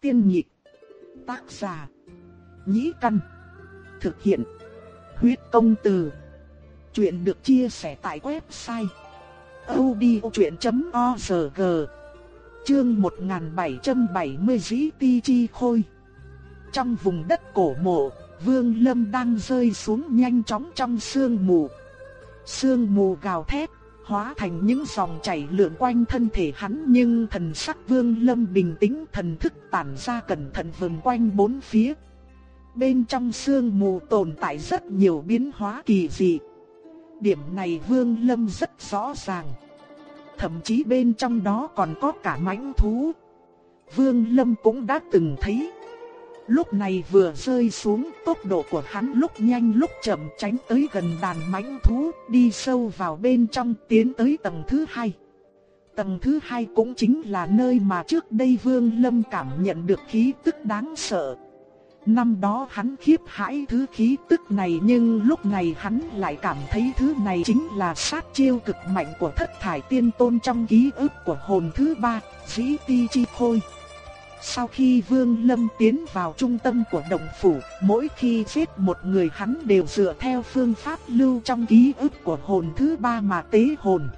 Tiên nhịp. Tác giả. Nhĩ căn. Thực hiện. Huyết công từ. Chuyện được chia sẻ tại website. odchuyện.org Chương 1770 Dĩ Ti Chi Khôi Trong vùng đất cổ mộ, Vương Lâm đang rơi xuống nhanh chóng trong sương mù. Sương mù gào thét, hóa thành những dòng chảy lượn quanh thân thể hắn nhưng thần sắc Vương Lâm bình tĩnh, thần thức tản ra cẩn thận vần quanh bốn phía. Bên trong sương mù tồn tại rất nhiều biến hóa kỳ dị. Điểm này Vương Lâm rất rõ ràng. Thậm chí bên trong đó còn có cả mãnh thú. Vương Lâm cũng đã từng thấy. Lúc này vừa rơi xuống, tốc độ của hắn lúc nhanh lúc chậm tránh tới gần đàn mãnh thú, đi sâu vào bên trong tiến tới tầng thứ hai. Tầng thứ hai cũng chính là nơi mà trước đây Vương Lâm cảm nhận được khí tức đáng sợ. Năm đó hắn khiếp hãi thứ khí tức này nhưng lúc này hắn lại cảm thấy thứ này chính là sát chiêu cực mạnh của thất thải tiên tôn trong ký ức của hồn thứ ba, dĩ ti chi khôi. Sau khi Vương Lâm tiến vào trung tâm của động phủ, mỗi khi giết một người hắn đều dựa theo phương pháp lưu trong ký ức của hồn thứ ba mà tế hồn.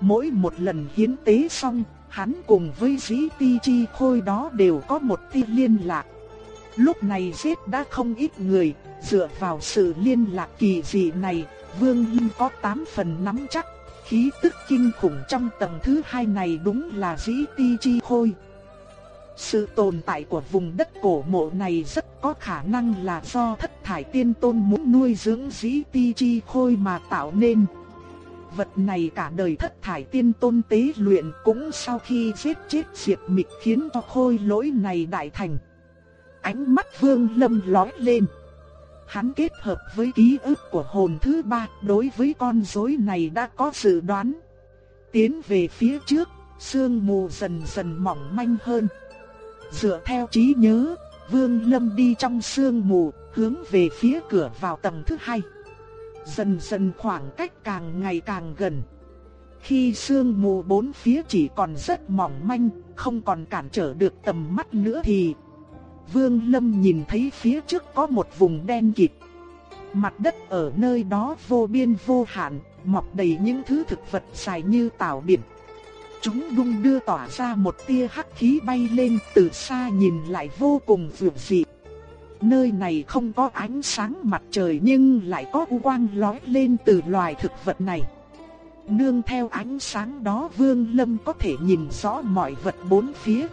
Mỗi một lần hiến tế xong, hắn cùng với dĩ ti chi khôi đó đều có một tia liên lạc. Lúc này giết đã không ít người, dựa vào sự liên lạc kỳ dị này, Vương Lâm có 8 phần nắm chắc, khí tức kinh khủng trong tầng thứ hai này đúng là dĩ ti chi khôi. Sự tồn tại của vùng đất cổ mộ này rất có khả năng là do thất thải tiên tôn muốn nuôi dưỡng dĩ ti chi khôi mà tạo nên. Vật này cả đời thất thải tiên tôn tế luyện cũng sau khi giết chết diệt mịch khiến cho khôi lỗi này đại thành. Ánh mắt vương lâm lói lên. Hắn kết hợp với ký ức của hồn thứ ba đối với con rối này đã có dự đoán. Tiến về phía trước, sương mù dần dần mỏng manh hơn. Dựa theo trí nhớ, Vương Lâm đi trong sương mù, hướng về phía cửa vào tầng thứ hai. Dần dần khoảng cách càng ngày càng gần. Khi sương mù bốn phía chỉ còn rất mỏng manh, không còn cản trở được tầm mắt nữa thì Vương Lâm nhìn thấy phía trước có một vùng đen kịt. Mặt đất ở nơi đó vô biên vô hạn, mọc đầy những thứ thực vật dài như tảo biển. Chúng đung đưa tỏa ra một tia hắc khí bay lên từ xa nhìn lại vô cùng vượt dị. Nơi này không có ánh sáng mặt trời nhưng lại có u quang lói lên từ loài thực vật này. Nương theo ánh sáng đó Vương Lâm có thể nhìn rõ mọi vật bốn phía.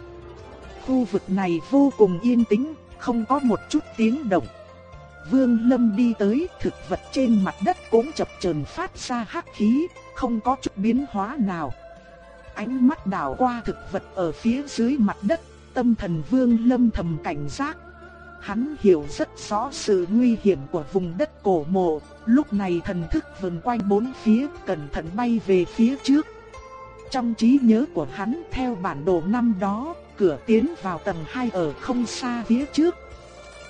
Khu vực này vô cùng yên tĩnh, không có một chút tiếng động. Vương Lâm đi tới, thực vật trên mặt đất cũng chập chờn phát ra hắc khí, không có chút biến hóa nào ánh mắt đảo qua thực vật ở phía dưới mặt đất, tâm thần vương lâm thầm cảnh giác. Hắn hiểu rất rõ sự nguy hiểm của vùng đất cổ mộ, lúc này thần thức vần quanh bốn phía, cẩn thận bay về phía trước. Trong trí nhớ của hắn theo bản đồ năm đó, cửa tiến vào tầng 2 ở không xa phía trước.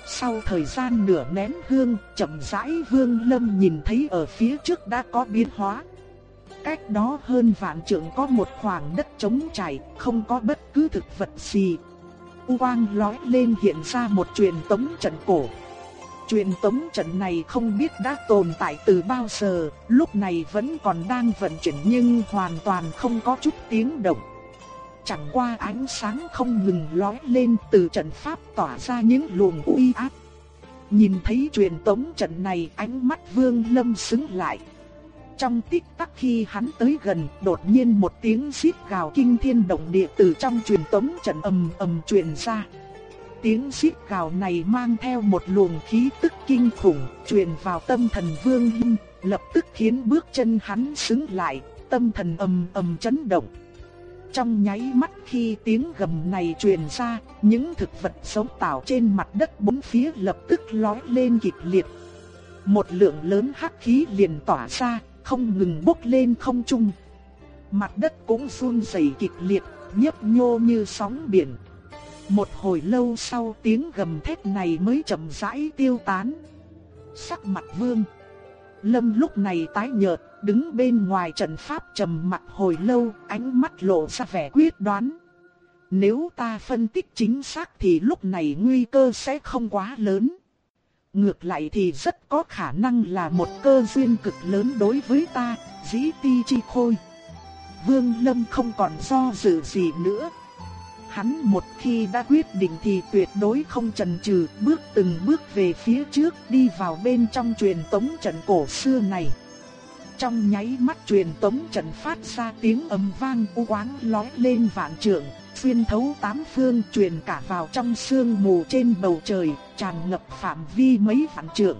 Sau thời gian nửa nén hương, chậm rãi Vương Lâm nhìn thấy ở phía trước đã có biến hóa. Cách đó hơn vạn trượng có một khoảng đất trống trải, không có bất cứ thực vật gì. U quang lói lên hiện ra một truyền tống trận cổ. Truyền tống trận này không biết đã tồn tại từ bao giờ, lúc này vẫn còn đang vận chuyển nhưng hoàn toàn không có chút tiếng động. Chẳng qua ánh sáng không ngừng lói lên từ trận pháp tỏa ra những luồng uy áp. Nhìn thấy truyền tống trận này ánh mắt vương lâm sững lại. Trong tích tắc khi hắn tới gần, đột nhiên một tiếng xít gào kinh thiên động địa từ trong truyền tống trận ầm ầm truyền ra. Tiếng xít gào này mang theo một luồng khí tức kinh khủng, truyền vào tâm thần Vương Lâm, lập tức khiến bước chân hắn sững lại, tâm thần ầm ầm chấn động. Trong nháy mắt khi tiếng gầm này truyền ra, những thực vật sống tạo trên mặt đất bốn phía lập tức lói lên kịch liệt. Một lượng lớn hắc khí liền tỏa ra, không ngừng bốc lên không trung. Mặt đất cũng run rẩy kịch liệt, nhấp nhô như sóng biển. Một hồi lâu sau tiếng gầm thét này mới chậm rãi tiêu tán. Sắc mặt vương. Lâm lúc này tái nhợt, đứng bên ngoài trận pháp trầm mặt hồi lâu, ánh mắt lộ ra vẻ quyết đoán. nếu ta phân tích chính xác thì lúc này nguy cơ sẽ không quá lớn. Ngược lại thì rất có khả năng là một cơ duyên cực lớn đối với ta, dĩ ti chi khôi. Vương Lâm không còn do dự gì nữa. Hắn một khi đã quyết định thì tuyệt đối không chần chừ, bước từng bước về phía trước đi vào bên trong truyền tống trận cổ xưa này. Trong nháy mắt truyền tống trận phát ra tiếng ầm vang u quáng lói lên vạn trượng, xuyên thấu tám phương truyền cả vào trong sương mù trên bầu trời, tràn ngập phạm vi mấy vạn trượng.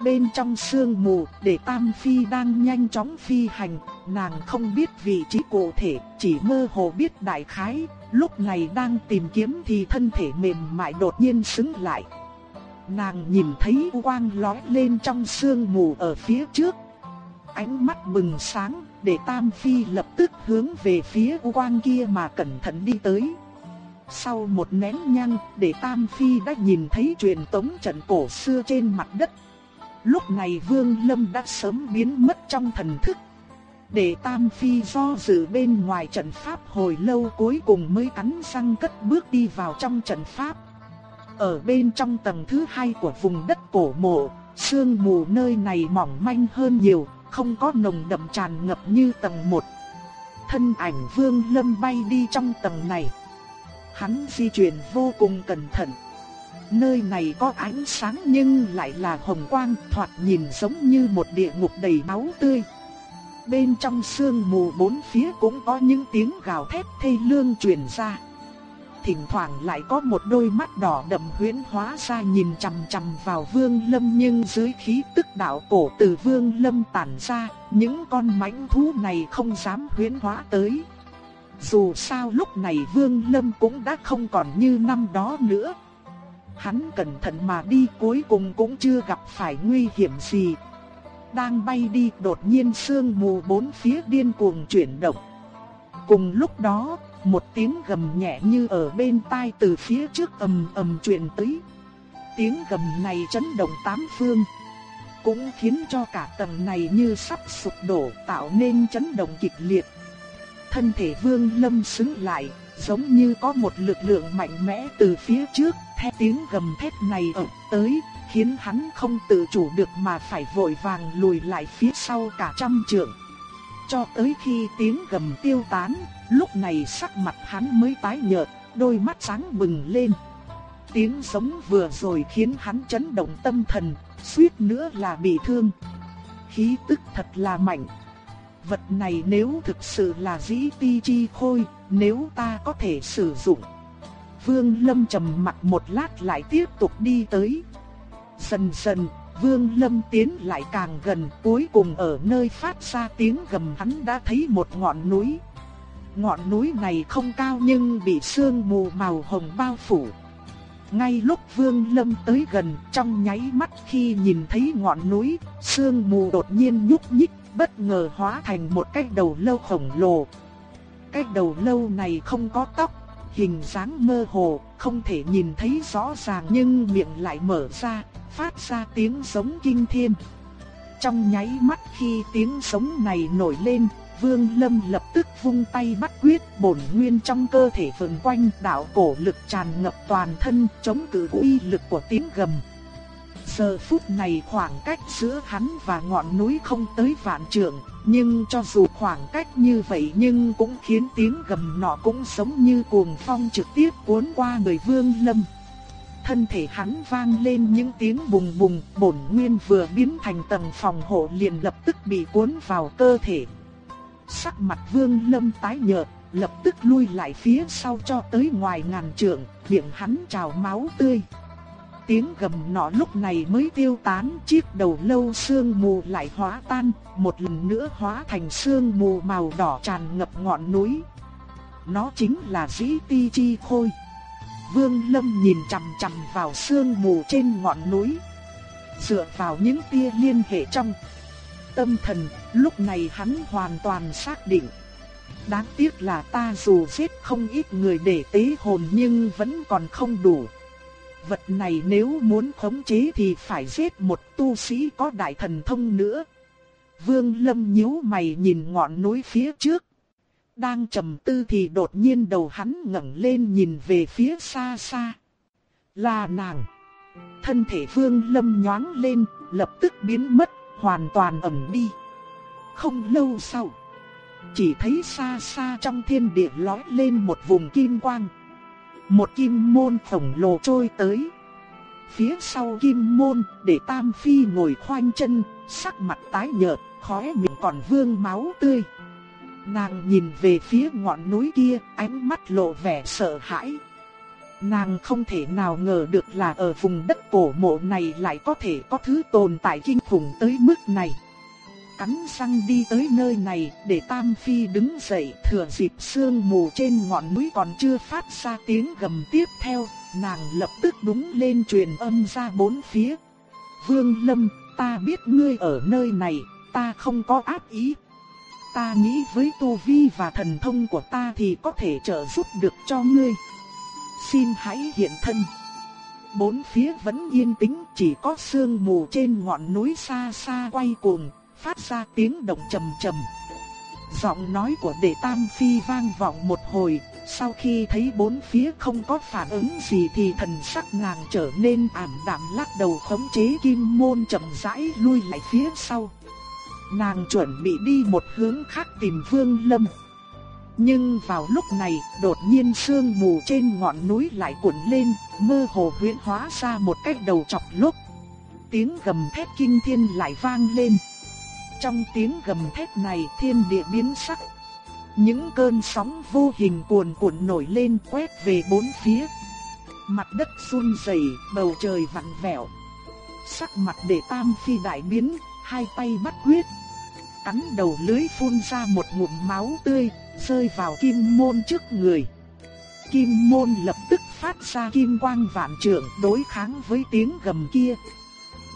Bên trong sương mù, để Tam Phi đang nhanh chóng phi hành, nàng không biết vị trí cụ thể, chỉ mơ hồ biết đại khái, lúc này đang tìm kiếm thì thân thể mềm mại đột nhiên sững lại. Nàng nhìn thấy quang lóe lên trong sương mù ở phía trước. Ánh mắt bừng sáng, để Tam Phi lập tức hướng về phía quang kia mà cẩn thận đi tới. Sau một nén nhang, để Tam Phi đã nhìn thấy truyền tống trận cổ xưa trên mặt đất. Lúc này Vương Lâm đã sớm biến mất trong thần thức. Để Tam Phi do dự bên ngoài trận pháp hồi lâu cuối cùng mới cắn răng cất bước đi vào trong trận pháp. Ở bên trong tầng thứ hai của vùng đất cổ mộ, sương mù nơi này mỏng manh hơn nhiều, không có nồng đậm tràn ngập như tầng 1. Thân ảnh Vương Lâm bay đi trong tầng này. Hắn di chuyển vô cùng cẩn thận. Nơi này có ánh sáng nhưng lại là hồng quang, thoạt nhìn giống như một địa ngục đầy máu tươi. Bên trong sương mù bốn phía cũng có những tiếng gào thét thê lương truyền ra. Thỉnh thoảng lại có một đôi mắt đỏ đậm huyễn hóa ra nhìn chằm chằm vào Vương Lâm nhưng dưới khí tức đạo cổ từ Vương Lâm tản ra, những con mãnh thú này không dám huyễn hóa tới. Dù sao lúc này Vương Lâm cũng đã không còn như năm đó nữa. Hắn cẩn thận mà đi cuối cùng cũng chưa gặp phải nguy hiểm gì. Đang bay đi đột nhiên sương mù bốn phía điên cuồng chuyển động. Cùng lúc đó, một tiếng gầm nhẹ như ở bên tai từ phía trước ầm ầm truyền tới. Tiếng gầm này chấn động tám phương, cũng khiến cho cả tầng này như sắp sụp đổ, tạo nên chấn động kịch liệt. Thân thể Vương Lâm sững lại, giống như có một lực lượng mạnh mẽ từ phía trước, theo tiếng gầm thét này ập tới, khiến hắn không tự chủ được mà phải vội vàng lùi lại phía sau cả trăm trượng. Cho tới khi tiếng gầm tiêu tán, lúc này sắc mặt hắn mới tái nhợt, đôi mắt sáng bừng lên. Tiếng sống vừa rồi khiến hắn chấn động tâm thần, suýt nữa là bị thương. Khí tức thật là mạnh. Vật này nếu thực sự là dĩ ti chi khôi, nếu ta có thể sử dụng. Vương Lâm trầm mặt một lát lại tiếp tục đi tới. Dần dần, Vương Lâm tiến lại càng gần, cuối cùng ở nơi phát ra tiếng gầm hắn đã thấy một ngọn núi. Ngọn núi này không cao nhưng bị sương mù màu hồng bao phủ. Ngay lúc Vương Lâm tới gần, trong nháy mắt khi nhìn thấy ngọn núi, sương mù đột nhiên nhúc nhích, bất ngờ hóa thành một cái đầu lâu khổng lồ. Cái đầu lâu này không có tóc, hình dáng mơ hồ, không thể nhìn thấy rõ ràng nhưng miệng lại mở ra, phát ra tiếng giống kinh thiên. Trong nháy mắt khi tiếng sống này nổi lên, Vương Lâm lập tức vung tay bắt quyết bổn nguyên trong cơ thể vần quanh đạo cổ lực tràn ngập toàn thân chống cự uy lực của tiếng gầm. Giờ phút này khoảng cách giữa hắn và ngọn núi không tới vạn trượng, nhưng cho dù khoảng cách như vậy nhưng cũng khiến tiếng gầm nọ cũng giống như cuồng phong trực tiếp cuốn qua người Vương Lâm thân thể hắn vang lên những tiếng bùng bùng, bổn nguyên vừa biến thành tầng phòng hộ liền lập tức bị cuốn vào cơ thể. Sắc mặt Vương Lâm tái nhợt, lập tức lui lại phía sau cho tới ngoài ngàn trượng, miệng hắn trào máu tươi. Tiếng gầm nọ lúc này mới tiêu tán, chiếc đầu lâu sương mù lại hóa tan, một lần nữa hóa thành sương mù màu đỏ tràn ngập ngọn núi. Nó chính là dĩ ti chi khôi. Vương Lâm nhìn chằm chằm vào sương mù trên ngọn núi. Dựa vào những tia liên hệ trong tâm thần, lúc này hắn hoàn toàn xác định. Đáng tiếc là ta dù giết không ít người để tế hồn nhưng vẫn còn không đủ. Vật này nếu muốn khống chế thì phải giết một tu sĩ có đại thần thông nữa. Vương Lâm nhíu mày nhìn ngọn núi phía trước. Đang trầm tư thì đột nhiên đầu hắn ngẩng lên nhìn về phía xa xa. Là nàng. Thân thể vương lâm nhoáng lên, lập tức biến mất, hoàn toàn ẩn đi. Không lâu sau, chỉ thấy xa xa trong thiên địa lói lên một vùng kim quang. Một kim môn khổng lồ trôi tới. Phía sau kim môn, để Tam Phi ngồi khoanh chân, sắc mặt tái nhợt, khóe miệng còn vương máu tươi. Nàng nhìn về phía ngọn núi kia, ánh mắt lộ vẻ sợ hãi. Nàng không thể nào ngờ được là ở vùng đất cổ mộ này lại có thể có thứ tồn tại kinh khủng tới mức này. Cắn răng đi tới nơi này để Tam Phi đứng dậy thừa dịp sương mù trên ngọn núi còn chưa phát ra tiếng gầm tiếp theo, nàng lập tức đúng lên truyền âm ra bốn phía. Vương Lâm, ta biết ngươi ở nơi này, ta không có ác ý. Ta nghĩ với tu vi và thần thông của ta thì có thể trợ giúp được cho ngươi. Xin hãy hiện thân. Bốn phía vẫn yên tĩnh, chỉ có sương mù trên ngọn núi xa xa quay cuồng, phát ra tiếng động trầm trầm. Giọng nói của đệ tam phi vang vọng một hồi, sau khi thấy bốn phía không có phản ứng gì thì thần sắc nàng trở nên ảm đạm lắc đầu khống chế kim môn chậm rãi lui lại phía sau. Nàng chuẩn bị đi một hướng khác tìm Vương Lâm. Nhưng vào lúc này, đột nhiên sương mù trên ngọn núi lại cuộn lên, mơ hồ huyễn hóa ra một cái đầu chọc lốc. Tiếng gầm thét kinh thiên lại vang lên. Trong tiếng gầm thét này thiên địa biến sắc. Những cơn sóng vô hình cuồn cuộn nổi lên quét về bốn phía. Mặt đất run rẩy, bầu trời vặn vẹo. Sắc mặt để tam phi đại biến, hai tay bắt quyết. Cắn đầu lưới phun ra một ngụm máu tươi, rơi vào kim môn trước người. Kim môn lập tức phát ra kim quang vạn trượng đối kháng với tiếng gầm kia.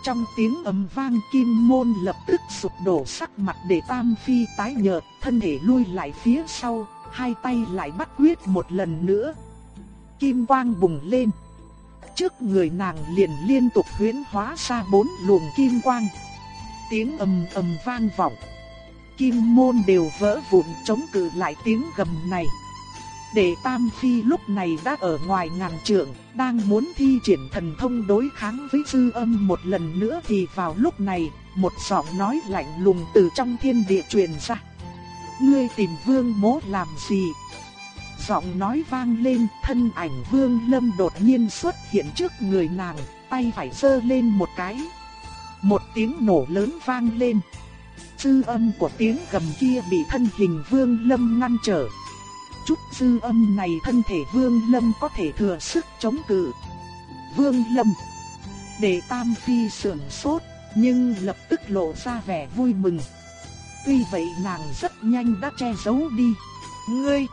Trong tiếng ầm vang kim môn lập tức sụp đổ sắc mặt để tam phi tái nhợt, thân thể lui lại phía sau, hai tay lại bắt quyết một lần nữa. Kim quang bùng lên. Trước người nàng liền liên tục huyễn hóa ra bốn luồng kim quang. Tiếng ầm ầm vang vọng. Kim môn đều vỡ vụn chống cự lại tiếng gầm này. Để Tam Phi lúc này đã ở ngoài ngàn trượng, đang muốn thi triển thần thông đối kháng với sư âm một lần nữa thì vào lúc này, một giọng nói lạnh lùng từ trong thiên địa truyền ra. Ngươi tìm vương mố làm gì? Giọng nói vang lên, thân ảnh vương lâm đột nhiên xuất hiện trước người nàng, tay phải sơ lên một cái. Một tiếng nổ lớn vang lên. Dư âm của tiếng gầm kia bị thân hình vương lâm ngăn trở chút dư âm này thân thể Vương Lâm có thể thừa sức chống cự. Vương Lâm Để Tam Phi sườn sốt, nhưng lập tức lộ ra vẻ vui mừng. Tuy vậy nàng rất nhanh đã che giấu đi. Ngươi,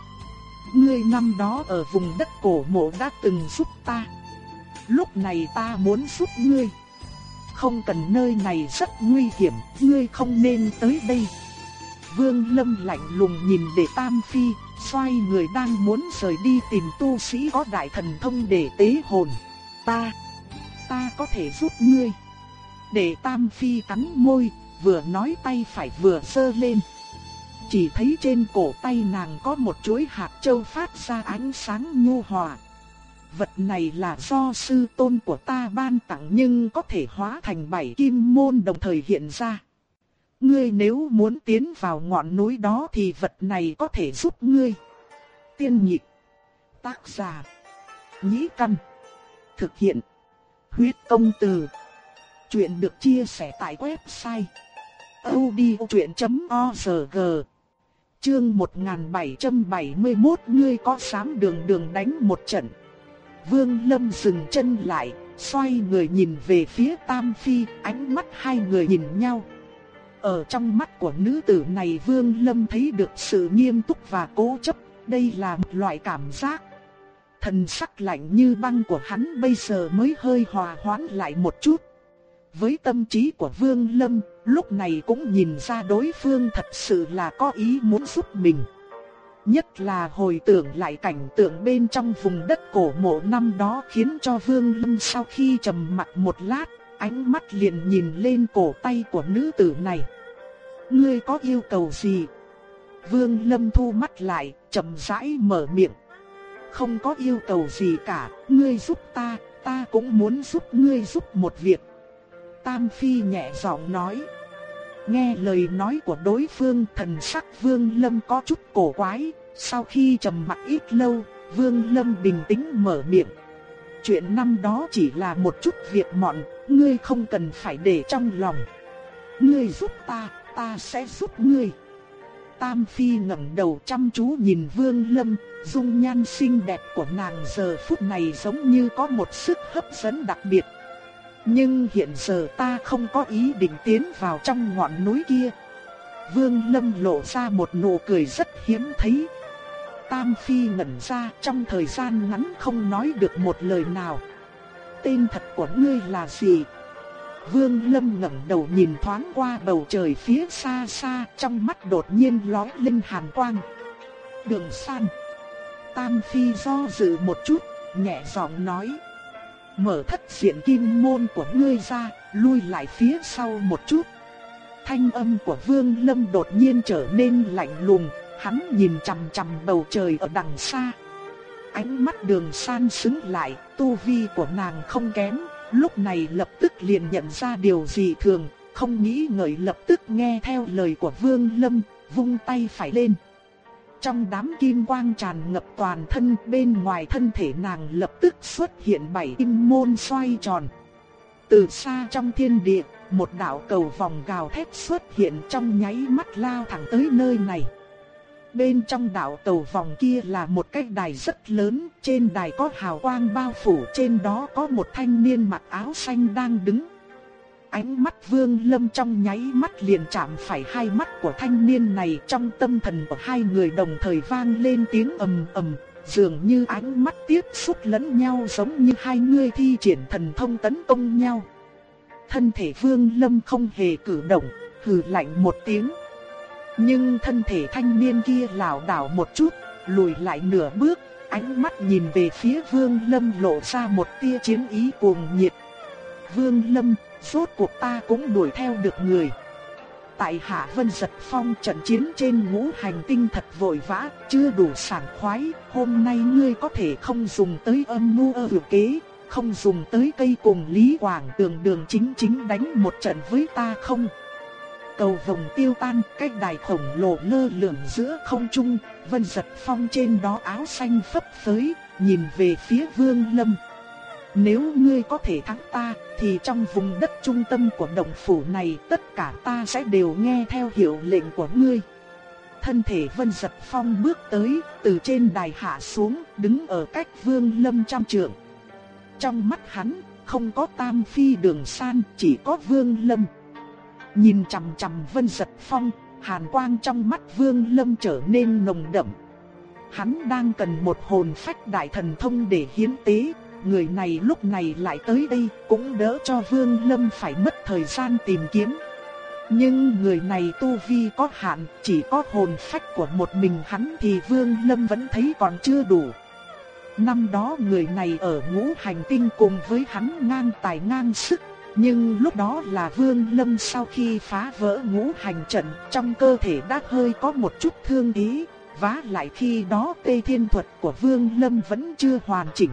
ngươi năm đó ở vùng đất cổ mộ đã từng giúp ta. Lúc này ta muốn giúp ngươi. Không cần nơi này rất nguy hiểm, ngươi không nên tới đây. Vương Lâm lạnh lùng nhìn để Tam Phi, xoay người đang muốn rời đi tìm tu sĩ có đại thần thông để tế hồn. Ta, ta có thể giúp ngươi. Để Tam Phi cắn môi, vừa nói tay phải vừa sơ lên. Chỉ thấy trên cổ tay nàng có một chuỗi hạt châu phát ra ánh sáng nhu hòa. Vật này là do sư tôn của ta ban tặng nhưng có thể hóa thành bảy kim môn đồng thời hiện ra. Ngươi nếu muốn tiến vào ngọn núi đó thì vật này có thể giúp ngươi. Tiên nhịp. Tác giả. Nhĩ căn. Thực hiện. Huyết công từ. Chuyện được chia sẻ tại website. odchuyện.org Chương 1771 ngươi có dám đường đường đánh một trận. Vương Lâm dừng chân lại, xoay người nhìn về phía Tam Phi, ánh mắt hai người nhìn nhau. Ở trong mắt của nữ tử này Vương Lâm thấy được sự nghiêm túc và cố chấp, đây là một loại cảm giác. Thần sắc lạnh như băng của hắn bây giờ mới hơi hòa hoãn lại một chút. Với tâm trí của Vương Lâm, lúc này cũng nhìn ra đối phương thật sự là có ý muốn giúp mình. Nhất là hồi tưởng lại cảnh tượng bên trong vùng đất cổ mộ năm đó khiến cho Vương Lâm sau khi trầm mặt một lát, ánh mắt liền nhìn lên cổ tay của nữ tử này. Ngươi có yêu cầu gì? Vương Lâm thu mắt lại, chậm rãi mở miệng. Không có yêu cầu gì cả, ngươi giúp ta, ta cũng muốn giúp ngươi giúp một việc. Tam Phi nhẹ giọng nói. Nghe lời nói của đối phương thần sắc Vương Lâm có chút cổ quái, sau khi trầm mặc ít lâu, Vương Lâm bình tĩnh mở miệng. Chuyện năm đó chỉ là một chút việc mọn, ngươi không cần phải để trong lòng. Ngươi giúp ta, ta sẽ giúp ngươi. Tam Phi ngẩng đầu chăm chú nhìn Vương Lâm, dung nhan xinh đẹp của nàng giờ phút này giống như có một sức hấp dẫn đặc biệt. Nhưng hiện giờ ta không có ý định tiến vào trong ngọn núi kia. Vương Lâm lộ ra một nụ cười rất hiếm thấy. Tam Phi ngẩn ra trong thời gian ngắn không nói được một lời nào. Tên thật của ngươi là gì? Vương Lâm ngẩng đầu nhìn thoáng qua bầu trời phía xa xa, trong mắt đột nhiên lóe lên hàn quang. Đường San. Tam Phi do dự một chút, nhẹ giọng nói. Mở thất diện kim môn của ngươi ra, lui lại phía sau một chút. Thanh âm của Vương Lâm đột nhiên trở nên lạnh lùng, hắn nhìn chằm chằm bầu trời ở đằng xa. Ánh mắt đường san xứng lại, tu vi của nàng không kém, lúc này lập tức liền nhận ra điều gì thường, không nghĩ ngợi lập tức nghe theo lời của Vương Lâm, vung tay phải lên. Trong đám kim quang tràn ngập toàn thân bên ngoài thân thể nàng lập tức xuất hiện bảy kim môn xoay tròn. Từ xa trong thiên địa, một đạo cầu vòng gào thét xuất hiện trong nháy mắt lao thẳng tới nơi này. Bên trong đạo cầu vòng kia là một cái đài rất lớn, trên đài có hào quang bao phủ, trên đó có một thanh niên mặc áo xanh đang đứng. Ánh mắt Vương Lâm trong nháy mắt liền chạm phải hai mắt của thanh niên này trong tâm thần của hai người đồng thời vang lên tiếng ầm ầm, dường như ánh mắt tiếp xúc lẫn nhau giống như hai người thi triển thần thông tấn công nhau. Thân thể Vương Lâm không hề cử động, hừ lạnh một tiếng. Nhưng thân thể thanh niên kia lảo đảo một chút, lùi lại nửa bước, ánh mắt nhìn về phía Vương Lâm lộ ra một tia chiến ý cuồng nhiệt. Vương Lâm, rốt cuộc ta cũng đuổi theo được người. Tại Hạ Vân Giật Phong trận chiến trên ngũ hành tinh thật vội vã, chưa đủ sảng khoái, hôm nay ngươi có thể không dùng tới âm mưu ơ kế, không dùng tới cây cùng Lý Quảng đường đường chính chính đánh một trận với ta không? Cầu vồng tiêu tan, cách đài khổng lồ lơ lửng giữa không trung, Vân Giật Phong trên đó áo xanh phấp phới, nhìn về phía Vương Lâm. Nếu ngươi có thể thắng ta, thì trong vùng đất trung tâm của động phủ này tất cả ta sẽ đều nghe theo hiệu lệnh của ngươi. Thân thể Vân Giật Phong bước tới, từ trên đài hạ xuống, đứng ở cách Vương Lâm trăm trượng. Trong mắt hắn, không có tam phi đường san, chỉ có Vương Lâm. Nhìn chằm chằm Vân Giật Phong, hàn quang trong mắt Vương Lâm trở nên nồng đậm. Hắn đang cần một hồn phách đại thần thông để hiến tế, người này lúc này lại tới đây cũng đỡ cho Vương Lâm phải mất thời gian tìm kiếm. Nhưng người này tu vi có hạn, chỉ có hồn phách của một mình hắn thì Vương Lâm vẫn thấy còn chưa đủ. Năm đó người này ở ngũ hành tinh cùng với hắn ngang tài ngang sức, nhưng lúc đó là Vương Lâm sau khi phá vỡ ngũ hành trận, trong cơ thể đã hơi có một chút thương ý, vá lại khi đó tê thiên thuật của Vương Lâm vẫn chưa hoàn chỉnh.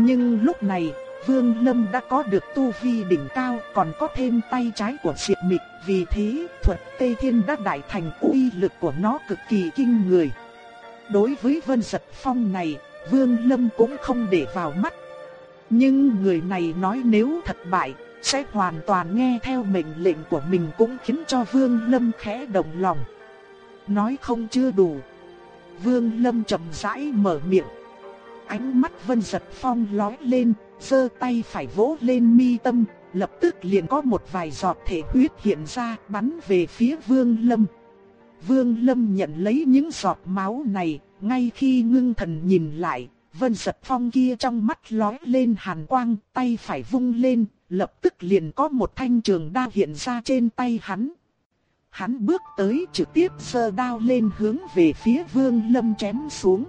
Nhưng lúc này, Vương Lâm đã có được tu vi đỉnh cao, còn có thêm tay trái của Diệp Mịch, vì thế thuật Tây Thiên đã đại thành uy lực của nó cực kỳ kinh người. Đối với Vân Giật Phong này, Vương Lâm cũng không để vào mắt. Nhưng người này nói nếu thật bại, sẽ hoàn toàn nghe theo mệnh lệnh của mình cũng khiến cho Vương Lâm khẽ động lòng. Nói không chưa đủ. Vương Lâm chậm rãi mở miệng. Ánh mắt Vân Giật Phong lóe lên, giơ tay phải vỗ lên mi tâm, lập tức liền có một vài giọt thể huyết hiện ra bắn về phía Vương Lâm. Vương Lâm nhận lấy những giọt máu này, ngay khi ngưng thần nhìn lại, Vân Giật Phong kia trong mắt lóe lên hàn quang, tay phải vung lên, lập tức liền có một thanh trường đao hiện ra trên tay hắn. Hắn bước tới trực tiếp sơ đao lên hướng về phía Vương Lâm chém xuống.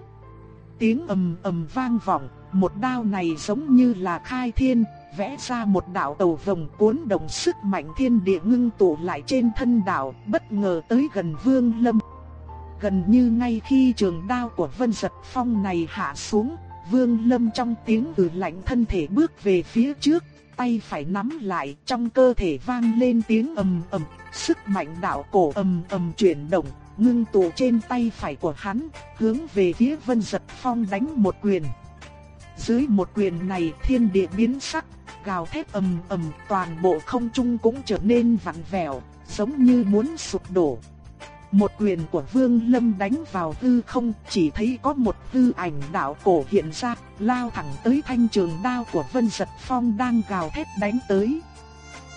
Tiếng ầm ầm vang vọng, một đao này giống như là khai thiên, vẽ ra một đạo tàu vòng cuốn động sức mạnh thiên địa ngưng tụ lại trên thân đạo bất ngờ tới gần Vương Lâm. gần như ngay khi trường đao của Vân Giật Phong này hạ xuống, Vương Lâm trong tiếng từ lạnh thân thể bước về phía trước, tay phải nắm lại, trong cơ thể vang lên tiếng ầm ầm, sức mạnh đạo cổ ầm ầm chuyển động, ngưng tụ trên tay phải của hắn, hướng về phía Vân Giật Phong đánh một quyền. Dưới một quyền này thiên địa biến sắc, gào thét ầm ầm, toàn bộ không trung cũng trở nên vặn vẹo, giống như muốn sụp đổ. Một quyền của Vương Lâm đánh vào hư không, chỉ thấy có một hư ảnh đạo cổ hiện ra, lao thẳng tới thanh trường đao của Vân Giật Phong đang gào thét đánh tới.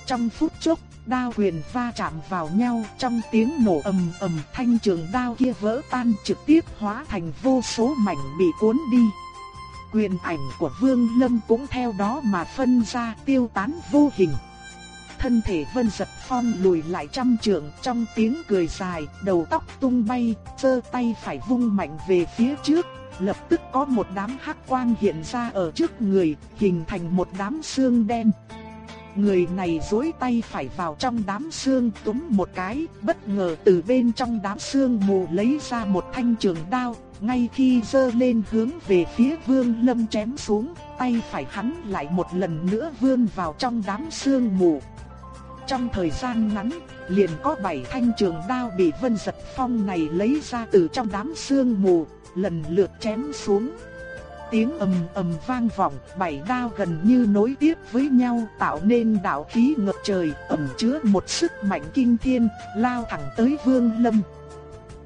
Trong phút chốc, đao quyền va chạm vào nhau, trong tiếng nổ ầm ầm, thanh trường đao kia vỡ tan trực tiếp hóa thành vô số mảnh bị cuốn đi. Quyền ảnh của Vương Lâm cũng theo đó mà phân ra tiêu tán vô hình thân thể Vân Giật Phong lùi lại trăm trượng trong tiếng cười dài, đầu tóc tung bay, giơ tay phải vung mạnh về phía trước, lập tức có một đám hắc quang hiện ra ở trước người, hình thành một đám xương đen. Người này duỗi tay phải vào trong đám xương túm một cái, bất ngờ từ bên trong đám xương mù lấy ra một thanh trường đao, ngay khi giơ lên hướng về phía Vương Lâm chém xuống, tay phải hắn lại một lần nữa vươn vào trong đám xương mù. Trong thời gian ngắn, liền có bảy thanh trường đao bị Vân Giật Phong này lấy ra từ trong đám xương mù, lần lượt chém xuống. Tiếng ầm ầm vang vọng, bảy đao gần như nối tiếp với nhau tạo nên đạo khí ngập trời, ẩn chứa một sức mạnh kinh thiên, lao thẳng tới Vương Lâm.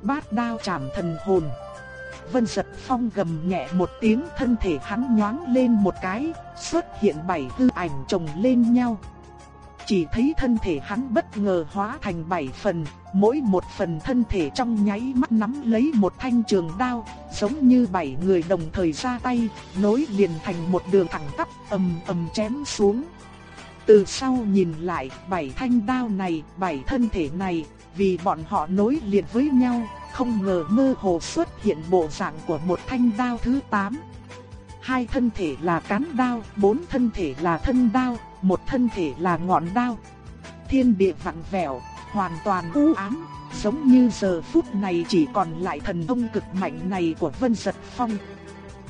Bát đao chạm thần hồn. Vân giật phong gầm nhẹ một tiếng thân thể hắn nhoáng lên một cái, xuất hiện bảy hư ảnh chồng lên nhau. Chỉ thấy thân thể hắn bất ngờ hóa thành bảy phần, mỗi một phần thân thể trong nháy mắt nắm lấy một thanh trường đao, giống như bảy người đồng thời ra tay, nối liền thành một đường thẳng tắp ầm ầm chém xuống. Từ sau nhìn lại, bảy thanh đao này, bảy thân thể này, vì bọn họ nối liền với nhau, không ngờ mơ hồ xuất hiện bộ dạng của một thanh đao thứ 8. Hai thân thể là cán đao, bốn thân thể là thân đao, một thân thể là ngọn đao. Thiên địa vặn vẹo, hoàn toàn u ám, giống như giờ phút này chỉ còn lại thần thông cực mạnh này của Vân Giật Phong.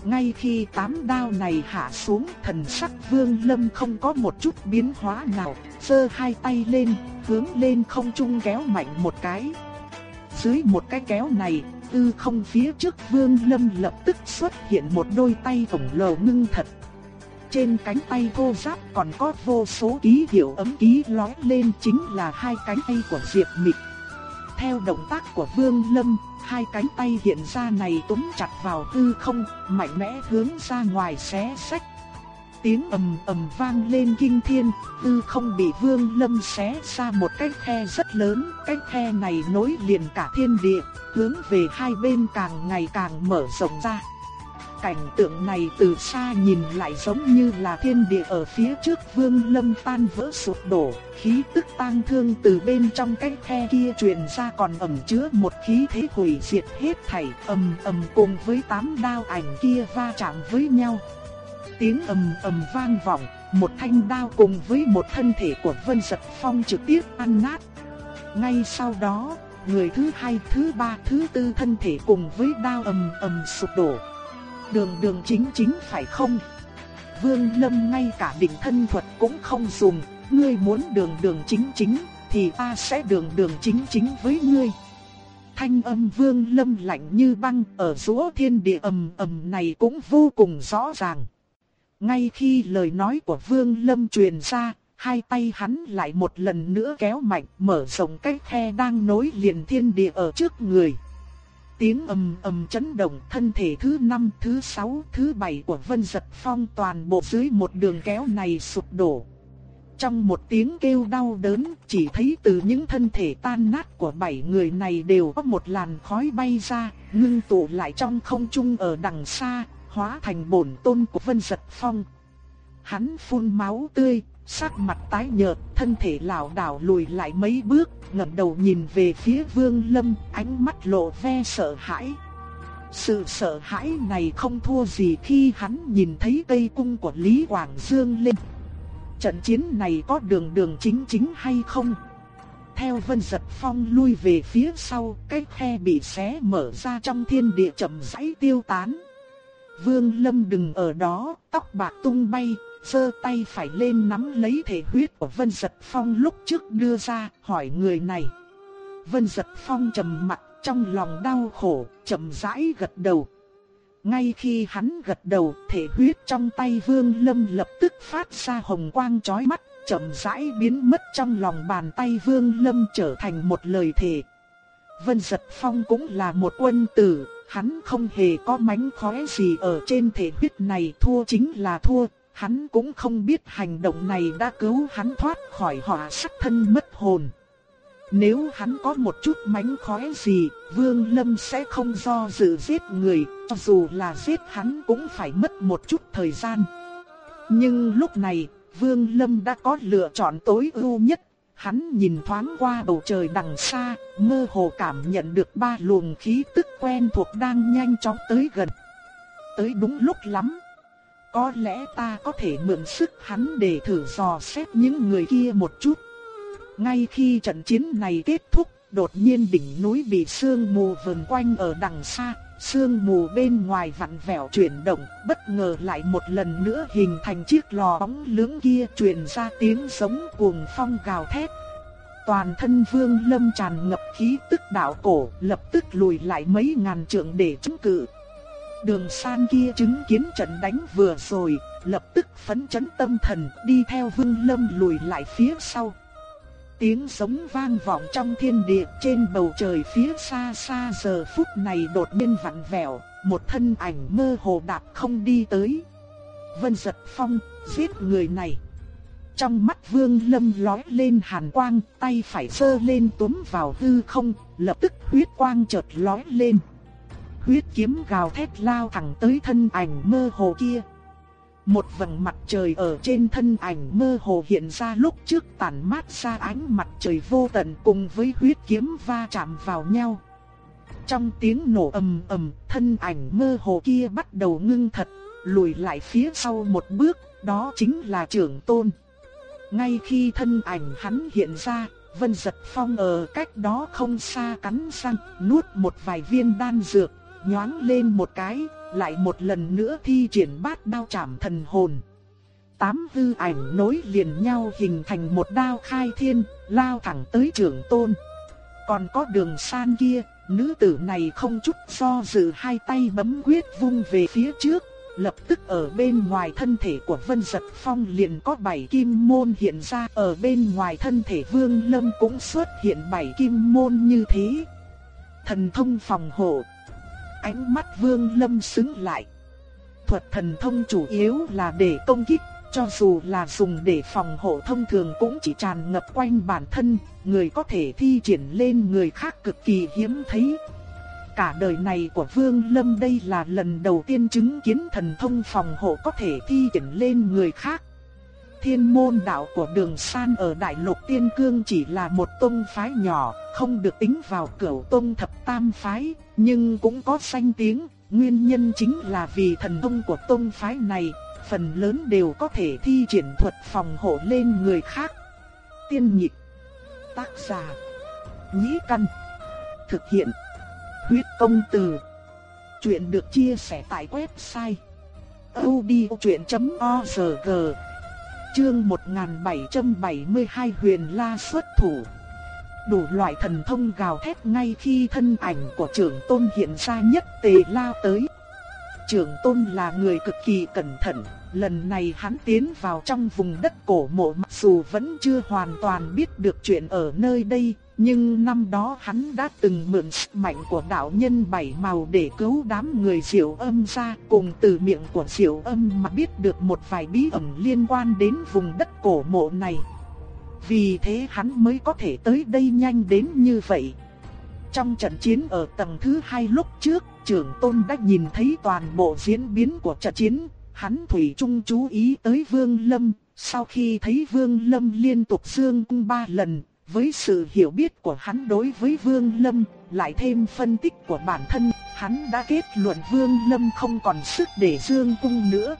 Ngay khi tám đao này hạ xuống, thần sắc Vương Lâm không có một chút biến hóa nào, giơ hai tay lên, hướng lên không trung kéo mạnh một cái. Dưới một cái kéo này, tư không phía trước Vương Lâm lập tức xuất hiện một đôi tay khổng lồ ngưng thật. Trên cánh tay cô giáp còn có vô số ký hiệu ấm ký lóe lên chính là hai cánh tay của Diệp Mịch. Theo động tác của Vương Lâm, hai cánh tay hiện ra này túm chặt vào hư không, mạnh mẽ hướng ra ngoài xé sách. Tiếng ầm ầm vang lên kinh thiên, hư không bị Vương Lâm xé ra một cái khe rất lớn, cái khe này nối liền cả thiên địa, hướng về hai bên càng ngày càng mở rộng ra. Cảnh tượng này từ xa nhìn lại giống như là thiên địa ở phía trước vương lâm tan vỡ sụp đổ, khí tức tang thương từ bên trong cái khe kia truyền ra còn ẩn chứa một khí thế hủy diệt hết thảy, ầm ầm cùng với tám đao ảnh kia va chạm với nhau. Tiếng ầm ầm vang vọng, một thanh đao cùng với một thân thể của Vân Giật Phong trực tiếp ăn nát. Ngay sau đó, người thứ hai, thứ ba, thứ tư thân thể cùng với đao ầm ầm sụp đổ. Đường đường chính chính phải không? Vương Lâm ngay cả định thân thuật cũng không dùng, ngươi muốn đường đường chính chính, thì ta sẽ đường đường chính chính với ngươi. Thanh âm Vương Lâm lạnh như băng ở giữa thiên địa ầm ầm này cũng vô cùng rõ ràng. Ngay khi lời nói của Vương Lâm truyền ra, hai tay hắn lại một lần nữa kéo mạnh mở rộng cái khe đang nối liền thiên địa ở trước người. Tiếng ầm ầm chấn động thân thể thứ 5, thứ 6, thứ 7 của Vân Giật Phong toàn bộ dưới một đường kéo này sụp đổ. Trong một tiếng kêu đau đớn, chỉ thấy từ những thân thể tan nát của bảy người này đều có một làn khói bay ra, ngưng tụ lại trong không trung ở đằng xa, hóa thành bổn tôn của Vân Giật Phong. Hắn phun máu tươi, sắc mặt tái nhợt, thân thể lảo đảo lùi lại mấy bước, ngẩng đầu nhìn về phía Vương Lâm, ánh mắt lộ vẻ sợ hãi. Sự sợ hãi này không thua gì khi hắn nhìn thấy cây cung của Lý Quảng Dương lên. Trận chiến này có đường đường chính chính hay không? theo Vân Giật Phong lui về phía sau, cái khe bị xé mở ra trong thiên địa chậm rãi tiêu tán. Vương Lâm đừng ở đó, tóc bạc tung bay, giơ tay phải lên nắm lấy thể huyết của Vân Giật Phong lúc trước đưa ra, hỏi người này. Vân Giật Phong trầm mặt, trong lòng đau khổ, chậm rãi gật đầu. Ngay khi hắn gật đầu, thể huyết trong tay Vương Lâm lập tức phát ra hồng quang chói mắt, chậm rãi biến mất trong lòng bàn tay Vương Lâm trở thành một lời thề. Vân Giật Phong cũng là một quân tử, hắn không hề có mánh khóe gì ở trên thể huyết này, thua chính là thua, hắn cũng không biết hành động này đã cứu hắn thoát khỏi họa sắc thân mất hồn. Nếu hắn có một chút mánh khóe gì, Vương Lâm sẽ không do dự giết người, cho dù là giết hắn cũng phải mất một chút thời gian. Nhưng lúc này, Vương Lâm đã có lựa chọn tối ưu nhất. Hắn nhìn thoáng qua bầu trời đằng xa, mơ hồ cảm nhận được ba luồng khí tức quen thuộc đang nhanh chóng tới gần. Tới đúng lúc lắm. Có lẽ ta có thể mượn sức hắn để thử dò xét những người kia một chút. Ngay khi trận chiến này kết thúc, đột nhiên đỉnh núi bị sương mù vờn quanh ở đằng xa, sương mù bên ngoài vặn vẹo chuyển động, bất ngờ lại một lần nữa hình thành chiếc lò bóng lưỡng kia truyền ra tiếng giống cuồng phong gào thét. Toàn thân Vương Lâm tràn ngập khí tức đạo cổ, lập tức lùi lại mấy ngàn trượng để chống cự. Đường san kia chứng kiến trận đánh vừa rồi, lập tức phấn chấn tâm thần, đi theo Vương Lâm lùi lại phía sau. Tiếng giống vang vọng trong thiên địa trên bầu trời phía xa xa giờ phút này đột nhiên vặn vẹo, một thân ảnh mơ hồ đạp không đi tới. Vân giật phong, giết người này. Trong mắt vương lâm lói lên hàn quang, tay phải sơ lên túm vào hư không, lập tức huyết quang chợt lói lên. Huyết kiếm gào thét lao thẳng tới thân ảnh mơ hồ kia. Một vầng mặt trời ở trên thân ảnh mơ hồ hiện ra lúc trước tản mát ra ánh mặt trời vô tận cùng với huyết kiếm va chạm vào nhau. Trong tiếng nổ ầm ầm, thân ảnh mơ hồ kia bắt đầu ngưng thật, lùi lại phía sau một bước, đó chính là trưởng tôn. Ngay khi thân ảnh hắn hiện ra, Vân Giật Phong ở cách đó không xa cắn răng, nuốt một vài viên đan dược, nhoáng lên một cái, lại một lần nữa thi triển bát đao chạm thần hồn. Tám hư ảnh nối liền nhau hình thành một đao khai thiên, lao thẳng tới trưởng tôn. Còn có đường san kia, nữ tử này không chút do dự hai tay bấm quyết vung về phía trước, lập tức ở bên ngoài thân thể của Vân Giật Phong liền có bảy kim môn hiện ra, ở bên ngoài thân thể Vương Lâm cũng xuất hiện bảy kim môn như thế. Thần thông phòng hộ Ánh mắt Vương Lâm sững lại. Thuật thần thông chủ yếu là để công kích, cho dù là dùng để phòng hộ thông thường cũng chỉ tràn ngập quanh bản thân, người có thể thi triển lên người khác cực kỳ hiếm thấy. Cả đời này của Vương Lâm đây là lần đầu tiên chứng kiến thần thông phòng hộ có thể thi triển lên người khác. Thiên môn đạo của đường san ở Đại lục Tiên Cương chỉ là một tông phái nhỏ, không được tính vào cửu tông thập tam phái, nhưng cũng có danh tiếng, nguyên nhân chính là vì thần thông của tông phái này, phần lớn đều có thể thi triển thuật phòng hộ lên người khác. Tiên nhịp, tác giả, nhĩ căn, thực hiện, huyết công từ. Chuyện được chia sẻ tại website odchuyện.org Chương 1772 Huyền La xuất thủ. Đủ loại thần thông gào thét ngay khi thân ảnh của trưởng tôn hiện ra nhất tề lao tới. Trưởng tôn là người cực kỳ cẩn thận, lần này hắn tiến vào trong vùng đất cổ mộ mặc dù vẫn chưa hoàn toàn biết được chuyện ở nơi đây, nhưng năm đó hắn đã từng mượn sức mạnh của đạo nhân bảy màu để cứu đám người diệu âm ra, cùng từ miệng của diệu âm mà biết được một vài bí ẩn liên quan đến vùng đất cổ mộ này. Vì thế hắn mới có thể tới đây nhanh đến như vậy. Trong trận chiến ở tầng thứ hai lúc trước, trưởng tôn đã nhìn thấy toàn bộ diễn biến của trận chiến, hắn thủy chung chú ý tới Vương Lâm, sau khi thấy Vương Lâm liên tục dương cung ba lần, với sự hiểu biết của hắn đối với Vương Lâm, lại thêm phân tích của bản thân, hắn đã kết luận Vương Lâm không còn sức để dương cung nữa.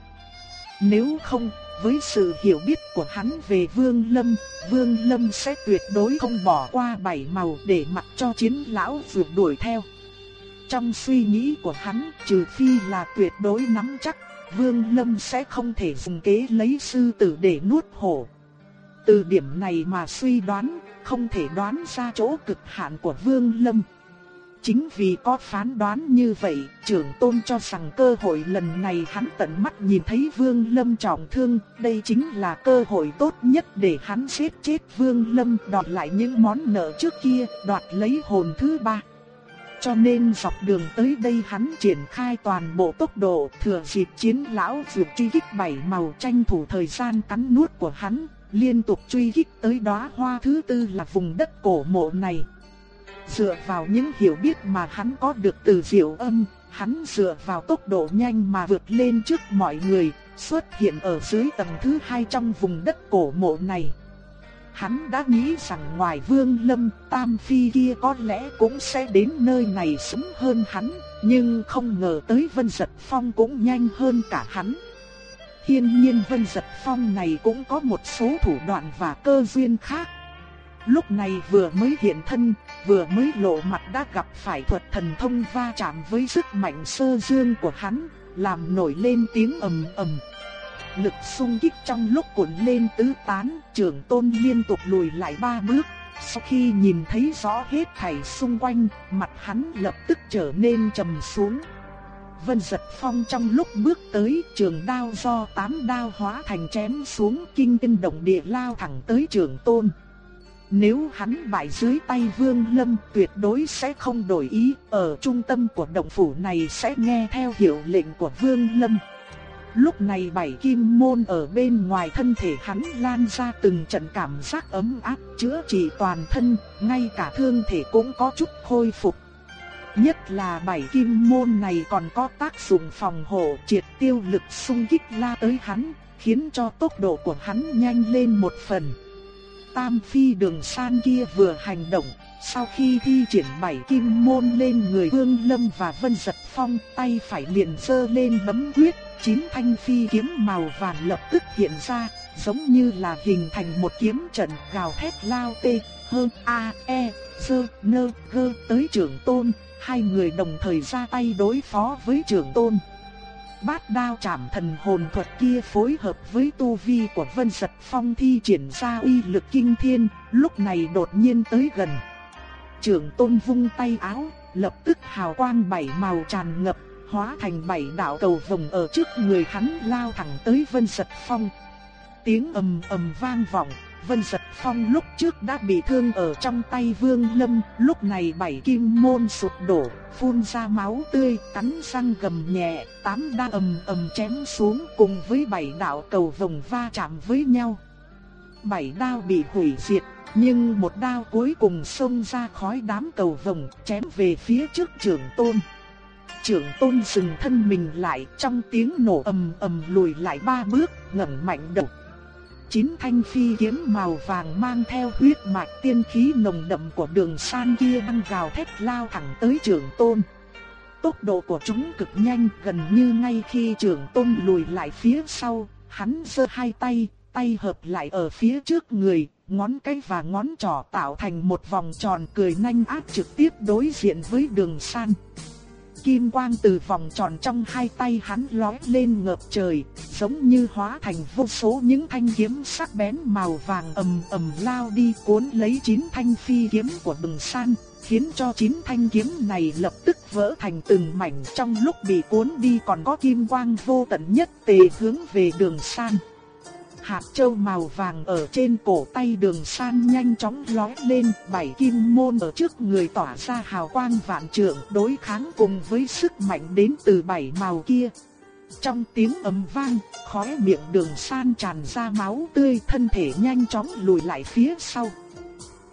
Nếu không, với sự hiểu biết của hắn về Vương Lâm, Vương Lâm sẽ tuyệt đối không bỏ qua bảy màu để mặc cho chiến lão vượt đuổi theo. Trong suy nghĩ của hắn, trừ phi là tuyệt đối nắm chắc, Vương Lâm sẽ không thể dùng kế lấy sư tử để nuốt hổ. Từ điểm này mà suy đoán, không thể đoán ra chỗ cực hạn của Vương Lâm. Chính vì có phán đoán như vậy, trưởng tôn cho rằng cơ hội lần này hắn tận mắt nhìn thấy Vương Lâm trọng thương, đây chính là cơ hội tốt nhất để hắn giết chết Vương Lâm đoạt lại những món nợ trước kia, đoạt lấy hồn thứ ba. Cho nên dọc đường tới đây hắn triển khai toàn bộ tốc độ thừa dịp chiến lão vượt truy kích bảy màu tranh thủ thời gian cắn nuốt của hắn, liên tục truy kích tới đóa hoa thứ tư là vùng đất cổ mộ này. Dựa vào những hiểu biết mà hắn có được từ diệu âm, hắn dựa vào tốc độ nhanh mà vượt lên trước mọi người, xuất hiện ở dưới tầng thứ hai trong vùng đất cổ mộ này. Hắn đã nghĩ rằng ngoài Vương Lâm, Tam Phi kia có lẽ cũng sẽ đến nơi này sớm hơn hắn, nhưng không ngờ tới Vân Giật Phong cũng nhanh hơn cả hắn. Hiên nhiên Vân Giật Phong này cũng có một số thủ đoạn và cơ duyên khác. Lúc này vừa mới hiện thân, vừa mới lộ mặt đã gặp phải thuật thần thông va chạm với sức mạnh sơ dương của hắn, làm nổi lên tiếng ầm ầm. Lực xung kích trong lúc cuộn lên tứ tán, trưởng tôn liên tục lùi lại ba bước. Sau khi nhìn thấy rõ hết thảy xung quanh, mặt hắn lập tức trở nên trầm xuống. Vân giật phong trong lúc bước tới trường đao do tám đao hóa thành chém xuống kinh tinh động địa lao thẳng tới trường tôn. Nếu hắn bại dưới tay Vương Lâm tuyệt đối sẽ không đổi ý, ở trung tâm của động phủ này sẽ nghe theo hiệu lệnh của Vương Lâm. Lúc này bảy kim môn ở bên ngoài thân thể hắn lan ra từng trận cảm giác ấm áp chữa trị toàn thân, ngay cả thương thể cũng có chút khôi phục. Nhất là bảy kim môn này còn có tác dụng phòng hộ triệt tiêu lực xung kích la tới hắn, khiến cho tốc độ của hắn nhanh lên một phần. Tam phi đường san kia vừa hành động, sau khi thi triển bảy kim môn lên người Vương Lâm và Vân Giật Phong, tay phải liền giơ lên bấm quyết, chín thanh phi kiếm màu vàng lập tức hiện ra, giống như là hình thành một kiếm trận gào thét lao tê, hơn a e, sơ nơ gơ tới trưởng tôn, hai người đồng thời ra tay đối phó với trưởng tôn. Bát đao chạm thần hồn thuật kia phối hợp với tu vi của Vân Giật Phong thi triển ra uy lực kinh thiên, lúc này đột nhiên tới gần. Trưởng tôn vung tay áo, lập tức hào quang bảy màu tràn ngập, hóa thành bảy đạo cầu vồng ở trước người hắn lao thẳng tới Vân Giật Phong. Tiếng ầm ầm vang vọng, Vân Giật Phong lúc trước đã bị thương ở trong tay Vương Lâm, lúc này bảy kim môn sụp đổ, phun ra máu tươi, cắn răng gầm nhẹ, tám đao ầm ầm chém xuống cùng với bảy đạo cầu vồng va chạm với nhau. Bảy đao bị hủy diệt, nhưng một đao cuối cùng xông ra khói đám cầu vồng, chém về phía trước trưởng tôn. Trưởng tôn dừng thân mình lại trong tiếng nổ ầm ầm lùi lại ba bước, ngẩng mạnh đầu chín thanh phi kiếm màu vàng mang theo huyết mạch tiên khí nồng đậm của đường san kia đang gào thét lao thẳng tới trưởng tôn. Tốc độ của chúng cực nhanh gần như ngay khi trưởng tôn lùi lại phía sau, hắn giơ hai tay, tay hợp lại ở phía trước người, ngón cái và ngón trỏ tạo thành một vòng tròn cười nhanh ác trực tiếp đối diện với đường san kim quang từ vòng tròn trong hai tay hắn lóe lên ngập trời, giống như hóa thành vô số những thanh kiếm sắc bén màu vàng ầm ầm lao đi cuốn lấy chín thanh phi kiếm của Bừng San, khiến cho chín thanh kiếm này lập tức vỡ thành từng mảnh trong lúc bị cuốn đi còn có kim quang vô tận nhất tề hướng về Đường San hạt châu màu vàng ở trên cổ tay đường san nhanh chóng lói lên, bảy kim môn ở trước người tỏa ra hào quang vạn trượng đối kháng cùng với sức mạnh đến từ bảy màu kia. Trong tiếng ầm vang, khóe miệng đường san tràn ra máu tươi thân thể nhanh chóng lùi lại phía sau.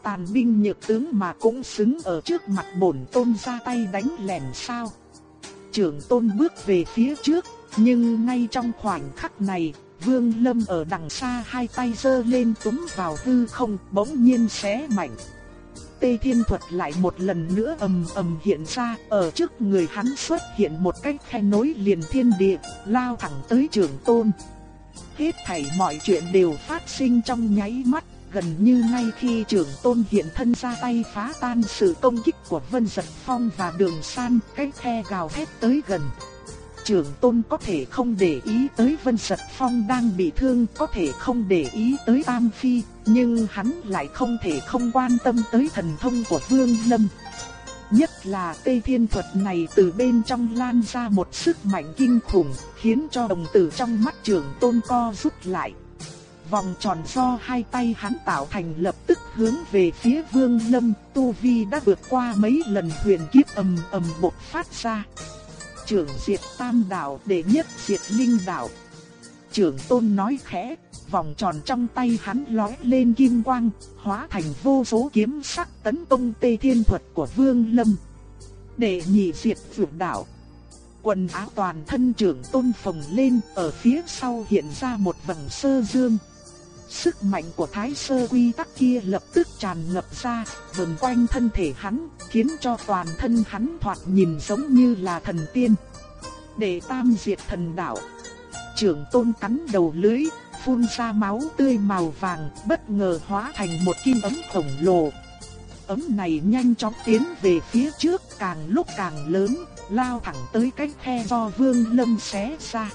Tàn binh nhược tướng mà cũng xứng ở trước mặt bổn tôn ra tay đánh lẻn sao. Trưởng tôn bước về phía trước, nhưng ngay trong khoảnh khắc này, Vương Lâm ở đằng xa hai tay giơ lên túm vào hư không, bỗng nhiên xé mạnh. Tê Thiên thuật lại một lần nữa ầm ầm hiện ra, ở trước người hắn xuất hiện một cách khe nối liền thiên địa, lao thẳng tới Trường Tôn. Hết thảy mọi chuyện đều phát sinh trong nháy mắt, gần như ngay khi trưởng tôn hiện thân ra tay phá tan sự công kích của Vân Dật Phong và Đường San, cái khe gào thét tới gần. Trưởng tôn có thể không để ý tới Vân sật Phong đang bị thương, có thể không để ý tới Tam Phi, nhưng hắn lại không thể không quan tâm tới thần thông của Vương Lâm. Nhất là Tây Thiên thuật này từ bên trong lan ra một sức mạnh kinh khủng, khiến cho đồng tử trong mắt trưởng tôn co rút lại. Vòng tròn do hai tay hắn tạo thành lập tức hướng về phía Vương Lâm, Tu Vi đã vượt qua mấy lần huyền kiếp ầm ầm bộc phát ra. Trưởng diệt tam đạo để nhất diệt linh đạo. Trưởng tôn nói khẽ, vòng tròn trong tay hắn lóe lên kim quang, hóa thành vô số kiếm sắc tấn công tê thiên thuật của Vương Lâm. Để nhị diệt vượt đạo. Quần áo toàn thân trưởng tôn phồng lên, ở phía sau hiện ra một vầng sơ dương. Sức mạnh của thái sơ quy tắc kia lập tức tràn ngập ra, vần quanh thân thể hắn, khiến cho toàn thân hắn thoạt nhìn giống như là thần tiên. Để tam diệt thần đạo. Trưởng tôn cắn đầu lưới, phun ra máu tươi màu vàng, bất ngờ hóa thành một kim ấm khổng lồ. Ấm này nhanh chóng tiến về phía trước càng lúc càng lớn, lao thẳng tới cái khe do vương lâm xé ra.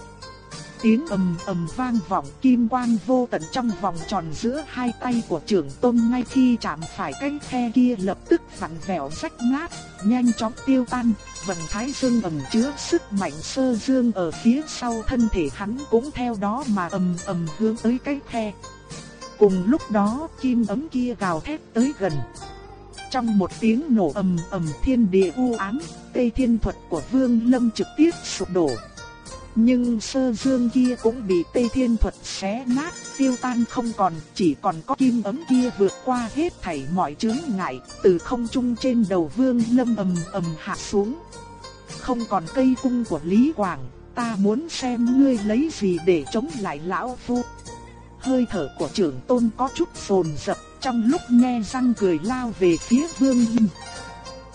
Tiếng ầm ầm vang vọng kim quang vô tận trong vòng tròn giữa hai tay của trưởng tôn ngay khi chạm phải cái khe kia lập tức vặn vẹo rách nát, nhanh chóng tiêu tan, vần thái dương ầm chứa sức mạnh sơ dương ở phía sau thân thể hắn cũng theo đó mà ầm ầm hướng tới cái khe. Cùng lúc đó kim ấm kia gào thét tới gần. Trong một tiếng nổ ầm ầm thiên địa u ám, tây thiên thuật của Vương Lâm trực tiếp sụp đổ. Nhưng sơ dương kia cũng bị Tây Thiên thuật xé nát, tiêu tan không còn, chỉ còn có kim ấm kia vượt qua hết thảy mọi chướng ngại, từ không trung trên đầu Vương Lâm ầm ầm hạ xuống. Không còn cây cung của Lý quảng ta muốn xem ngươi lấy gì để chống lại lão phu. Hơi thở của trưởng tôn có chút phồn dập, trong lúc nghe răng cười lao về phía Vương Lâm.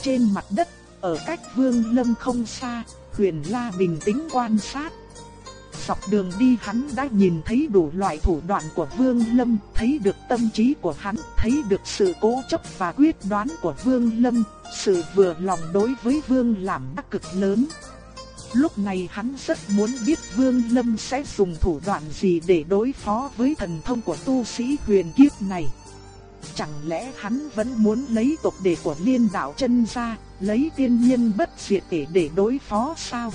Trên mặt đất, ở cách Vương Lâm không xa, Huyền La bình tĩnh quan sát. Dọc đường đi hắn đã nhìn thấy đủ loại thủ đoạn của Vương Lâm, thấy được tâm trí của hắn, thấy được sự cố chấp và quyết đoán của Vương Lâm, sự vừa lòng đối với Vương làm đã cực lớn. Lúc này hắn rất muốn biết Vương Lâm sẽ dùng thủ đoạn gì để đối phó với thần thông của tu sĩ huyền kiếp này. Chẳng lẽ hắn vẫn muốn lấy tộc đệ của liên đạo chân ra, lấy tiên nhân bất diệt để để đối phó sao?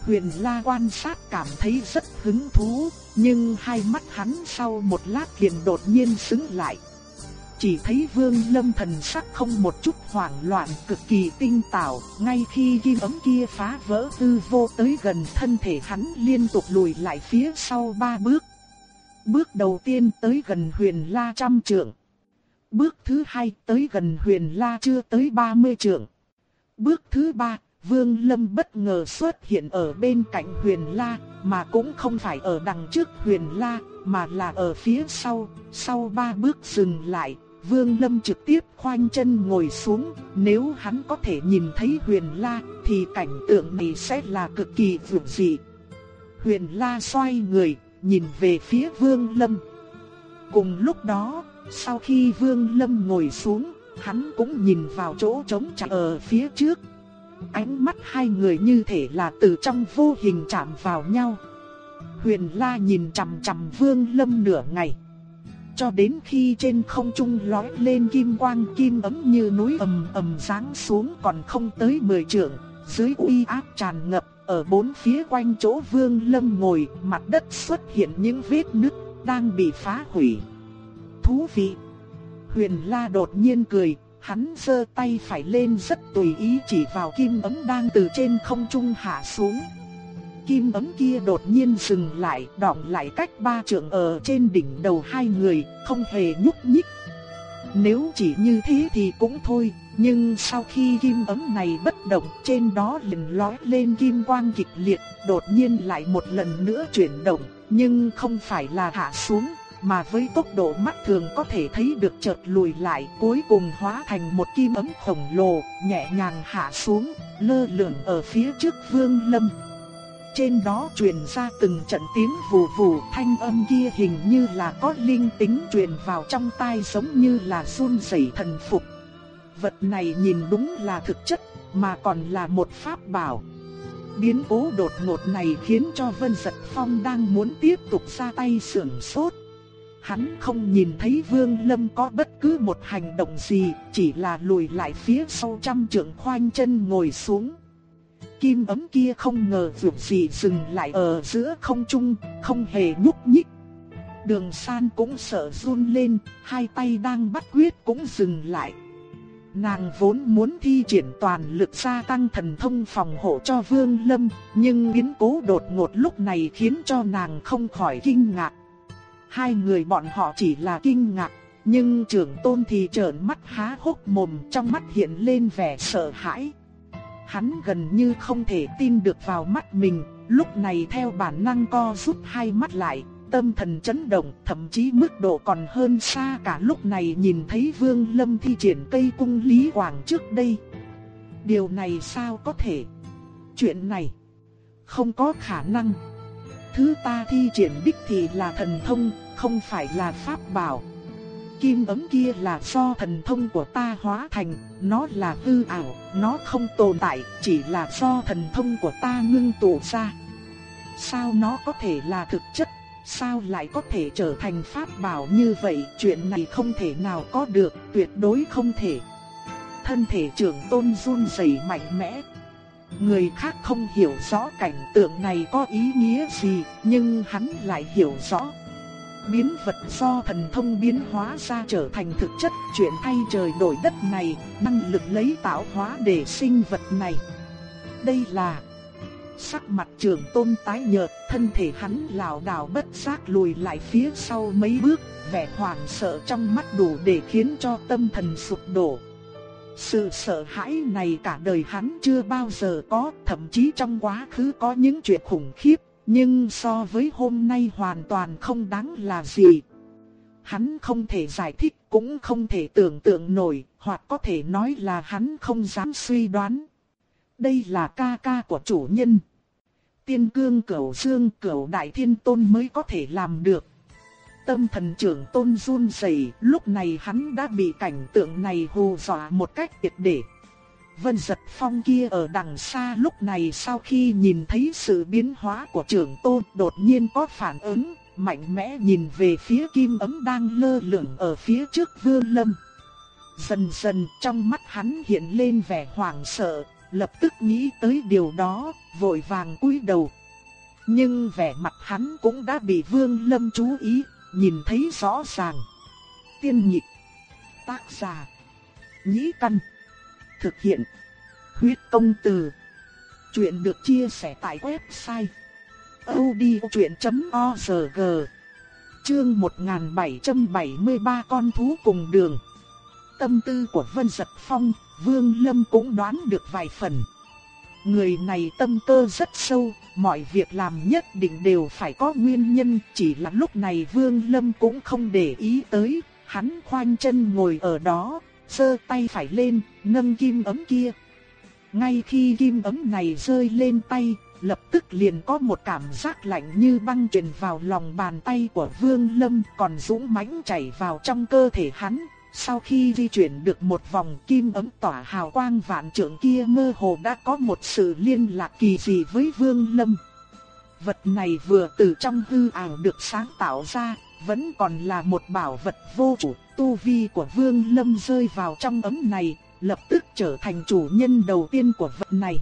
Huyền La quan sát cảm thấy rất hứng thú, nhưng hai mắt hắn sau một lát liền đột nhiên sững lại. Chỉ thấy Vương Lâm thần sắc không một chút hoảng loạn, cực kỳ tinh tảo, ngay khi kim ấm kia phá vỡ tư vô tới gần thân thể hắn liên tục lùi lại phía sau ba bước. Bước đầu tiên tới gần Huyền La trăm trượng. Bước thứ hai tới gần Huyền La chưa tới 30 trượng. Bước thứ ba, Vương Lâm bất ngờ xuất hiện ở bên cạnh Huyền La, mà cũng không phải ở đằng trước Huyền La, mà là ở phía sau. Sau ba bước dừng lại, Vương Lâm trực tiếp khoanh chân ngồi xuống, nếu hắn có thể nhìn thấy Huyền La, thì cảnh tượng này sẽ là cực kỳ vượt dị. Huyền La xoay người, nhìn về phía Vương Lâm. Cùng lúc đó, sau khi Vương Lâm ngồi xuống, hắn cũng nhìn vào chỗ trống trải ở phía trước. Ánh mắt hai người như thể là từ trong vô hình chạm vào nhau. Huyền La nhìn chằm chằm Vương Lâm nửa ngày. Cho đến khi trên không trung lói lên kim quang kim ấm như núi ầm ầm giáng xuống còn không tới 10 trượng, dưới uy áp tràn ngập, ở bốn phía quanh chỗ Vương Lâm ngồi, mặt đất xuất hiện những vết nứt đang bị phá hủy. Thú vị. Huyền La đột nhiên cười, hắn giơ tay phải lên rất tùy ý chỉ vào kim ấm đang từ trên không trung hạ xuống. Kim ấm kia đột nhiên dừng lại, đọng lại cách ba trượng ở trên đỉnh đầu hai người, không hề nhúc nhích. Nếu chỉ như thế thì cũng thôi, nhưng sau khi kim ấm này bất động, trên đó liền lói lên kim quang kịch liệt, đột nhiên lại một lần nữa chuyển động, nhưng không phải là hạ xuống, mà với tốc độ mắt thường có thể thấy được chợt lùi lại, cuối cùng hóa thành một kim ấm khổng lồ, nhẹ nhàng hạ xuống, lơ lửng ở phía trước Vương Lâm. trên đó truyền ra từng trận tiếng vù vù thanh âm kia hình như là có linh tính truyền vào trong tai giống như là run rẩy thần phục. Vật này nhìn đúng là thực chất, mà còn là một pháp bảo. Biến cố đột ngột này khiến cho Vân Giật Phong đang muốn tiếp tục ra tay sưởng sốt. Hắn không nhìn thấy Vương Lâm có bất cứ một hành động gì, chỉ là lùi lại phía sau trăm trượng khoanh chân ngồi xuống. Kim ấm kia không ngờ vượt gì dừng lại ở giữa không trung, không hề nhúc nhích. Đường san cũng sợ run lên, hai tay đang bắt quyết cũng dừng lại. Nàng vốn muốn thi triển toàn lực gia tăng thần thông phòng hộ cho Vương Lâm, nhưng biến cố đột ngột lúc này khiến cho nàng không khỏi kinh ngạc. Hai người bọn họ chỉ là kinh ngạc, nhưng trưởng tôn thì trợn mắt há hốc mồm trong mắt hiện lên vẻ sợ hãi. Hắn gần như không thể tin được vào mắt mình, lúc này theo bản năng co rút hai mắt lại, tâm thần chấn động, thậm chí mức độ còn hơn xa cả lúc này nhìn thấy Vương Lâm thi triển cây cung Lý Hoàng trước đây. Điều này sao có thể? Chuyện này không có khả năng. Thứ ta thi triển đích thì là thần thông, không phải là pháp bảo. Kim ấm kia là do thần thông của ta hóa thành, nó là hư ảo, nó không tồn tại, chỉ là do thần thông của ta ngưng tụ ra. Sao nó có thể là thực chất sao lại có thể trở thành pháp bảo như vậy, chuyện này không thể nào có được, tuyệt đối không thể. Thân thể trưởng tôn run rẩy mạnh mẽ. Người khác không hiểu rõ cảnh tượng này có ý nghĩa gì, nhưng hắn lại hiểu rõ. Biến vật do thần thông biến hóa ra trở thành thực chất, chuyện thay trời đổi đất này, năng lực lấy tạo hóa để sinh vật này. Đây là Sắc mặt trường tôn tái nhợt, thân thể hắn lảo đảo bất giác lùi lại phía sau mấy bước, vẻ hoảng sợ trong mắt đủ để khiến cho tâm thần sụp đổ. Sự sợ hãi này cả đời hắn chưa bao giờ có, thậm chí trong quá khứ có những chuyện khủng khiếp, nhưng so với hôm nay hoàn toàn không đáng là gì. Hắn không thể giải thích, cũng không thể tưởng tượng nổi, hoặc có thể nói là hắn không dám suy đoán. Đây là ca ca của chủ nhân. Tiên cương cửu dương cửu đại thiên tôn mới có thể làm được. Tâm thần trưởng tôn run rẩy, lúc này hắn đã bị cảnh tượng này hù dọa một cách tuyệt để. Vân giật phong kia ở đằng xa lúc này sau khi nhìn thấy sự biến hóa của trưởng tôn đột nhiên có phản ứng, mạnh mẽ nhìn về phía kim ấm đang lơ lửng ở phía trước vương lâm. Dần dần trong mắt hắn hiện lên vẻ hoảng sợ, lập tức nghĩ tới điều đó, vội vàng cúi đầu. Nhưng vẻ mặt hắn cũng đã bị Vương Lâm chú ý, nhìn thấy rõ ràng. Tiên nhị tác giả, nhĩ căn, thực hiện, huyết công từ. Chuyện được chia sẻ tại website odchuyện.org Chương 1773 con thú cùng đường Tâm tư của Vân Giật Phong Vương Lâm cũng đoán được vài phần. Người này tâm cơ rất sâu, mọi việc làm nhất định đều phải có nguyên nhân, chỉ là lúc này Vương Lâm cũng không để ý tới, hắn khoanh chân ngồi ở đó, giơ tay phải lên, nâng kim ấm kia. Ngay khi kim ấm này rơi lên tay, lập tức liền có một cảm giác lạnh như băng truyền vào lòng bàn tay của Vương Lâm, còn dũng mãnh chảy vào trong cơ thể hắn, sau khi di chuyển được một vòng kim ấm tỏa hào quang vạn trượng kia mơ hồ đã có một sự liên lạc kỳ dị với Vương Lâm. Vật này vừa từ trong hư ảo được sáng tạo ra, vẫn còn là một bảo vật vô chủ. Tu vi của Vương Lâm rơi vào trong ấm này, lập tức trở thành chủ nhân đầu tiên của vật này.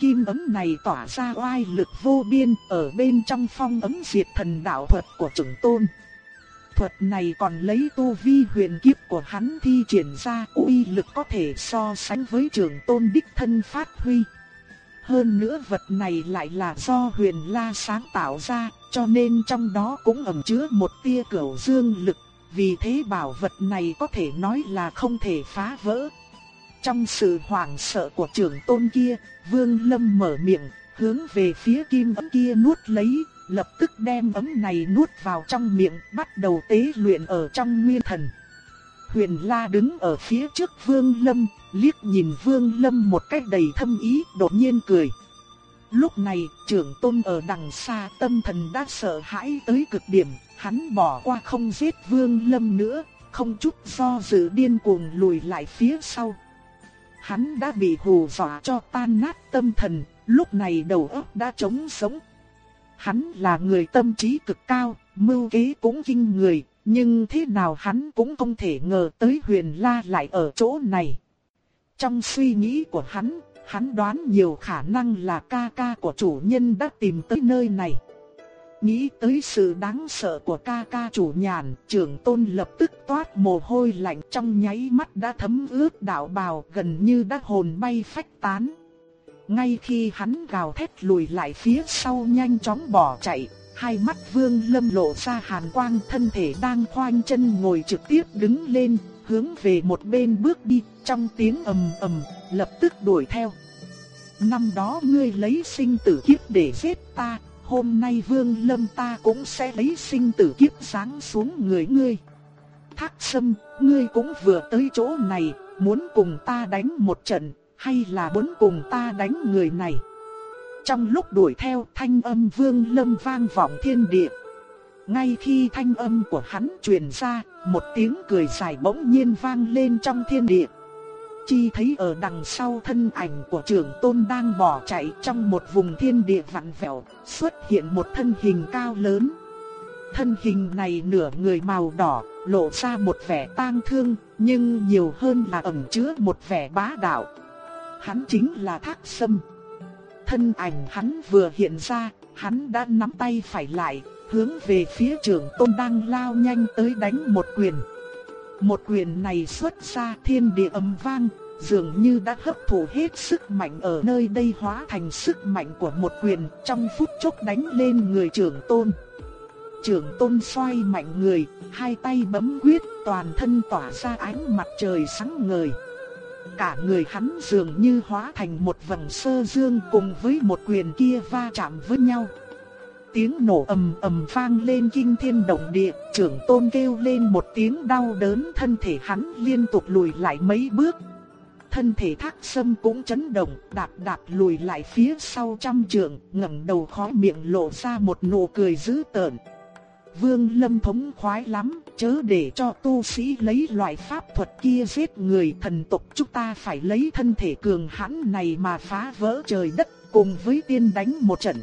Kim ấm này tỏa ra oai lực vô biên ở bên trong phong ấm diệt thần đạo thuật của trưởng tôn thuật này còn lấy tu vi huyền kiếp của hắn thi triển ra uy lực có thể so sánh với trường tôn đích thân phát huy. Hơn nữa vật này lại là do huyền la sáng tạo ra, cho nên trong đó cũng ẩn chứa một tia cửu dương lực, vì thế bảo vật này có thể nói là không thể phá vỡ. Trong sự hoảng sợ của trưởng tôn kia, Vương Lâm mở miệng, hướng về phía kim ấm kia nuốt lấy, lập tức đem ấm này nuốt vào trong miệng, bắt đầu tế luyện ở trong nguyên thần. Huyền La đứng ở phía trước Vương Lâm, liếc nhìn Vương Lâm một cách đầy thâm ý, đột nhiên cười. Lúc này, trưởng tôn ở đằng xa tâm thần đã sợ hãi tới cực điểm, hắn bỏ qua không giết vương lâm nữa, không chút do dự điên cuồng lùi lại phía sau. Hắn đã bị hù dọa cho tan nát tâm thần, lúc này đầu óc đã trống sống. Hắn là người tâm trí cực cao, mưu kế cũng kinh người, nhưng thế nào hắn cũng không thể ngờ tới huyền la lại ở chỗ này. Trong suy nghĩ của hắn, hắn đoán nhiều khả năng là ca ca của chủ nhân đã tìm tới nơi này. Nghĩ tới sự đáng sợ của ca ca chủ nhàn, trưởng tôn lập tức toát mồ hôi lạnh trong nháy mắt đã thấm ướt đạo bào gần như đã hồn bay phách tán. Ngay khi hắn gào thét lùi lại phía sau nhanh chóng bỏ chạy, hai mắt vương lâm lộ ra hàn quang thân thể đang khoanh chân ngồi trực tiếp đứng lên, hướng về một bên bước đi, trong tiếng ầm ầm, lập tức đuổi theo. Năm đó ngươi lấy sinh tử kiếp để giết ta, hôm nay vương lâm ta cũng sẽ lấy sinh tử kiếp sáng xuống người ngươi. Thác sâm, ngươi cũng vừa tới chỗ này, muốn cùng ta đánh một trận, hay là muốn cùng ta đánh người này? Trong lúc đuổi theo thanh âm vương lâm vang vọng thiên địa. Ngay khi thanh âm của hắn truyền ra, một tiếng cười dài bỗng nhiên vang lên trong thiên địa. Chi thấy ở đằng sau thân ảnh của trưởng tôn đang bỏ chạy trong một vùng thiên địa vặn vẹo, xuất hiện một thân hình cao lớn. Thân hình này nửa người màu đỏ, lộ ra một vẻ tang thương, nhưng nhiều hơn là ẩn chứa một vẻ bá đạo. Hắn chính là Thác Sâm. Thân ảnh hắn vừa hiện ra, hắn đã nắm tay phải lại, hướng về phía trưởng tôn đang lao nhanh tới đánh một quyền. Một quyền này xuất ra thiên địa âm vang, dường như đã hấp thụ hết sức mạnh ở nơi đây hóa thành sức mạnh của một quyền trong phút chốc đánh lên người trưởng tôn. Trưởng tôn xoay mạnh người, hai tay bấm quyết toàn thân tỏa ra ánh mặt trời sáng ngời. Cả người hắn dường như hóa thành một vầng sơ dương cùng với một quyền kia va chạm với nhau tiếng nổ ầm ầm vang lên kinh thiên động địa, trưởng tôn kêu lên một tiếng đau đớn thân thể hắn liên tục lùi lại mấy bước. Thân thể thác sâm cũng chấn động, đạp đạp lùi lại phía sau trăm trượng, ngẩng đầu khóe miệng lộ ra một nụ cười dữ tợn. Vương lâm thống khoái lắm, chớ để cho tu sĩ lấy loại pháp thuật kia giết người thần tộc chúng ta phải lấy thân thể cường hãn này mà phá vỡ trời đất cùng với tiên đánh một trận.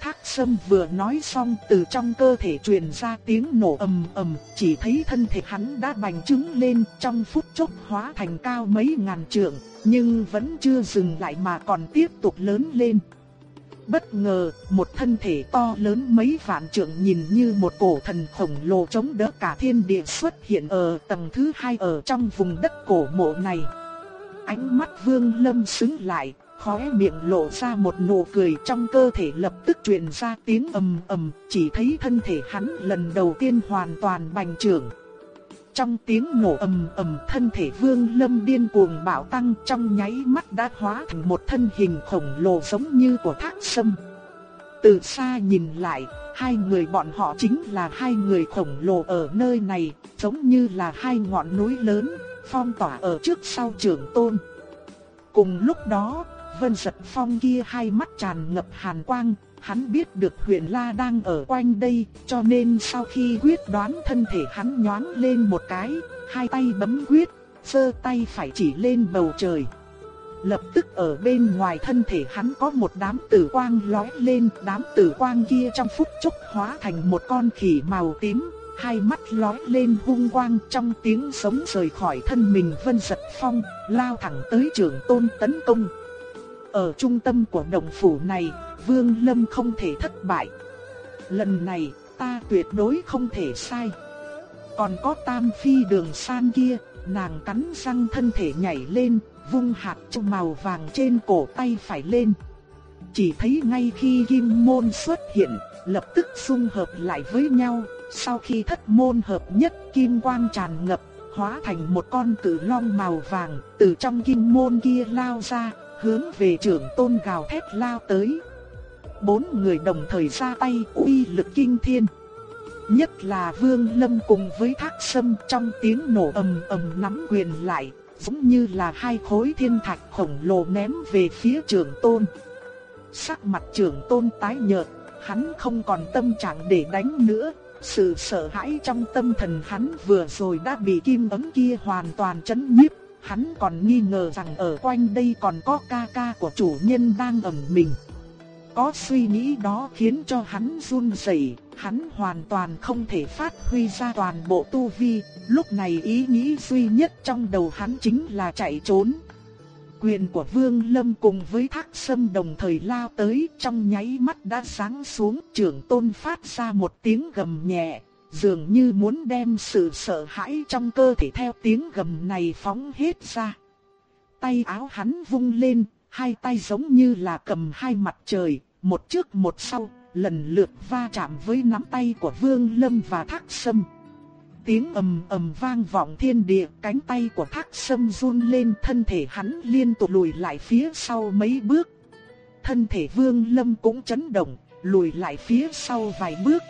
Thác Sâm vừa nói xong từ trong cơ thể truyền ra tiếng nổ ầm ầm, chỉ thấy thân thể hắn đã bành trướng lên trong phút chốc hóa thành cao mấy ngàn trượng, nhưng vẫn chưa dừng lại mà còn tiếp tục lớn lên. Bất ngờ, một thân thể to lớn mấy vạn trượng nhìn như một cổ thần khổng lồ chống đỡ cả thiên địa xuất hiện ở tầng thứ hai ở trong vùng đất cổ mộ này. Ánh mắt Vương Lâm xứng lại, khóe miệng lộ ra một nụ cười trong cơ thể lập tức truyền ra tiếng ầm ầm, chỉ thấy thân thể hắn lần đầu tiên hoàn toàn bành trướng. Trong tiếng nổ ầm ầm thân thể vương lâm điên cuồng bạo tăng trong nháy mắt đã hóa thành một thân hình khổng lồ giống như của thác sâm. Từ xa nhìn lại, hai người bọn họ chính là hai người khổng lồ ở nơi này, giống như là hai ngọn núi lớn, phong tỏa ở trước sau trưởng tôn. Cùng lúc đó, Vân giật phong kia hai mắt tràn ngập hàn quang, hắn biết được huyền la đang ở quanh đây, cho nên sau khi quyết đoán thân thể hắn nhoáng lên một cái, hai tay bấm quyết, sơ tay phải chỉ lên bầu trời. Lập tức ở bên ngoài thân thể hắn có một đám tử quang lóe lên, đám tử quang kia trong phút chốc hóa thành một con khỉ màu tím, hai mắt lóe lên hung quang trong tiếng sống rời khỏi thân mình vân giật phong, lao thẳng tới trường tôn tấn công. Ở trung tâm của đồng phủ này, Vương Lâm không thể thất bại. Lần này, ta tuyệt đối không thể sai. Còn có tam phi đường san kia, nàng cắn răng thân thể nhảy lên, vung hạt châu màu vàng trên cổ tay phải lên. Chỉ thấy ngay khi kim môn xuất hiện, lập tức xung hợp lại với nhau, sau khi thất môn hợp nhất kim quang tràn ngập, hóa thành một con cử long màu vàng, từ trong kim môn kia lao ra, hướng về trưởng tôn gào thét lao tới. Bốn người đồng thời ra tay uy lực kinh thiên. Nhất là Vương Lâm cùng với Thác Sâm trong tiếng nổ ầm ầm nắm quyền lại, giống như là hai khối thiên thạch khổng lồ ném về phía trưởng tôn. sắc mặt trưởng tôn tái nhợt, hắn không còn tâm trạng để đánh nữa. Sự sợ hãi trong tâm thần hắn vừa rồi đã bị kim ấm kia hoàn toàn chấn nhiếp. Hắn còn nghi ngờ rằng ở quanh đây còn có ca ca của chủ nhân đang ẩn mình. Có suy nghĩ đó khiến cho hắn run rẩy, hắn hoàn toàn không thể phát huy ra toàn bộ tu vi, lúc này ý nghĩ duy nhất trong đầu hắn chính là chạy trốn. Quyền của Vương Lâm cùng với Thác Sâm đồng thời lao tới, trong nháy mắt đã sáng xuống, trưởng tôn phát ra một tiếng gầm nhẹ, dường như muốn đem sự sợ hãi trong cơ thể theo tiếng gầm này phóng hết ra. Tay áo hắn vung lên, hai tay giống như là cầm hai mặt trời, một trước một sau, lần lượt va chạm với nắm tay của Vương Lâm và Thác Sâm. Tiếng ầm ầm vang vọng thiên địa, cánh tay của Thác Sâm run lên, thân thể hắn liên tục lùi lại phía sau mấy bước. Thân thể Vương Lâm cũng chấn động, lùi lại phía sau vài bước.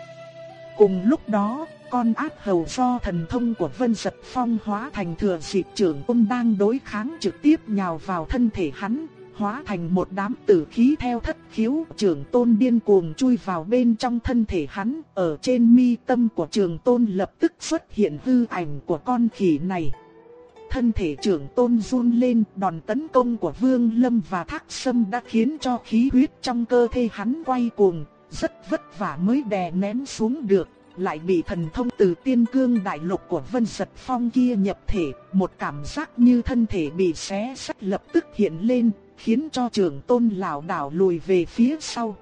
Cùng lúc đó, con ác hầu do thần thông của Vân Giật Phong hóa thành thừa dịp trưởng ôn đang đối kháng trực tiếp nhào vào thân thể hắn, hóa thành một đám tử khí theo thất khiếu. trưởng tôn điên cuồng chui vào bên trong thân thể hắn, ở trên mi tâm của trưởng tôn lập tức xuất hiện hư ảnh của con khỉ này. Thân thể trưởng tôn run lên, đòn tấn công của Vương Lâm và Thác Sâm đã khiến cho khí huyết trong cơ thể hắn quay cuồng, rất vất vả mới đè nén xuống được, lại bị thần thông từ tiên cương đại lục của Vân Giật Phong kia nhập thể, một cảm giác như thân thể bị xé sách lập tức hiện lên, khiến cho trưởng tôn lão đảo lùi về phía sau.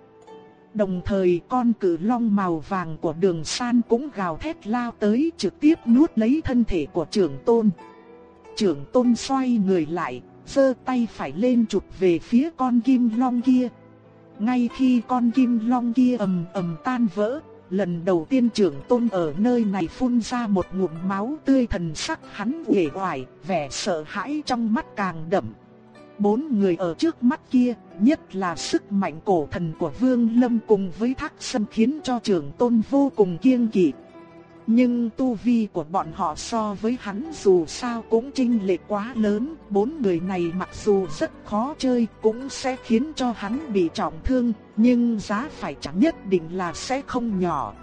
Đồng thời con cử long màu vàng của đường san cũng gào thét lao tới trực tiếp nuốt lấy thân thể của trưởng tôn. Trưởng tôn xoay người lại, giơ tay phải lên chụp về phía con kim long kia. Ngay khi con kim long kia ầm ầm tan vỡ, lần đầu tiên trưởng tôn ở nơi này phun ra một ngụm máu tươi thần sắc hắn uể oải, vẻ sợ hãi trong mắt càng đậm. Bốn người ở trước mắt kia, nhất là sức mạnh cổ thần của Vương Lâm cùng với Thác Sâm khiến cho trưởng tôn vô cùng kiêng kỵ. Nhưng tu vi của bọn họ so với hắn dù sao cũng chênh lệch quá lớn, bốn người này mặc dù rất khó chơi cũng sẽ khiến cho hắn bị trọng thương, nhưng giá phải chẳng nhất định là sẽ không nhỏ.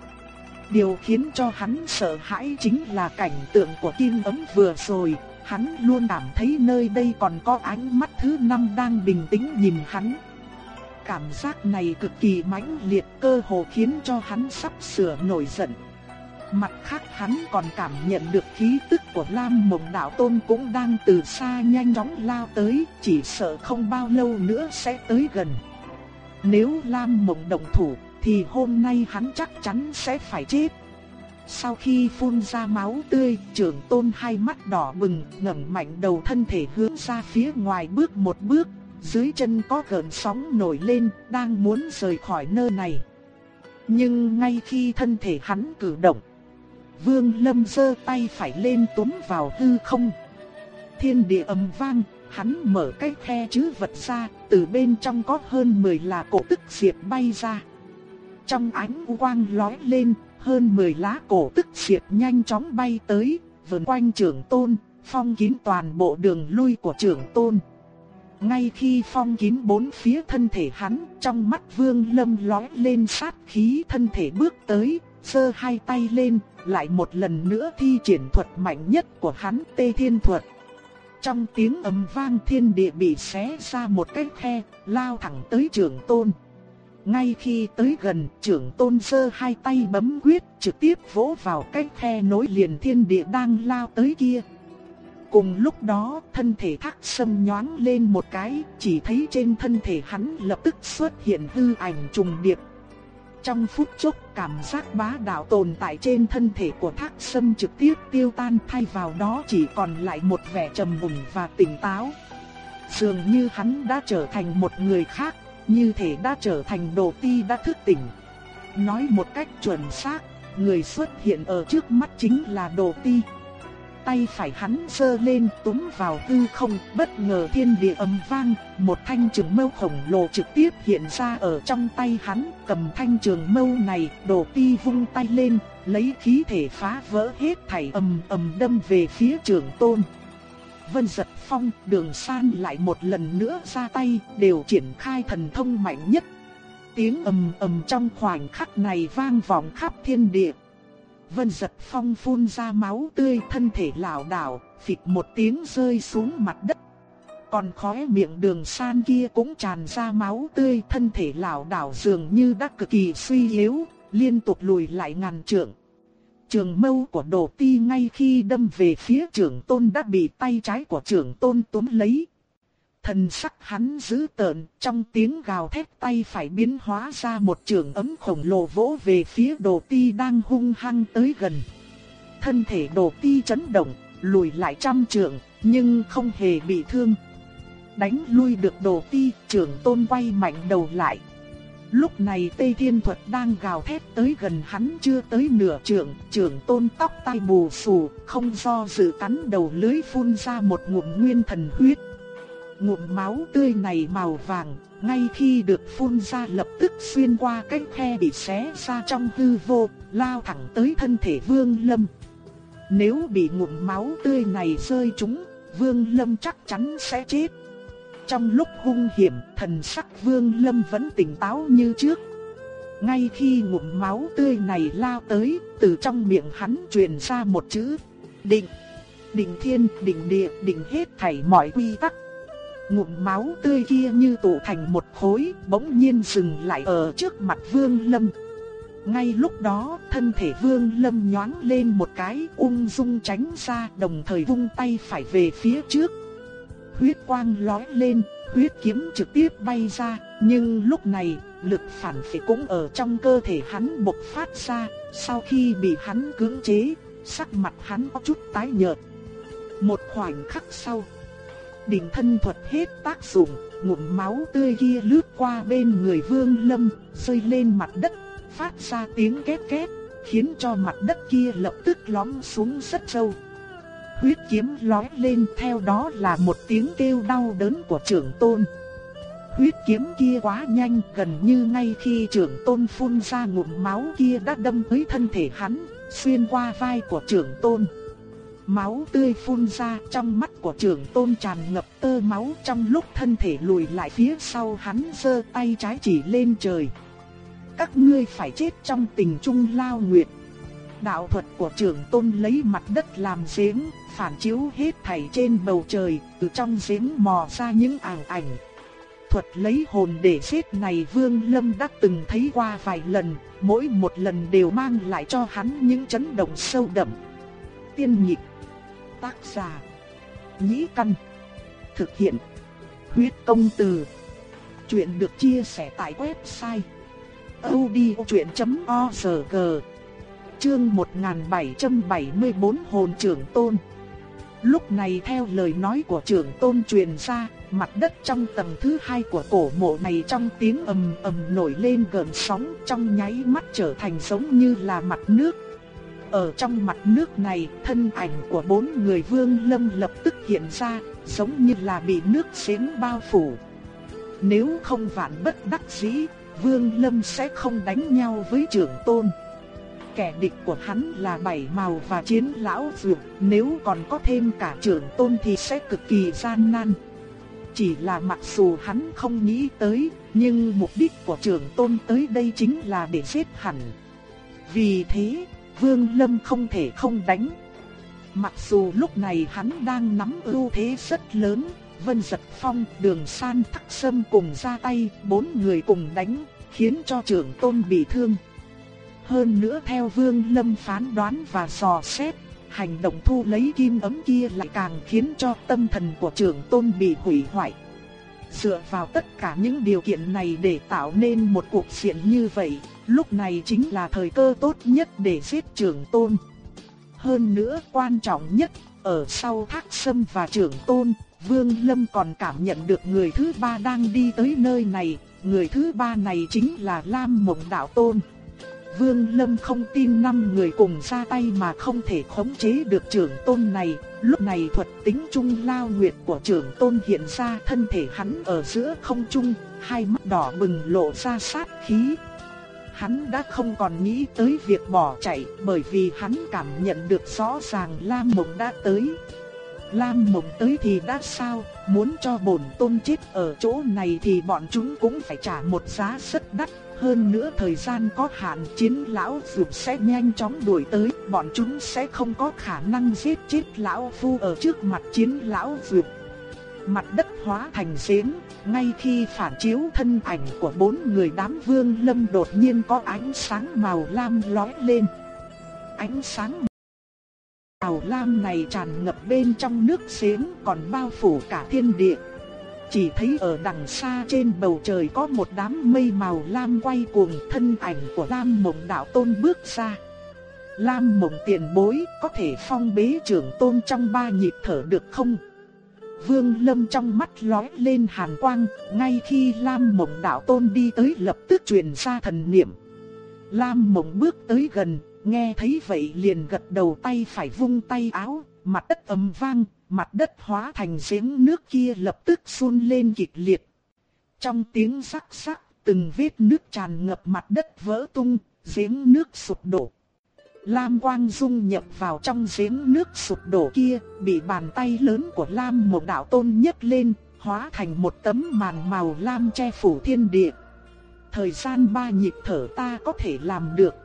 Điều khiến cho hắn sợ hãi chính là cảnh tượng của kim ấm vừa rồi, hắn luôn cảm thấy nơi đây còn có ánh mắt thứ năm đang bình tĩnh nhìn hắn. Cảm giác này cực kỳ mãnh liệt cơ hồ khiến cho hắn sắp sửa nổi giận. Mặt khác hắn còn cảm nhận được khí tức của Lam Mộng Đạo Tôn cũng đang từ xa nhanh chóng lao tới, chỉ sợ không bao lâu nữa sẽ tới gần. Nếu Lam Mộng động thủ, thì hôm nay hắn chắc chắn sẽ phải chết. Sau khi phun ra máu tươi, trưởng tôn hai mắt đỏ bừng, ngẩng mạnh đầu thân thể hướng ra phía ngoài bước một bước, dưới chân có gợn sóng nổi lên, đang muốn rời khỏi nơi này. Nhưng ngay khi thân thể hắn cử động, Vương Lâm giơ tay phải lên túm vào hư không. Thiên địa ầm vang, hắn mở cái khe chữ vật ra, từ bên trong có hơn 10 là cổ tức diệp bay ra. Trong ánh quang lóe lên, hơn 10 lá cổ tức diệp nhanh chóng bay tới, vần quanh trưởng tôn, phong kín toàn bộ đường lui của trưởng tôn. Ngay khi phong kín bốn phía thân thể hắn, trong mắt vương lâm lóe lên sát khí thân thể bước tới, giơ hai tay lên, lại một lần nữa thi triển thuật mạnh nhất của hắn tê thiên thuật. Trong tiếng ầm vang thiên địa bị xé ra một cái khe, lao thẳng tới trưởng tôn. Ngay khi tới gần, trưởng tôn sơ hai tay bấm quyết, trực tiếp vỗ vào cái khe nối liền thiên địa đang lao tới kia. Cùng lúc đó, thân thể thác sâm nhoáng lên một cái, chỉ thấy trên thân thể hắn lập tức xuất hiện hư ảnh trùng điệp. Trong phút chốc, cảm giác bá đạo tồn tại trên thân thể của thác sâm trực tiếp tiêu tan thay vào đó chỉ còn lại một vẻ trầm mùng và tỉnh táo. Dường như hắn đã trở thành một người khác, như thể đã trở thành đồ ti đã thức tỉnh. Nói một cách chuẩn xác, người xuất hiện ở trước mắt chính là đồ ti. Tay phải hắn sơ lên túm vào hư không, bất ngờ thiên địa ầm vang, một thanh trường mâu khổng lồ trực tiếp hiện ra ở trong tay hắn, cầm thanh trường mâu này, đồ ti vung tay lên, lấy khí thể phá vỡ hết thảy ầm ầm đâm về phía trường tôn. Vân Giật Phong, Đường San lại một lần nữa ra tay, đều triển khai thần thông mạnh nhất. Tiếng ầm ầm trong khoảnh khắc này vang vọng khắp thiên địa. Vân Giật Phong phun ra máu tươi, thân thể lảo đảo, phịch một tiếng rơi xuống mặt đất. Còn khóe miệng đường san kia cũng tràn ra máu tươi, thân thể lảo đảo dường như đã cực kỳ suy yếu, liên tục lùi lại ngàn trượng. Trường mâu của đồ ti ngay khi đâm về phía trưởng tôn đã bị tay trái của trưởng tôn túm lấy. Thần sắc hắn dữ tợn, trong tiếng gào thét tay phải biến hóa ra một trường ấm khổng lồ vỗ về phía đồ ti đang hung hăng tới gần. Thân thể đồ ti chấn động, lùi lại trăm trường, nhưng không hề bị thương. Đánh lui được đồ ti, trưởng tôn quay mạnh đầu lại. Lúc này Tây Thiên Thuật đang gào thét tới gần hắn chưa tới nửa trượng, trưởng tôn tóc tai bù xù, không do dự cắn đầu lưới phun ra một ngụm nguyên thần huyết. Ngụm máu tươi này màu vàng, ngay khi được phun ra lập tức xuyên qua cái khe bị xé ra trong hư vô, lao thẳng tới thân thể Vương Lâm. Nếu bị ngụm máu tươi này rơi trúng, Vương Lâm chắc chắn sẽ chết. Trong lúc hung hiểm, thần sắc Vương Lâm vẫn tỉnh táo như trước. Ngay khi ngụm máu tươi này lao tới, từ trong miệng hắn truyền ra một chữ: Định. Định thiên, định địa, định hết thảy mọi quy tắc. Ngụm máu tươi kia như tụ thành một khối, bỗng nhiên dừng lại ở trước mặt Vương Lâm. Ngay lúc đó, thân thể Vương Lâm nhoáng lên một cái, ung dung tránh ra, đồng thời vung tay phải về phía trước huyết quang lóe lên, huyết kiếm trực tiếp bay ra, nhưng lúc này, lực phản phệ cũng ở trong cơ thể hắn bộc phát ra, sau khi bị hắn cưỡng chế, sắc mặt hắn có chút tái nhợt. Một khoảnh khắc sau, đỉnh thân thuật hết tác dụng, ngụm máu tươi kia lướt qua bên người Vương Lâm, rơi lên mặt đất, phát ra tiếng két két, khiến cho mặt đất kia lập tức lõm xuống rất sâu huyết kiếm lói lên theo đó là một tiếng kêu đau đớn của trưởng tôn. Huyết kiếm kia quá nhanh gần như ngay khi trưởng tôn phun ra ngụm máu kia đã đâm tới thân thể hắn, xuyên qua vai của trưởng tôn. Máu tươi phun ra trong mắt của trưởng tôn tràn ngập tơ máu trong lúc thân thể lùi lại phía sau hắn giơ tay trái chỉ lên trời. Các ngươi phải chết trong tình trung lao nguyệt. Đạo thuật của trưởng tôn lấy mặt đất làm giếng, phản chiếu hết thảy trên bầu trời, từ trong giếng mò ra những ảo ảnh. Thuật lấy hồn để xếp này Vương Lâm đã từng thấy qua vài lần, mỗi một lần đều mang lại cho hắn những chấn động sâu đậm. Tiên nhịp, tác giả, nhĩ căn, thực hiện, huyết công từ. Chuyện được chia sẻ tại website odchuyện.org Chương 1774 Hồn trưởng tôn Lúc này theo lời nói của trưởng tôn truyền ra, mặt đất trong tầng thứ hai của cổ mộ này trong tiếng ầm ầm nổi lên gợn sóng trong nháy mắt trở thành giống như là mặt nước. Ở trong mặt nước này, thân ảnh của bốn người vương lâm lập tức hiện ra, giống như là bị nước xến bao phủ. Nếu không vạn bất đắc dĩ, vương lâm sẽ không đánh nhau với trưởng tôn kẻ địch của hắn là bảy màu và chiến lão dược, nếu còn có thêm cả trưởng tôn thì sẽ cực kỳ gian nan. Chỉ là mặc dù hắn không nghĩ tới, nhưng mục đích của trưởng tôn tới đây chính là để giết hẳn. Vì thế, Vương Lâm không thể không đánh. Mặc dù lúc này hắn đang nắm ưu thế rất lớn, Vân Giật Phong, Đường San Thắc Sâm cùng ra tay, bốn người cùng đánh, khiến cho trưởng tôn bị thương. Hơn nữa theo Vương Lâm phán đoán và dò xét, hành động thu lấy kim ấm kia lại càng khiến cho tâm thần của trưởng tôn bị hủy hoại. Dựa vào tất cả những điều kiện này để tạo nên một cuộc diện như vậy, lúc này chính là thời cơ tốt nhất để giết trưởng tôn. Hơn nữa quan trọng nhất, ở sau thác sâm và trưởng tôn, Vương Lâm còn cảm nhận được người thứ ba đang đi tới nơi này, người thứ ba này chính là Lam Mộng Đạo Tôn. Vương Lâm không tin năm người cùng ra tay mà không thể khống chế được trưởng tôn này. Lúc này thuật tính trung lao nguyệt của trưởng tôn hiện ra thân thể hắn ở giữa không trung, hai mắt đỏ bừng lộ ra sát khí. Hắn đã không còn nghĩ tới việc bỏ chạy bởi vì hắn cảm nhận được rõ ràng Lam Mộng đã tới. Lam Mộng tới thì đã sao, muốn cho bổn tôn chết ở chỗ này thì bọn chúng cũng phải trả một giá rất đắt. Hơn nữa thời gian có hạn chiến lão dược sẽ nhanh chóng đuổi tới, bọn chúng sẽ không có khả năng giết chết lão phu ở trước mặt chiến lão dược. Mặt đất hóa thành giếng, ngay khi phản chiếu thân ảnh của bốn người đám vương lâm đột nhiên có ánh sáng màu lam lóe lên. Ánh sáng màu lam này tràn ngập bên trong nước giếng còn bao phủ cả thiên địa. Chỉ thấy ở đằng xa trên bầu trời có một đám mây màu lam quay cuồng thân ảnh của Lam Mộng Đạo Tôn bước ra. Lam Mộng tiền bối có thể phong bế trưởng tôn trong ba nhịp thở được không? Vương Lâm trong mắt lóe lên hàn quang, ngay khi Lam Mộng Đạo Tôn đi tới lập tức truyền ra thần niệm. Lam Mộng bước tới gần, nghe thấy vậy liền gật đầu tay phải vung tay áo, mặt đất ầm vang, mặt đất hóa thành giếng nước kia lập tức sun lên kịch liệt. Trong tiếng sắc sắc, từng vết nước tràn ngập mặt đất vỡ tung, giếng nước sụp đổ. Lam Quang dung nhập vào trong giếng nước sụp đổ kia, bị bàn tay lớn của Lam một đạo tôn nhấc lên, hóa thành một tấm màn màu lam che phủ thiên địa. Thời gian ba nhịp thở ta có thể làm được.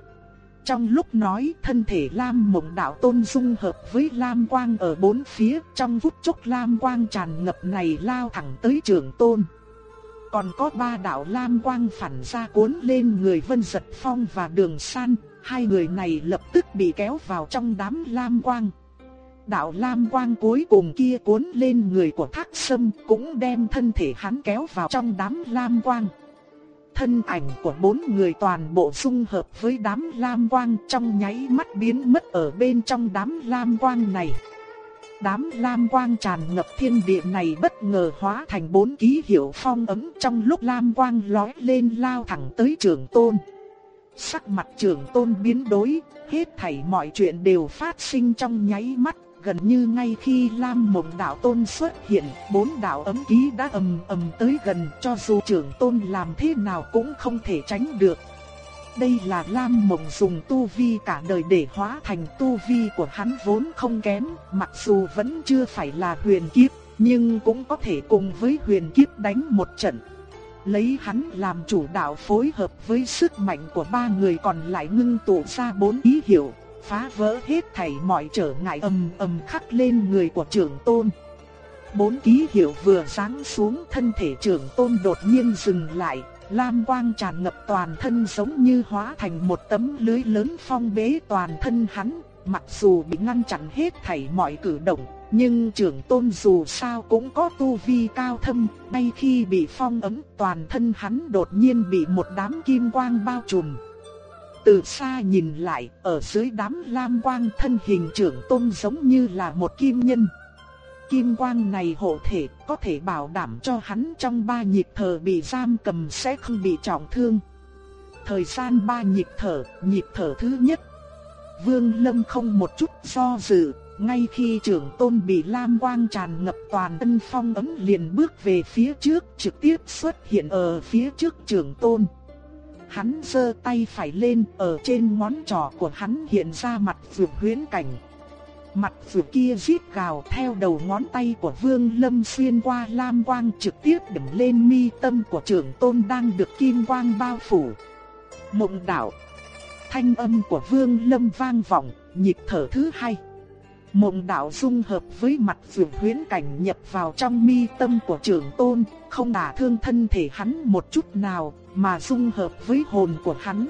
Trong lúc nói thân thể Lam Mộng Đạo Tôn dung hợp với Lam Quang ở bốn phía trong phút chốc Lam Quang tràn ngập này lao thẳng tới trường Tôn. Còn có ba đạo Lam Quang phản ra cuốn lên người Vân Giật Phong và Đường San, hai người này lập tức bị kéo vào trong đám Lam Quang. Đạo Lam Quang cuối cùng kia cuốn lên người của Thác Sâm cũng đem thân thể hắn kéo vào trong đám Lam Quang thân ảnh của bốn người toàn bộ dung hợp với đám lam quang trong nháy mắt biến mất ở bên trong đám lam quang này. Đám lam quang tràn ngập thiên địa này bất ngờ hóa thành bốn ký hiệu phong ấm trong lúc lam quang lói lên lao thẳng tới trường tôn. Sắc mặt trưởng tôn biến đổi, hết thảy mọi chuyện đều phát sinh trong nháy mắt gần như ngay khi Lam Mộng Đạo Tôn xuất hiện, bốn đạo ấm ký đã ầm ầm tới gần, cho dù trưởng tôn làm thế nào cũng không thể tránh được. Đây là Lam Mộng dùng tu vi cả đời để hóa thành tu vi của hắn vốn không kém, mặc dù vẫn chưa phải là huyền kiếp, nhưng cũng có thể cùng với huyền kiếp đánh một trận. Lấy hắn làm chủ đạo phối hợp với sức mạnh của ba người còn lại ngưng tụ ra bốn ý hiệu, phá vỡ hết thảy mọi trở ngại ầm ầm khắc lên người của trưởng tôn. Bốn ký hiệu vừa sáng xuống thân thể trưởng tôn đột nhiên dừng lại, lam quang tràn ngập toàn thân giống như hóa thành một tấm lưới lớn phong bế toàn thân hắn, mặc dù bị ngăn chặn hết thảy mọi cử động, nhưng trưởng tôn dù sao cũng có tu vi cao thâm, ngay khi bị phong ấm toàn thân hắn đột nhiên bị một đám kim quang bao trùm. Từ xa nhìn lại, ở dưới đám lam quang thân hình trưởng tôn giống như là một kim nhân. Kim quang này hộ thể có thể bảo đảm cho hắn trong ba nhịp thở bị giam cầm sẽ không bị trọng thương. Thời gian ba nhịp thở, nhịp thở thứ nhất. Vương Lâm không một chút do dự, ngay khi trưởng tôn bị lam quang tràn ngập toàn thân phong ấm liền bước về phía trước trực tiếp xuất hiện ở phía trước trưởng tôn. Hắn giơ tay phải lên, ở trên ngón trỏ của hắn hiện ra mặt vượt huyễn cảnh. Mặt vượt kia rít gào theo đầu ngón tay của Vương Lâm xuyên qua lam quang trực tiếp điểm lên mi tâm của trưởng tôn đang được kim quang bao phủ. Mộng đảo. Thanh âm của Vương Lâm vang vọng, nhịp thở thứ hai. Mộng đạo dung hợp với mặt vườn huyễn cảnh nhập vào trong mi tâm của trưởng tôn, không đả thương thân thể hắn một chút nào, mà dung hợp với hồn của hắn.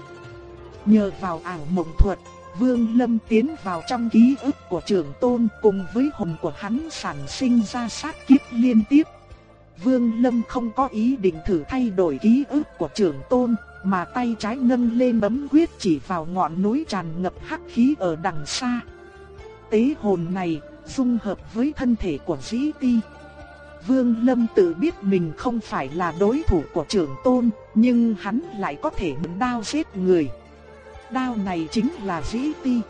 Nhờ vào ảo mộng thuật, Vương Lâm tiến vào trong ký ức của trưởng tôn cùng với hồn của hắn sản sinh ra sát kiếp liên tiếp. Vương Lâm không có ý định thử thay đổi ký ức của trưởng tôn, mà tay trái nâng lên bấm quyết chỉ vào ngọn núi tràn ngập hắc khí ở đằng xa. Tế hồn này dung hợp với thân thể của Dĩ Ti. Vương Lâm tự biết mình không phải là đối thủ của trưởng tôn, nhưng hắn lại có thể mượn đao giết người. Đao này chính là Dĩ Ti.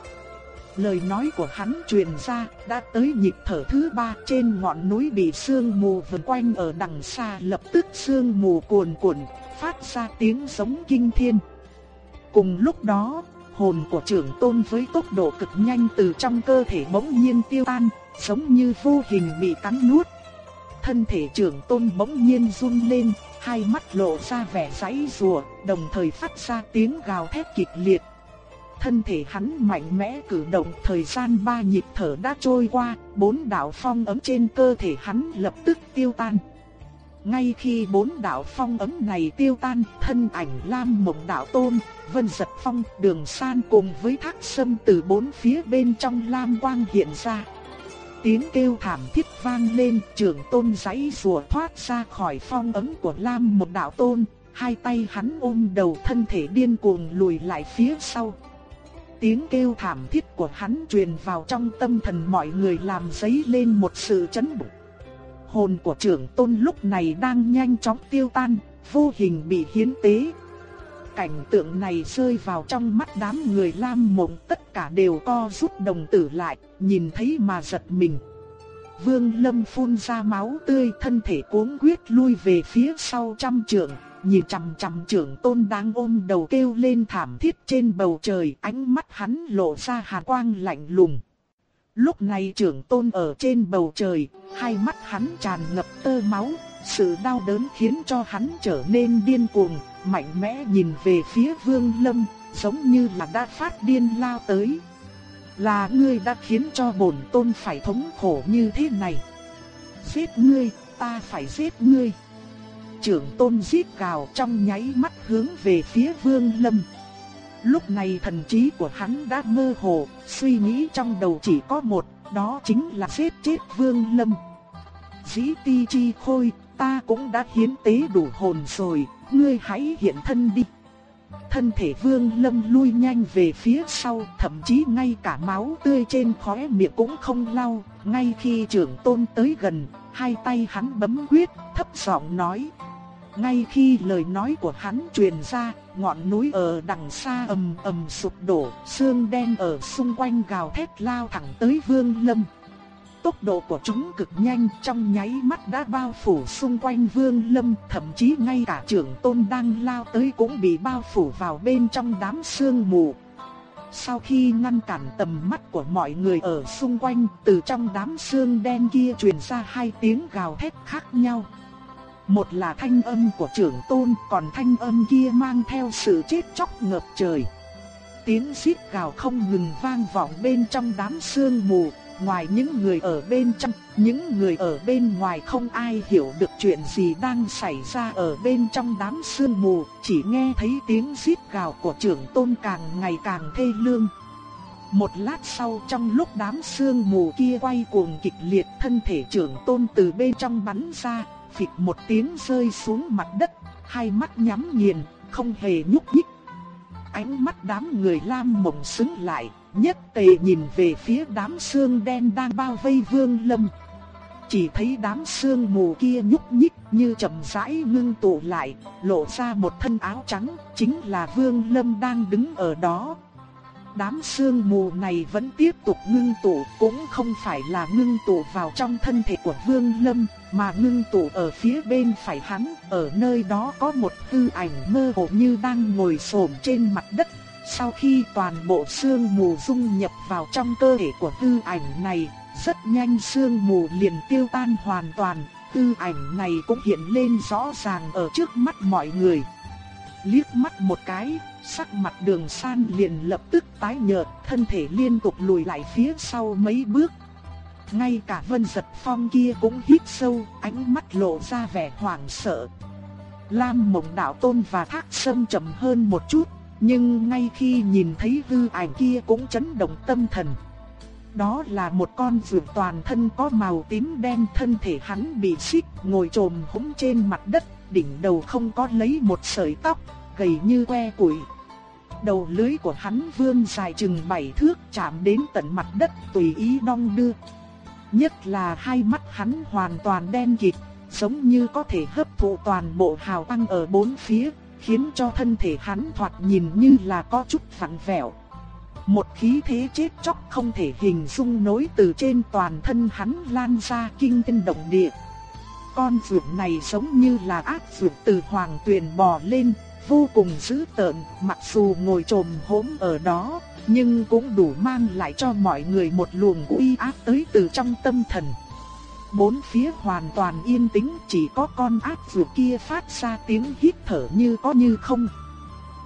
Lời nói của hắn truyền ra, đã tới nhịp thở thứ ba trên ngọn núi bị sương mù vần quanh ở đằng xa lập tức sương mù cuồn cuộn, phát ra tiếng giống kinh thiên. Cùng lúc đó, hồn của trưởng tôn với tốc độ cực nhanh từ trong cơ thể bỗng nhiên tiêu tan, giống như vô hình bị cắn nuốt. Thân thể trưởng tôn bỗng nhiên run lên, hai mắt lộ ra vẻ giãy rùa, đồng thời phát ra tiếng gào thét kịch liệt. Thân thể hắn mạnh mẽ cử động, thời gian ba nhịp thở đã trôi qua, bốn đạo phong ấm trên cơ thể hắn lập tức tiêu tan. Ngay khi bốn đạo phong ấm này tiêu tan, thân ảnh Lam Mộng Đạo Tôn, Vân Giật Phong, Đường San cùng với Thác Sâm từ bốn phía bên trong Lam Quang hiện ra. Tiếng kêu thảm thiết vang lên, trưởng tôn giấy rùa thoát ra khỏi phong ấm của Lam Mộng đạo tôn, hai tay hắn ôm đầu thân thể điên cuồng lùi lại phía sau. Tiếng kêu thảm thiết của hắn truyền vào trong tâm thần mọi người làm dấy lên một sự chấn động. Hồn của trưởng tôn lúc này đang nhanh chóng tiêu tan, vô hình bị hiến tế, cảnh tượng này rơi vào trong mắt đám người Lam Mộng tất cả đều co rút đồng tử lại, nhìn thấy mà giật mình. Vương Lâm phun ra máu tươi thân thể cuống quyết lui về phía sau trăm trượng, nhìn chằm chằm trưởng tôn đang ôm đầu kêu lên thảm thiết trên bầu trời, ánh mắt hắn lộ ra hàn quang lạnh lùng. Lúc này trưởng tôn ở trên bầu trời, hai mắt hắn tràn ngập tơ máu, sự đau đớn khiến cho hắn trở nên điên cuồng, mạnh mẽ nhìn về phía Vương Lâm, giống như là đã phát điên lao tới. Là ngươi đã khiến cho bổn tôn phải thống khổ như thế này. Giết ngươi, ta phải giết ngươi. Trưởng tôn giết gào trong nháy mắt hướng về phía Vương Lâm. Lúc này thần trí của hắn đã mơ hồ, suy nghĩ trong đầu chỉ có một, đó chính là giết chết Vương Lâm. Dĩ ti chi khôi, ta cũng đã hiến tế đủ hồn rồi, ngươi hãy hiện thân đi. Thân thể vương lâm lui nhanh về phía sau, thậm chí ngay cả máu tươi trên khóe miệng cũng không lau. Ngay khi trưởng tôn tới gần, hai tay hắn bấm quyết, thấp giọng nói. Ngay khi lời nói của hắn truyền ra, ngọn núi ở đằng xa ầm ầm sụp đổ, xương đen ở xung quanh gào thét lao thẳng tới vương lâm. Tốc độ của chúng cực nhanh trong nháy mắt đã bao phủ xung quanh vương lâm Thậm chí ngay cả trưởng tôn đang lao tới cũng bị bao phủ vào bên trong đám sương mù Sau khi ngăn cản tầm mắt của mọi người ở xung quanh Từ trong đám sương đen kia truyền ra hai tiếng gào thét khác nhau một là thanh âm của trưởng tôn Còn thanh âm kia mang theo sự chết chóc ngập trời Tiếng xít gào không ngừng vang vọng bên trong đám sương mù ngoài những người ở bên trong, những người ở bên ngoài không ai hiểu được chuyện gì đang xảy ra ở bên trong đám sương mù, chỉ nghe thấy tiếng xít gào của trưởng tôn càng ngày càng thê lương. Một lát sau trong lúc đám sương mù kia quay cuồng kịch liệt thân thể trưởng tôn từ bên trong bắn ra, phịch một tiếng rơi xuống mặt đất, hai mắt nhắm nghiền, không hề nhúc nhích. Ánh mắt đám người lam mộng sững lại, nhất tề nhìn về phía đám xương đen đang bao vây Vương Lâm. Chỉ thấy đám xương mù kia nhúc nhích như chậm rãi ngưng tụ lại, lộ ra một thân áo trắng, chính là Vương Lâm đang đứng ở đó. Đám xương mù này vẫn tiếp tục ngưng tụ, cũng không phải là ngưng tụ vào trong thân thể của Vương Lâm, mà ngưng tụ ở phía bên phải hắn, ở nơi đó có một tư ảnh mơ hồ như đang ngồi xổm trên mặt đất, sau khi toàn bộ sương mù dung nhập vào trong cơ thể của tư ảnh này, rất nhanh sương mù liền tiêu tan hoàn toàn, tư ảnh này cũng hiện lên rõ ràng ở trước mắt mọi người. Liếc mắt một cái, sắc mặt đường san liền lập tức tái nhợt, thân thể liên tục lùi lại phía sau mấy bước. Ngay cả vân giật phong kia cũng hít sâu, ánh mắt lộ ra vẻ hoảng sợ. Lam mộng đạo tôn và thác sâm chậm hơn một chút, nhưng ngay khi nhìn thấy hư ảnh kia cũng chấn động tâm thần. Đó là một con vượn toàn thân có màu tím đen thân thể hắn bị xích ngồi trồm húng trên mặt đất, đỉnh đầu không có lấy một sợi tóc, gầy như que củi. Đầu lưới của hắn vươn dài chừng bảy thước chạm đến tận mặt đất tùy ý đong đưa. Nhất là hai mắt hắn hoàn toàn đen kịt, giống như có thể hấp thụ toàn bộ hào quang ở bốn phía, khiến cho thân thể hắn thoạt nhìn như là có chút phẳng vẹo. Một khí thế chết chóc không thể hình dung nối từ trên toàn thân hắn lan ra kinh thiên động địa. Con vượn này giống như là ác vượn từ hoàng tuyền bò lên, vô cùng dữ tợn, mặc dù ngồi trồm hổm ở đó, nhưng cũng đủ mang lại cho mọi người một luồng uy áp tới từ trong tâm thần. Bốn phía hoàn toàn yên tĩnh, chỉ có con ác vừa kia phát ra tiếng hít thở như có như không.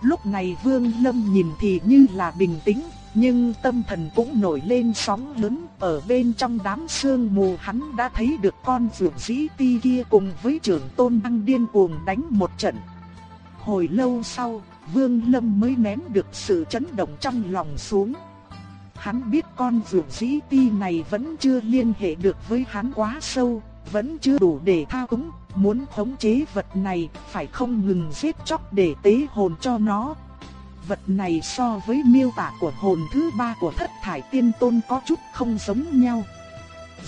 Lúc này Vương Lâm nhìn thì như là bình tĩnh, nhưng tâm thần cũng nổi lên sóng lớn, ở bên trong đám sương mù hắn đã thấy được con vượn dĩ ti kia cùng với trưởng tôn đang điên cuồng đánh một trận. Hồi lâu sau, Vương Lâm mới nén được sự chấn động trong lòng xuống. Hắn biết con rượu dĩ ti này vẫn chưa liên hệ được với hắn quá sâu, vẫn chưa đủ để thao túng, muốn khống chế vật này phải không ngừng giết chóc để tế hồn cho nó. Vật này so với miêu tả của hồn thứ ba của thất thải tiên tôn có chút không giống nhau.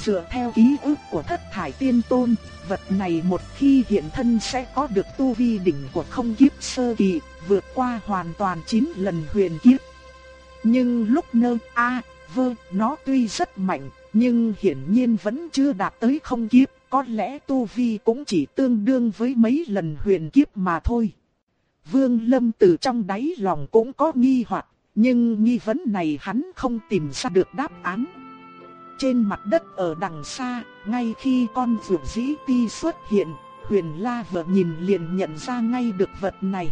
Dựa theo ký ức của thất thải tiên tôn, vật này một khi hiện thân sẽ có được tu vi đỉnh của không kiếp sơ kỳ, vượt qua hoàn toàn 9 lần huyền kiếp. Nhưng lúc nơ a vơ nó tuy rất mạnh, nhưng hiển nhiên vẫn chưa đạt tới không kiếp, có lẽ tu vi cũng chỉ tương đương với mấy lần huyền kiếp mà thôi. Vương Lâm từ trong đáy lòng cũng có nghi hoặc, nhưng nghi vấn này hắn không tìm ra được đáp án. Trên mặt đất ở đằng xa, ngay khi con vượt dĩ ti xuất hiện, huyền la vợ nhìn liền nhận ra ngay được vật này.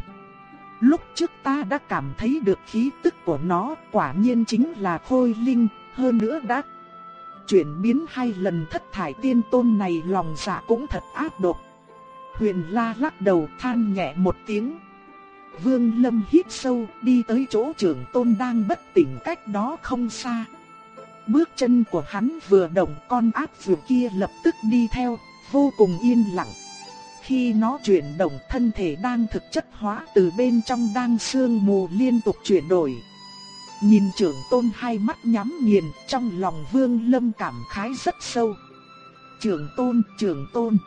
Lúc trước ta đã cảm thấy được khí tức của nó quả nhiên chính là khôi linh, hơn nữa đã chuyển biến hai lần thất thải tiên tôn này lòng dạ cũng thật ác độc. Huyền la lắc đầu than nhẹ một tiếng. Vương Lâm hít sâu đi tới chỗ trưởng tôn đang bất tỉnh cách đó không xa. Bước chân của hắn vừa động con ác vừa kia lập tức đi theo, vô cùng yên lặng. Khi nó chuyển động thân thể đang thực chất hóa từ bên trong đang sương mù liên tục chuyển đổi. Nhìn trưởng tôn hai mắt nhắm nghiền trong lòng vương lâm cảm khái rất sâu. Trưởng tôn, trưởng tôn.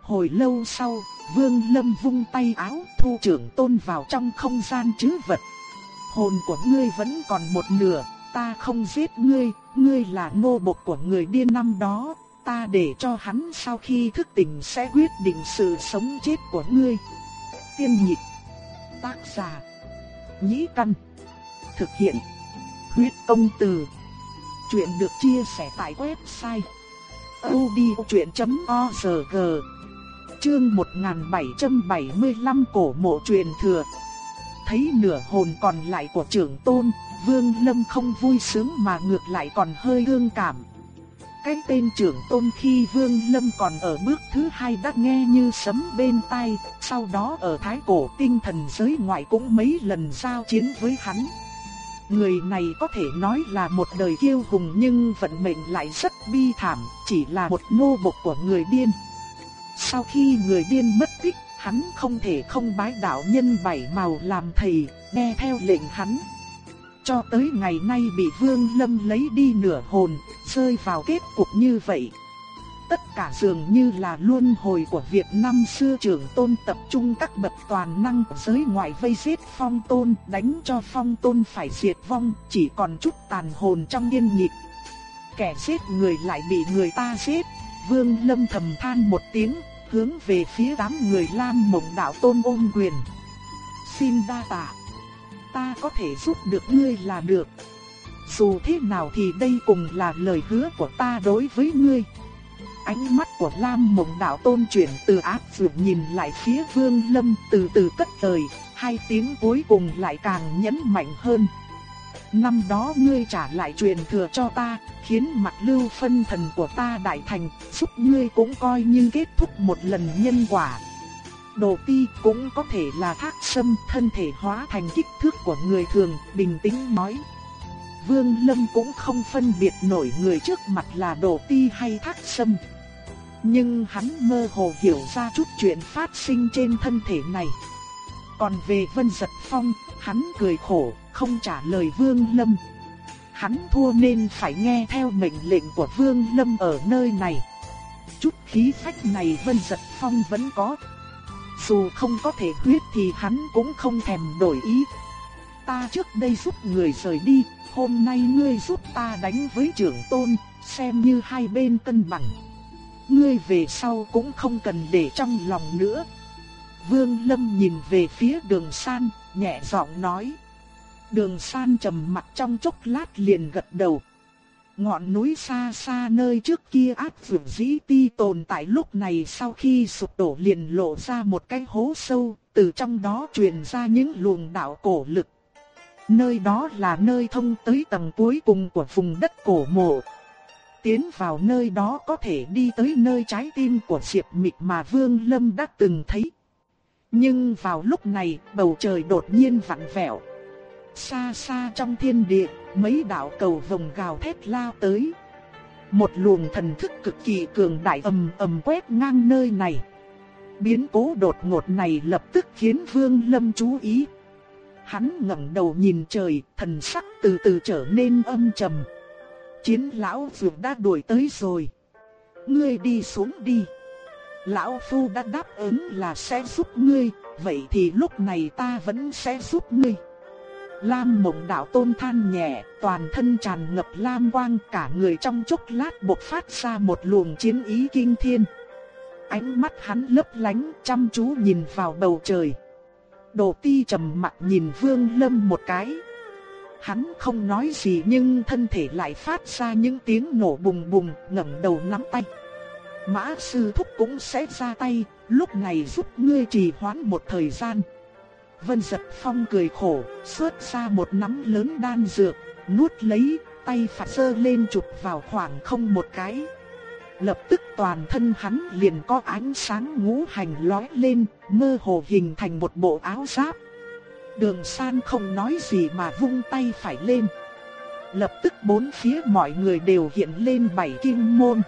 Hồi lâu sau, vương lâm vung tay áo thu trưởng tôn vào trong không gian chứ vật. Hồn của ngươi vẫn còn một nửa, ta không giết ngươi, ngươi là nô bộc của người điên năm đó, ta để cho hắn sau khi thức tỉnh sẽ quyết định sự sống chết của ngươi. Tiên nhị tác giả, nhĩ căn, thực hiện, huyết công từ. Chuyện được chia sẻ tại website odchuyện.org Chương 1775 Cổ mộ truyền thừa Thấy nửa hồn còn lại của trưởng tôn, Vương Lâm không vui sướng mà ngược lại còn hơi thương cảm. Cái tên trưởng tôn khi Vương Lâm còn ở bước thứ hai đã nghe như sấm bên tai, sau đó ở thái cổ tinh thần giới ngoại cũng mấy lần giao chiến với hắn. Người này có thể nói là một đời kiêu hùng nhưng vận mệnh lại rất bi thảm, chỉ là một nô bộc của người điên. Sau khi người điên mất tích, hắn không thể không bái đạo nhân bảy màu làm thầy, nghe theo lệnh hắn. Cho tới ngày nay bị Vương Lâm lấy đi nửa hồn, rơi vào kết cục như vậy. Tất cả dường như là luân hồi của việc năm xưa trưởng tôn tập trung các bậc toàn năng của giới ngoại vây giết phong tôn, đánh cho phong tôn phải diệt vong, chỉ còn chút tàn hồn trong điên nhịp. Kẻ giết người lại bị người ta giết, Vương Lâm thầm than một tiếng, hướng về phía đám người Lam Mộng Đạo Tôn ôm quyền. Xin đa tạ ta có thể giúp được ngươi là được. Dù thế nào thì đây cùng là lời hứa của ta đối với ngươi. Ánh mắt của Lam Mộng Đạo Tôn chuyển từ ác dược nhìn lại phía Vương Lâm từ từ cất lời, hai tiếng cuối cùng lại càng nhấn mạnh hơn. Năm đó ngươi trả lại truyền thừa cho ta, khiến mặt lưu phân thần của ta đại thành, giúp ngươi cũng coi như kết thúc một lần nhân quả. Đồ ti cũng có thể là thác sâm thân thể hóa thành kích thước của người thường, bình tĩnh nói. Vương Lâm cũng không phân biệt nổi người trước mặt là đồ ti hay thác sâm. Nhưng hắn mơ hồ hiểu ra chút chuyện phát sinh trên thân thể này. Còn về Vân Giật Phong, hắn cười khổ, không trả lời Vương Lâm. Hắn thua nên phải nghe theo mệnh lệnh của Vương Lâm ở nơi này. Chút khí phách này Vân Giật Phong vẫn có, dù không có thể huyết thì hắn cũng không thèm đổi ý. Ta trước đây giúp người rời đi, hôm nay ngươi giúp ta đánh với trưởng tôn, xem như hai bên cân bằng. Ngươi về sau cũng không cần để trong lòng nữa. Vương Lâm nhìn về phía đường san, nhẹ giọng nói. Đường san trầm mặt trong chốc lát liền gật đầu. Ngọn núi xa xa nơi trước kia ác vượng dĩ ti tồn tại lúc này sau khi sụp đổ liền lộ ra một cái hố sâu, từ trong đó truyền ra những luồng đạo cổ lực. Nơi đó là nơi thông tới tầng cuối cùng của vùng đất cổ mộ. Tiến vào nơi đó có thể đi tới nơi trái tim của Diệp Mịch mà Vương Lâm đã từng thấy. Nhưng vào lúc này, bầu trời đột nhiên vặn vẹo. Xa xa trong thiên địa, mấy đạo cầu vồng gào thét lao tới. Một luồng thần thức cực kỳ cường đại ầm ầm quét ngang nơi này. Biến cố đột ngột này lập tức khiến Vương Lâm chú ý. Hắn ngẩng đầu nhìn trời, thần sắc từ từ trở nên âm trầm. Chiến lão vượt đã đuổi tới rồi. Ngươi đi xuống đi. Lão Phu đã đáp ứng là sẽ giúp ngươi, vậy thì lúc này ta vẫn sẽ giúp ngươi. Lam mộng đạo tôn than nhẹ, toàn thân tràn ngập lam quang cả người trong chốc lát bộc phát ra một luồng chiến ý kinh thiên. Ánh mắt hắn lấp lánh chăm chú nhìn vào bầu trời. Đồ ti trầm mặt nhìn vương lâm một cái. Hắn không nói gì nhưng thân thể lại phát ra những tiếng nổ bùng bùng ngẩng đầu nắm tay. Mã sư thúc cũng sẽ ra tay, lúc này giúp ngươi trì hoãn một thời gian. Vân giật phong cười khổ, xuất ra một nắm lớn đan dược, nuốt lấy, tay phải sơ lên chụp vào khoảng không một cái. Lập tức toàn thân hắn liền có ánh sáng ngũ hành lóe lên, mơ hồ hình thành một bộ áo giáp. Đường san không nói gì mà vung tay phải lên. Lập tức bốn phía mọi người đều hiện lên bảy kim môn.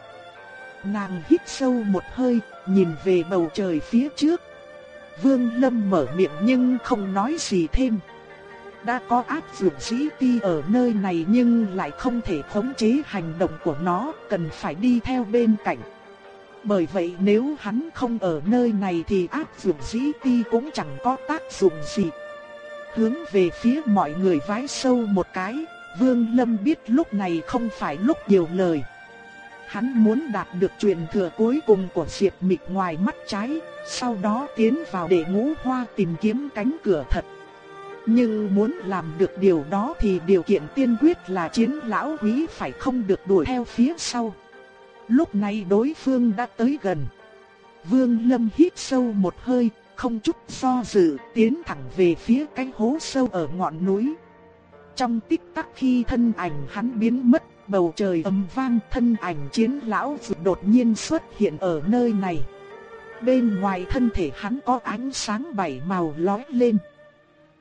Nàng hít sâu một hơi, nhìn về bầu trời phía trước. Vương Lâm mở miệng nhưng không nói gì thêm. Đã có ác dụng sĩ ti ở nơi này nhưng lại không thể khống chế hành động của nó, cần phải đi theo bên cạnh. Bởi vậy nếu hắn không ở nơi này thì ác dụng sĩ ti cũng chẳng có tác dụng gì. Hướng về phía mọi người vái sâu một cái, Vương Lâm biết lúc này không phải lúc nhiều lời. Hắn muốn đạt được truyền thừa cuối cùng của Diệp Mịch ngoài mắt trái, sau đó tiến vào để ngũ hoa tìm kiếm cánh cửa thật. Nhưng muốn làm được điều đó thì điều kiện tiên quyết là chiến lão quý phải không được đuổi theo phía sau. Lúc này đối phương đã tới gần. Vương Lâm hít sâu một hơi, không chút do dự, tiến thẳng về phía cái hố sâu ở ngọn núi. Trong tích tắc khi thân ảnh hắn biến mất, bầu trời ầm vang thân ảnh chiến lão vượt đột nhiên xuất hiện ở nơi này. Bên ngoài thân thể hắn có ánh sáng bảy màu lóe lên.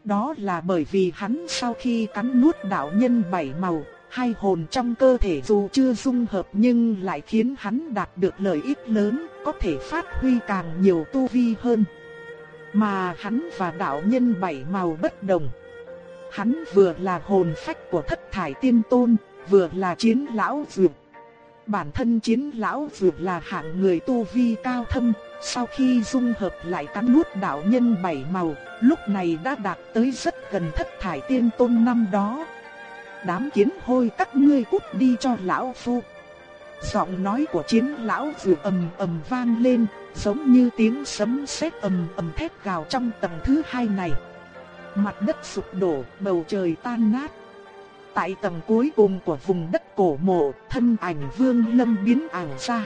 Đó là bởi vì hắn sau khi cắn nuốt đạo nhân bảy màu, hai hồn trong cơ thể dù chưa dung hợp nhưng lại khiến hắn đạt được lợi ích lớn, có thể phát huy càng nhiều tu vi hơn. Mà hắn và đạo nhân bảy màu bất đồng. Hắn vừa là hồn phách của thất thải tiên tôn, vừa là chiến lão dược. Bản thân chiến lão dược là hạng người tu vi cao thâm, sau khi dung hợp lại cắn nuốt đạo nhân bảy màu, lúc này đã đạt tới rất gần thất thải tiên tôn năm đó. Đám kiến hôi các ngươi cút đi cho lão phu. Giọng nói của chiến lão dược ầm ầm vang lên, giống như tiếng sấm sét ầm ầm thét gào trong tầng thứ hai này. Mặt đất sụp đổ, bầu trời tan nát. Tại tầng cuối cùng của vùng đất cổ mộ, thân ảnh Vương Lâm biến ảo ra.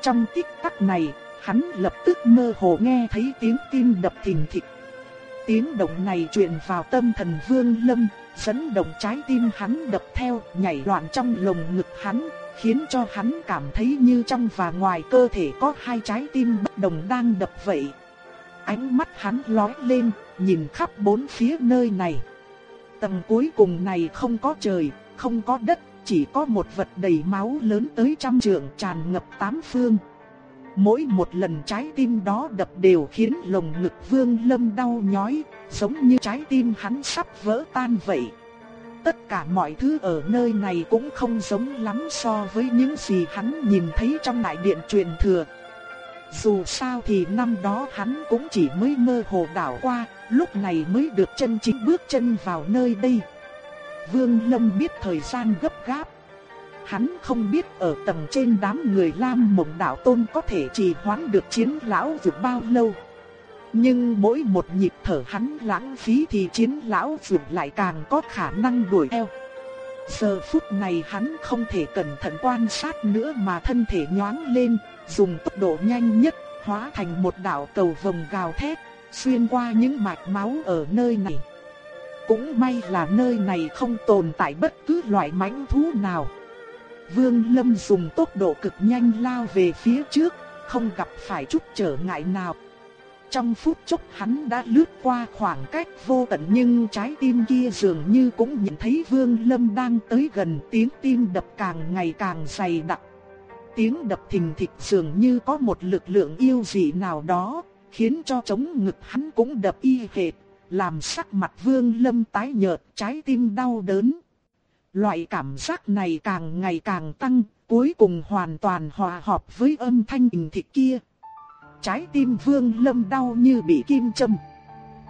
Trong tích tắc này, hắn lập tức mơ hồ nghe thấy tiếng tim đập thình thịch. Tiếng động này truyền vào tâm thần Vương Lâm, dẫn động trái tim hắn đập theo, nhảy loạn trong lồng ngực hắn, khiến cho hắn cảm thấy như trong và ngoài cơ thể có hai trái tim bất đồng đang đập vậy. Ánh mắt hắn lóe lên, nhìn khắp bốn phía nơi này. Tầng cuối cùng này không có trời, không có đất, chỉ có một vật đầy máu lớn tới trăm trượng tràn ngập tám phương. Mỗi một lần trái tim đó đập đều khiến lồng ngực vương lâm đau nhói, giống như trái tim hắn sắp vỡ tan vậy. Tất cả mọi thứ ở nơi này cũng không giống lắm so với những gì hắn nhìn thấy trong đại điện truyền thừa. Dù sao thì năm đó hắn cũng chỉ mới mơ hồ đảo qua, lúc này mới được chân chính bước chân vào nơi đây. Vương Lâm biết thời gian gấp gáp. Hắn không biết ở tầng trên đám người Lam Mộng Đạo Tôn có thể trì hoãn được chiến lão vượt bao lâu. Nhưng mỗi một nhịp thở hắn lãng phí thì chiến lão vượt lại càng có khả năng đuổi theo. Giờ phút này hắn không thể cẩn thận quan sát nữa mà thân thể nhoáng lên, dùng tốc độ nhanh nhất, hóa thành một đạo cầu vồng gào thét, xuyên qua những mạch máu ở nơi này. Cũng may là nơi này không tồn tại bất cứ loại mãnh thú nào. Vương Lâm dùng tốc độ cực nhanh lao về phía trước, không gặp phải chút trở ngại nào. Trong phút chốc hắn đã lướt qua khoảng cách vô tận nhưng trái tim kia dường như cũng nhìn thấy Vương Lâm đang tới gần tiếng tim đập càng ngày càng dày đặc. Tiếng đập thình thịch dường như có một lực lượng yêu dị nào đó, khiến cho chống ngực hắn cũng đập y hệt, làm sắc mặt Vương Lâm tái nhợt, trái tim đau đớn. Loại cảm giác này càng ngày càng tăng, cuối cùng hoàn toàn hòa hợp với âm thanh thình thịch kia. Trái tim Vương Lâm đau như bị kim châm.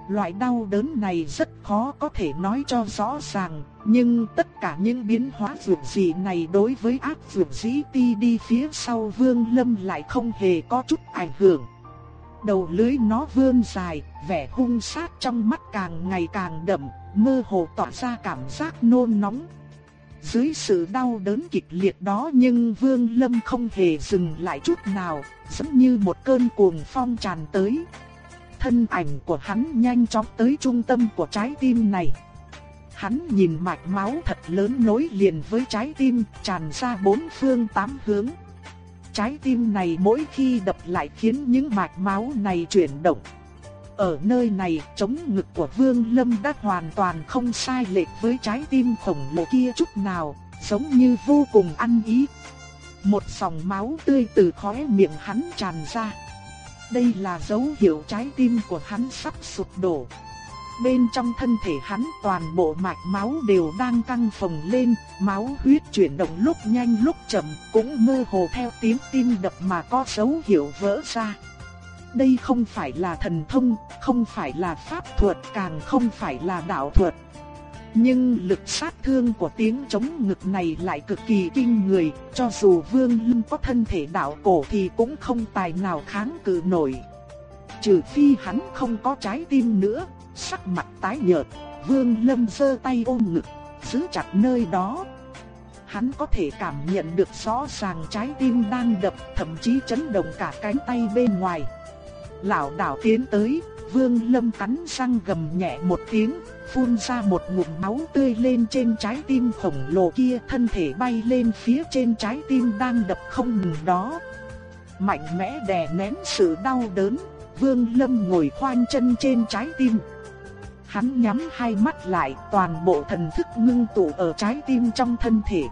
Loại đau đớn này rất khó có thể nói cho rõ ràng, nhưng tất cả những biến hóa dược dị này đối với ác dược dĩ ti đi phía sau Vương Lâm lại không hề có chút ảnh hưởng. Đầu lưới nó vươn dài, vẻ hung sát trong mắt càng ngày càng đậm, mơ hồ tỏa ra cảm giác nôn nóng. Dưới sự đau đớn kịch liệt đó nhưng Vương Lâm không hề dừng lại chút nào, giống như một cơn cuồng phong tràn tới. Thân ảnh của hắn nhanh chóng tới trung tâm của trái tim này. Hắn nhìn mạch máu thật lớn nối liền với trái tim tràn ra bốn phương tám hướng. Trái tim này mỗi khi đập lại khiến những mạch máu này chuyển động. Ở nơi này, chống ngực của Vương Lâm đã hoàn toàn không sai lệch với trái tim khổng lồ kia chút nào, giống như vô cùng ăn ý. Một dòng máu tươi từ khóe miệng hắn tràn ra. Đây là dấu hiệu trái tim của hắn sắp sụp đổ. Bên trong thân thể hắn toàn bộ mạch máu đều đang căng phồng lên, máu huyết chuyển động lúc nhanh lúc chậm, cũng mơ hồ theo tiếng tim đập mà có dấu hiệu vỡ ra. Đây không phải là thần thông, không phải là pháp thuật, càng không phải là đạo thuật. Nhưng lực sát thương của tiếng chống ngực này lại cực kỳ kinh người, cho dù Vương Lâm có thân thể đạo cổ thì cũng không tài nào kháng cự nổi. Trừ phi hắn không có trái tim nữa, sắc mặt tái nhợt, Vương Lâm giơ tay ôm ngực, giữ chặt nơi đó. Hắn có thể cảm nhận được rõ ràng trái tim đang đập, thậm chí chấn động cả cánh tay bên ngoài. Lão đảo tiến tới, Vương Lâm cắn răng gầm nhẹ một tiếng, phun ra một ngụm máu tươi lên trên trái tim khổng lồ kia, thân thể bay lên phía trên trái tim đang đập không ngừng đó. Mạnh mẽ đè nén sự đau đớn, Vương Lâm ngồi khoanh chân trên trái tim. Hắn nhắm hai mắt lại, toàn bộ thần thức ngưng tụ ở trái tim trong thân thể.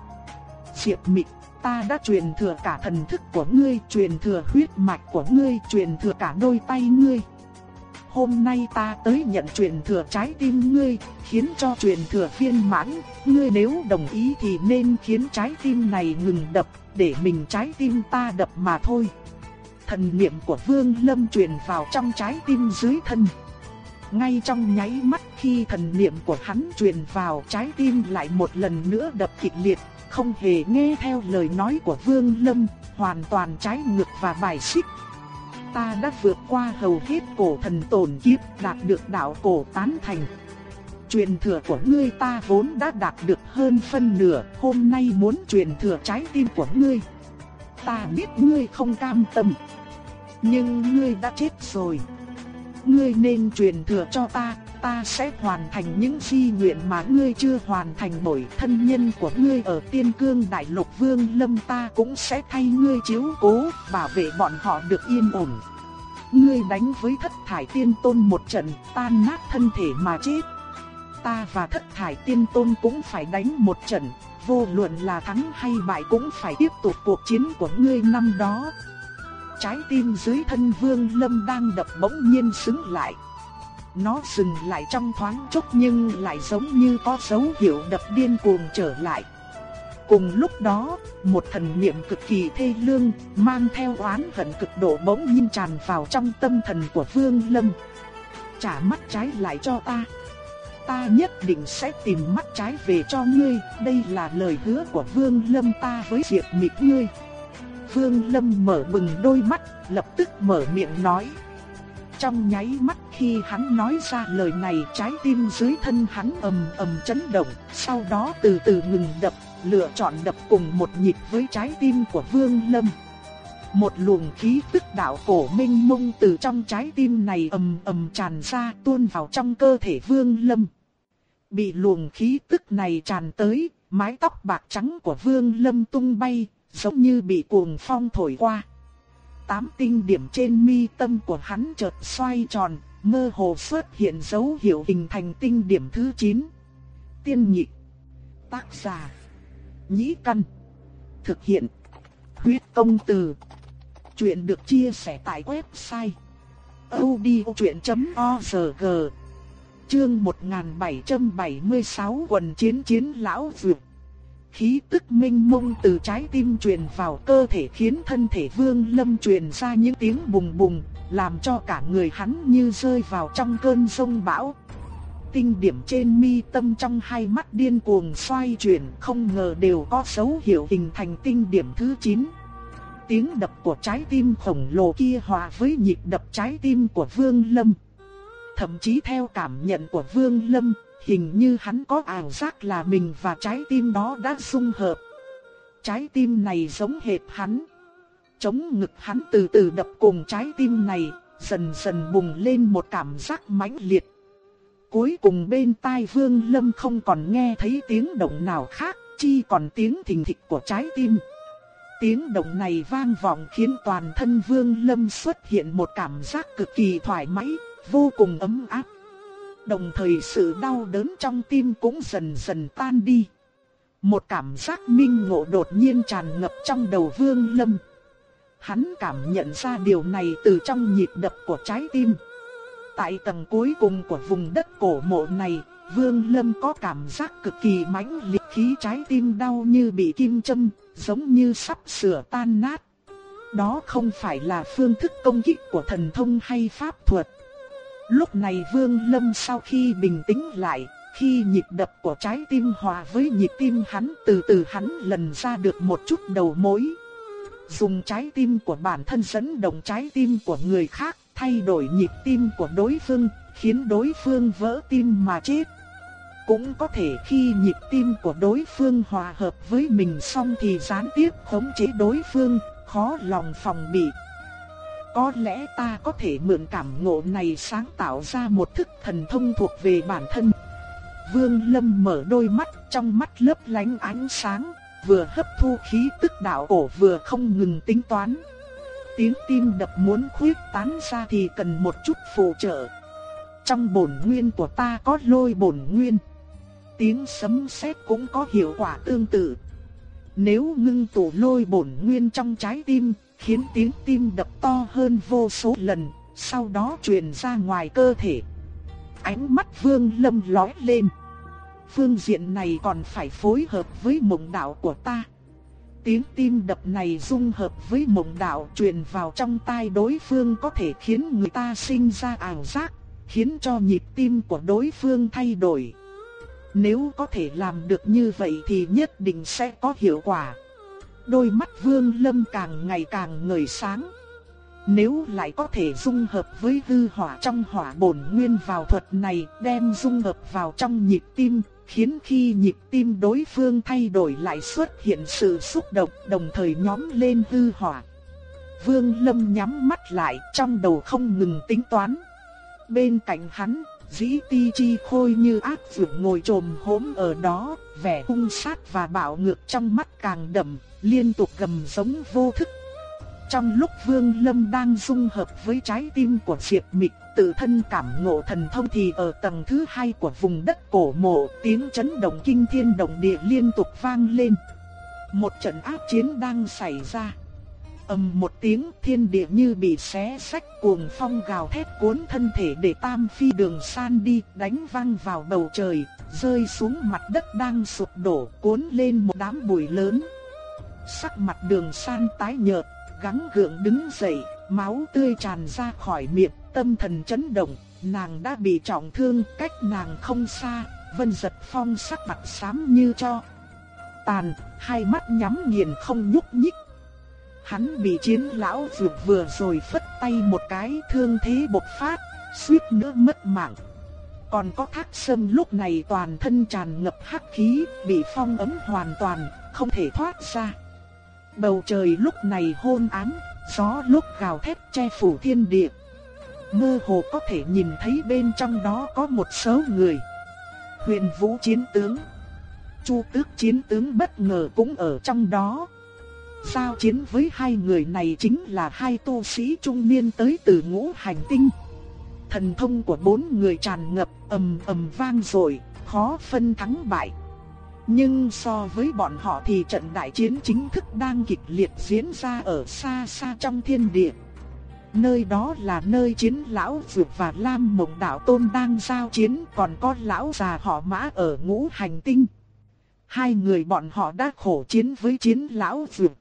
Diệp Mịch, ta đã truyền thừa cả thần thức của ngươi, truyền thừa huyết mạch của ngươi, truyền thừa cả đôi tay ngươi. Hôm nay ta tới nhận truyền thừa trái tim ngươi, khiến cho truyền thừa viên mãn, ngươi nếu đồng ý thì nên khiến trái tim này ngừng đập, để mình trái tim ta đập mà thôi. Thần niệm của Vương Lâm truyền vào trong trái tim dưới thân. Ngay trong nháy mắt khi thần niệm của hắn truyền vào trái tim lại một lần nữa đập kịch liệt, không hề nghe theo lời nói của Vương Lâm, hoàn toàn trái ngược và bài xích. Ta đã vượt qua hầu hết cổ thần tồn kiếp, đạt được đạo cổ tán thành. Truyền thừa của ngươi ta vốn đã đạt được hơn phân nửa, hôm nay muốn truyền thừa trái tim của ngươi. Ta biết ngươi không cam tâm, nhưng ngươi đã chết rồi ngươi nên truyền thừa cho ta, ta sẽ hoàn thành những di nguyện mà ngươi chưa hoàn thành bởi thân nhân của ngươi ở tiên cương đại lục vương lâm ta cũng sẽ thay ngươi chiếu cố, bảo vệ bọn họ được yên ổn. Ngươi đánh với thất thải tiên tôn một trận, tan nát thân thể mà chết. Ta và thất thải tiên tôn cũng phải đánh một trận, vô luận là thắng hay bại cũng phải tiếp tục cuộc chiến của ngươi năm đó trái tim dưới thân vương lâm đang đập bỗng nhiên xứng lại. Nó dừng lại trong thoáng chốc nhưng lại giống như có dấu hiệu đập điên cuồng trở lại. Cùng lúc đó, một thần niệm cực kỳ thê lương, mang theo oán hận cực độ bỗng nhiên tràn vào trong tâm thần của Vương Lâm. Trả mắt trái lại cho ta. Ta nhất định sẽ tìm mắt trái về cho ngươi, đây là lời hứa của Vương Lâm ta với Diệp Mịch ngươi. Vương Lâm mở bừng đôi mắt, lập tức mở miệng nói. Trong nháy mắt khi hắn nói ra lời này trái tim dưới thân hắn ầm ầm chấn động, sau đó từ từ ngừng đập, lựa chọn đập cùng một nhịp với trái tim của Vương Lâm. Một luồng khí tức đạo cổ minh mông từ trong trái tim này ầm ầm tràn ra tuôn vào trong cơ thể Vương Lâm. Bị luồng khí tức này tràn tới, mái tóc bạc trắng của Vương Lâm tung bay, giống như bị cuồng phong thổi qua. Tám tinh điểm trên mi tâm của hắn chợt xoay tròn, mơ hồ xuất hiện dấu hiệu hình thành tinh điểm thứ 9. Tiên nhị Tác giả. Nhĩ căn. Thực hiện. Huyết công từ. Chuyện được chia sẻ tại website. audiochuyện.org Chương 1776 quần chiến chiến lão vượt. Khí tức minh mông từ trái tim truyền vào cơ thể khiến thân thể vương lâm truyền ra những tiếng bùng bùng, làm cho cả người hắn như rơi vào trong cơn sông bão. Tinh điểm trên mi tâm trong hai mắt điên cuồng xoay chuyển không ngờ đều có dấu hiệu hình thành tinh điểm thứ 9. Tiếng đập của trái tim khổng lồ kia hòa với nhịp đập trái tim của Vương Lâm. Thậm chí theo cảm nhận của Vương Lâm, hình như hắn có ảo giác là mình và trái tim đó đã xung hợp. Trái tim này giống hệt hắn. Chống ngực hắn từ từ đập cùng trái tim này, dần dần bùng lên một cảm giác mãnh liệt. Cuối cùng bên tai Vương Lâm không còn nghe thấy tiếng động nào khác, chỉ còn tiếng thình thịch của trái tim. Tiếng động này vang vọng khiến toàn thân Vương Lâm xuất hiện một cảm giác cực kỳ thoải mái, vô cùng ấm áp. Đồng thời sự đau đớn trong tim cũng dần dần tan đi. Một cảm giác minh ngộ đột nhiên tràn ngập trong đầu Vương Lâm. Hắn cảm nhận ra điều này từ trong nhịp đập của trái tim. Tại tầng cuối cùng của vùng đất cổ mộ này, Vương Lâm có cảm giác cực kỳ mãnh liệt khí trái tim đau như bị kim châm, giống như sắp sửa tan nát. Đó không phải là phương thức công kích của thần thông hay pháp thuật. Lúc này Vương Lâm sau khi bình tĩnh lại, khi nhịp đập của trái tim hòa với nhịp tim hắn từ từ hắn lần ra được một chút đầu mối. Dùng trái tim của bản thân dẫn động trái tim của người khác, thay đổi nhịp tim của đối phương, khiến đối phương vỡ tim mà chết. Cũng có thể khi nhịp tim của đối phương hòa hợp với mình xong thì gián tiếp khống chế đối phương, khó lòng phòng bị. Có lẽ ta có thể mượn cảm ngộ này sáng tạo ra một thức thần thông thuộc về bản thân. Vương Lâm mở đôi mắt, trong mắt lấp lánh ánh sáng, vừa hấp thu khí tức đạo cổ vừa không ngừng tính toán. Tiếng tim đập muốn khuyết tán ra thì cần một chút phụ trợ. Trong bổn nguyên của ta có lôi bổn nguyên. Tiếng sấm sét cũng có hiệu quả tương tự. Nếu ngưng tụ lôi bổn nguyên trong trái tim, khiến tiếng tim đập to hơn vô số lần, sau đó truyền ra ngoài cơ thể. Ánh mắt Vương Lâm lóe lên. Phương diện này còn phải phối hợp với mộng đạo của ta. Tiếng tim đập này dung hợp với mộng đạo truyền vào trong tai đối phương có thể khiến người ta sinh ra ảo giác, khiến cho nhịp tim của đối phương thay đổi. Nếu có thể làm được như vậy thì nhất định sẽ có hiệu quả. Đôi mắt Vương Lâm càng ngày càng ngời sáng. Nếu lại có thể dung hợp với hư hỏa trong hỏa bổn nguyên vào thuật này, đem dung hợp vào trong nhịp tim, khiến khi nhịp tim đối phương thay đổi lại xuất hiện sự xúc động, đồng thời nhóm lên hư hỏa. Vương Lâm nhắm mắt lại, trong đầu không ngừng tính toán. Bên cạnh hắn, Dĩ Ti Chi Khôi như ác vượng ngồi trồm hốm ở đó, vẻ hung sát và bạo ngược trong mắt càng đậm, liên tục gầm giống vô thức. Trong lúc Vương Lâm đang dung hợp với trái tim của Diệp Mịch, tự thân cảm ngộ thần thông thì ở tầng thứ hai của vùng đất cổ mộ, tiếng chấn động kinh thiên động địa liên tục vang lên. Một trận áp chiến đang xảy ra ầm một tiếng thiên địa như bị xé sách cuồng phong gào thét cuốn thân thể để tam phi đường san đi đánh văng vào bầu trời, rơi xuống mặt đất đang sụp đổ cuốn lên một đám bụi lớn. Sắc mặt đường san tái nhợt, gắng gượng đứng dậy, máu tươi tràn ra khỏi miệng, tâm thần chấn động, nàng đã bị trọng thương cách nàng không xa, vân giật phong sắc mặt xám như cho. Tàn, hai mắt nhắm nghiền không nhúc nhích Hắn bị chiến lão vượt vừa rồi phất tay một cái thương thế bộc phát, suýt nữa mất mạng. Còn có thác sâm lúc này toàn thân tràn ngập hắc khí, bị phong ấm hoàn toàn, không thể thoát ra. Bầu trời lúc này hôn ám, gió lúc gào thét che phủ thiên địa. Mơ hồ có thể nhìn thấy bên trong đó có một số người. Huyền vũ chiến tướng, chu tước chiến tướng bất ngờ cũng ở trong đó. Giao chiến với hai người này chính là hai tu sĩ trung niên tới từ ngũ hành tinh. Thần thông của bốn người tràn ngập ầm ầm vang rồi, khó phân thắng bại. Nhưng so với bọn họ thì trận đại chiến chính thức đang kịch liệt diễn ra ở xa xa trong thiên địa. Nơi đó là nơi chiến lão Dược và Lam Mộng Đạo Tôn đang giao chiến còn có lão già họ mã ở ngũ hành tinh. Hai người bọn họ đã khổ chiến với chiến lão Dược.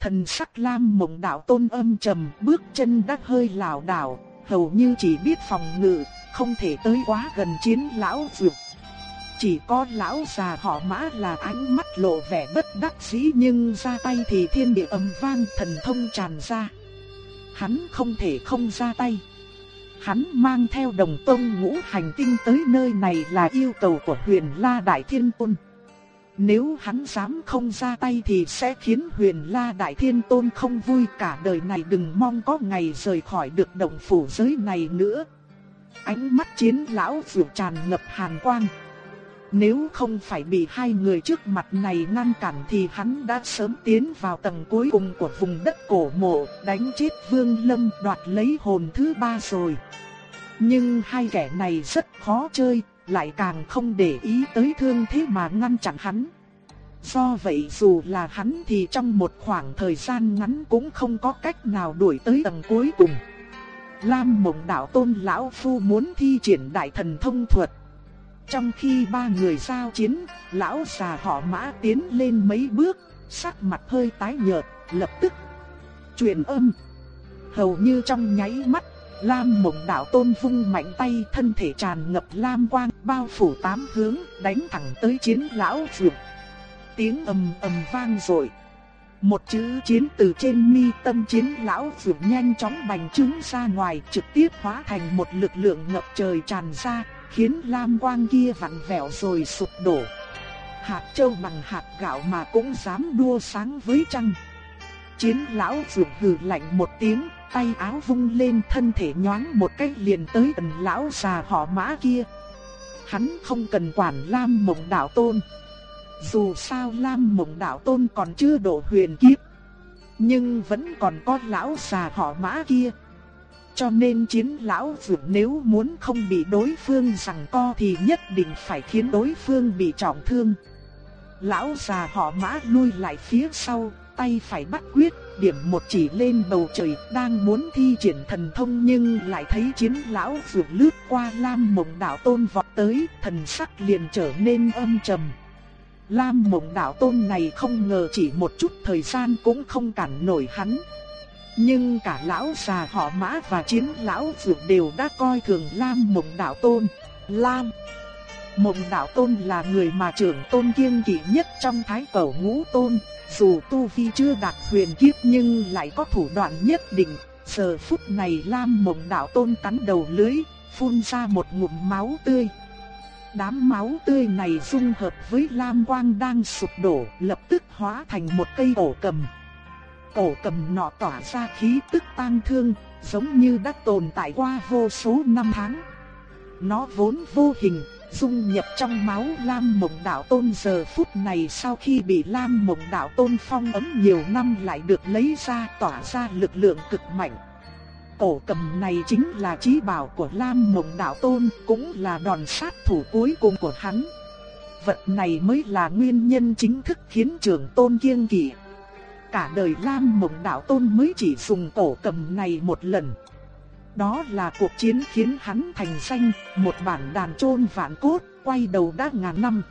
Thần sắc Lam Mộng Đạo Tôn âm trầm bước chân đã hơi lảo đảo, hầu như chỉ biết phòng ngự, không thể tới quá gần chiến lão Dược. Chỉ có lão già họ mã là ánh mắt lộ vẻ bất đắc dĩ nhưng ra tay thì thiên địa ầm vang thần thông tràn ra. Hắn không thể không ra tay. Hắn mang theo đồng tông ngũ hành tinh tới nơi này là yêu cầu của huyền La Đại Thiên Tôn. Nếu hắn dám không ra tay thì sẽ khiến huyền La Đại Thiên Tôn không vui cả đời này đừng mong có ngày rời khỏi được động phủ giới này nữa. Ánh mắt chiến lão vượt tràn ngập hàn quang. Nếu không phải bị hai người trước mặt này ngăn cản thì hắn đã sớm tiến vào tầng cuối cùng của vùng đất cổ mộ, đánh chết Vương Lâm đoạt lấy hồn thứ ba rồi. Nhưng hai kẻ này rất khó chơi, lại càng không để ý tới thương thế mà ngăn chặn hắn. Do vậy dù là hắn thì trong một khoảng thời gian ngắn cũng không có cách nào đuổi tới tầng cuối cùng. Lam mộng đạo tôn lão phu muốn thi triển đại thần thông thuật trong khi ba người giao chiến, lão già họ mã tiến lên mấy bước, sắc mặt hơi tái nhợt, lập tức truyền âm. Hầu như trong nháy mắt, Lam Mộng Đạo Tôn vung mạnh tay, thân thể tràn ngập lam quang, bao phủ tám hướng, đánh thẳng tới chiến lão vượt. Tiếng ầm ầm vang rồi. Một chữ chiến từ trên mi tâm chiến lão vượt nhanh chóng bành trướng ra ngoài, trực tiếp hóa thành một lực lượng ngập trời tràn ra, khiến lam quang kia vặn vẹo rồi sụp đổ. Hạt châu bằng hạt gạo mà cũng dám đua sáng với trăng. Chiến lão vượt hừ lạnh một tiếng, tay áo vung lên thân thể nhoáng một cách liền tới gần lão già họ mã kia. Hắn không cần quản Lam Mộng Đạo Tôn. Dù sao Lam Mộng Đạo Tôn còn chưa độ huyền kiếp, nhưng vẫn còn có lão già họ mã kia. Cho nên chiến lão vượt nếu muốn không bị đối phương rằng co thì nhất định phải khiến đối phương bị trọng thương. Lão già họ mã lui lại phía sau, tay phải bắt quyết, điểm một chỉ lên bầu trời, đang muốn thi triển thần thông nhưng lại thấy chiến lão vượt lướt qua Lam Mộng Đạo Tôn vọt tới, thần sắc liền trở nên âm trầm. Lam Mộng Đạo Tôn này không ngờ chỉ một chút thời gian cũng không cản nổi hắn. Nhưng cả lão già họ mã và chiến lão vượt đều đã coi thường Lam Mộng Đạo Tôn. Lam Mộng Đạo Tôn là người mà trưởng tôn kiêng kỵ nhất trong thái cẩu ngũ tôn. Dù tu vi chưa đạt huyền kiếp nhưng lại có thủ đoạn nhất định. Giờ phút này Lam Mộng Đạo Tôn cắn đầu lưới, phun ra một ngụm máu tươi. Đám máu tươi này dung hợp với lam quang đang sụp đổ, lập tức hóa thành một cây ổ cầm cổ cầm nọ tỏa ra khí tức tang thương, giống như đã tồn tại qua vô số năm tháng. Nó vốn vô hình, dung nhập trong máu Lam Mộng Đạo Tôn giờ phút này sau khi bị Lam Mộng Đạo Tôn phong ấm nhiều năm lại được lấy ra tỏa ra lực lượng cực mạnh. Cổ cầm này chính là trí bảo của Lam Mộng Đạo Tôn, cũng là đòn sát thủ cuối cùng của hắn. Vật này mới là nguyên nhân chính thức khiến trưởng tôn kiêng kỵ cả đời Lam Mộng Đạo Tôn mới chỉ dùng cổ cầm này một lần. Đó là cuộc chiến khiến hắn thành danh, một bản đàn trôn vạn cốt, quay đầu đã ngàn năm.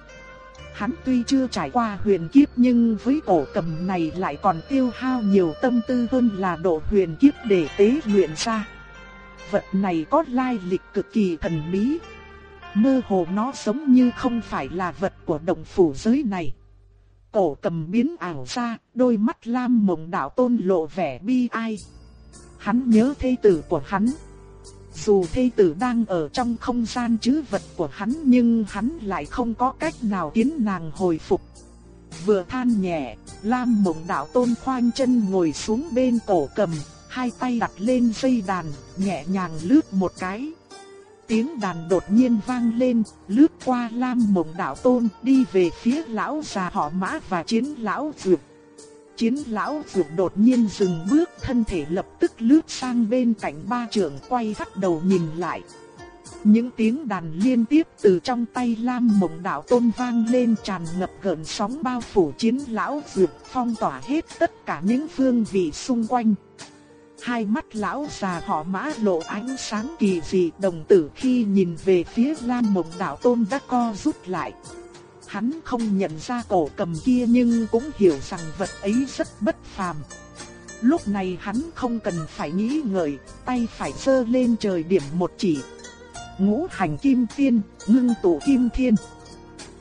Hắn tuy chưa trải qua huyền kiếp nhưng với cổ cầm này lại còn tiêu hao nhiều tâm tư hơn là độ huyền kiếp để tế luyện ra. Vật này có lai lịch cực kỳ thần bí. Mơ hồ nó giống như không phải là vật của động phủ giới này. cổ cầm biến ảo ra, đôi mắt lam mộng đạo tôn lộ vẻ bi ai. Hắn nhớ thê tử của hắn. Dù thê tử đang ở trong không gian chứ vật của hắn nhưng hắn lại không có cách nào tiến nàng hồi phục. Vừa than nhẹ, Lam mộng đạo tôn khoanh chân ngồi xuống bên cổ cầm, hai tay đặt lên dây đàn, nhẹ nhàng lướt một cái. Tiếng đàn đột nhiên vang lên, lướt qua Lam Mộng Đạo Tôn, đi về phía lão già họ Mã và chiến lão dược. Chiến lão vượt đột nhiên dừng bước, thân thể lập tức lướt sang bên cạnh ba trưởng quay bắt đầu nhìn lại. Những tiếng đàn liên tiếp từ trong tay Lam Mộng Đạo Tôn vang lên tràn ngập gợn sóng bao phủ chiến lão vượt phong tỏa hết tất cả những phương vị xung quanh. Hai mắt lão già họ mã lộ ánh sáng kỳ dị đồng tử khi nhìn về phía Lam Mộng Đạo Tôn đã co rút lại. Hắn không nhận ra cổ cầm kia nhưng cũng hiểu rằng vật ấy rất bất phàm. Lúc này hắn không cần phải nghĩ ngợi, tay phải giơ lên trời điểm một chỉ. Ngũ hành kim tiên, ngưng tụ kim thiên.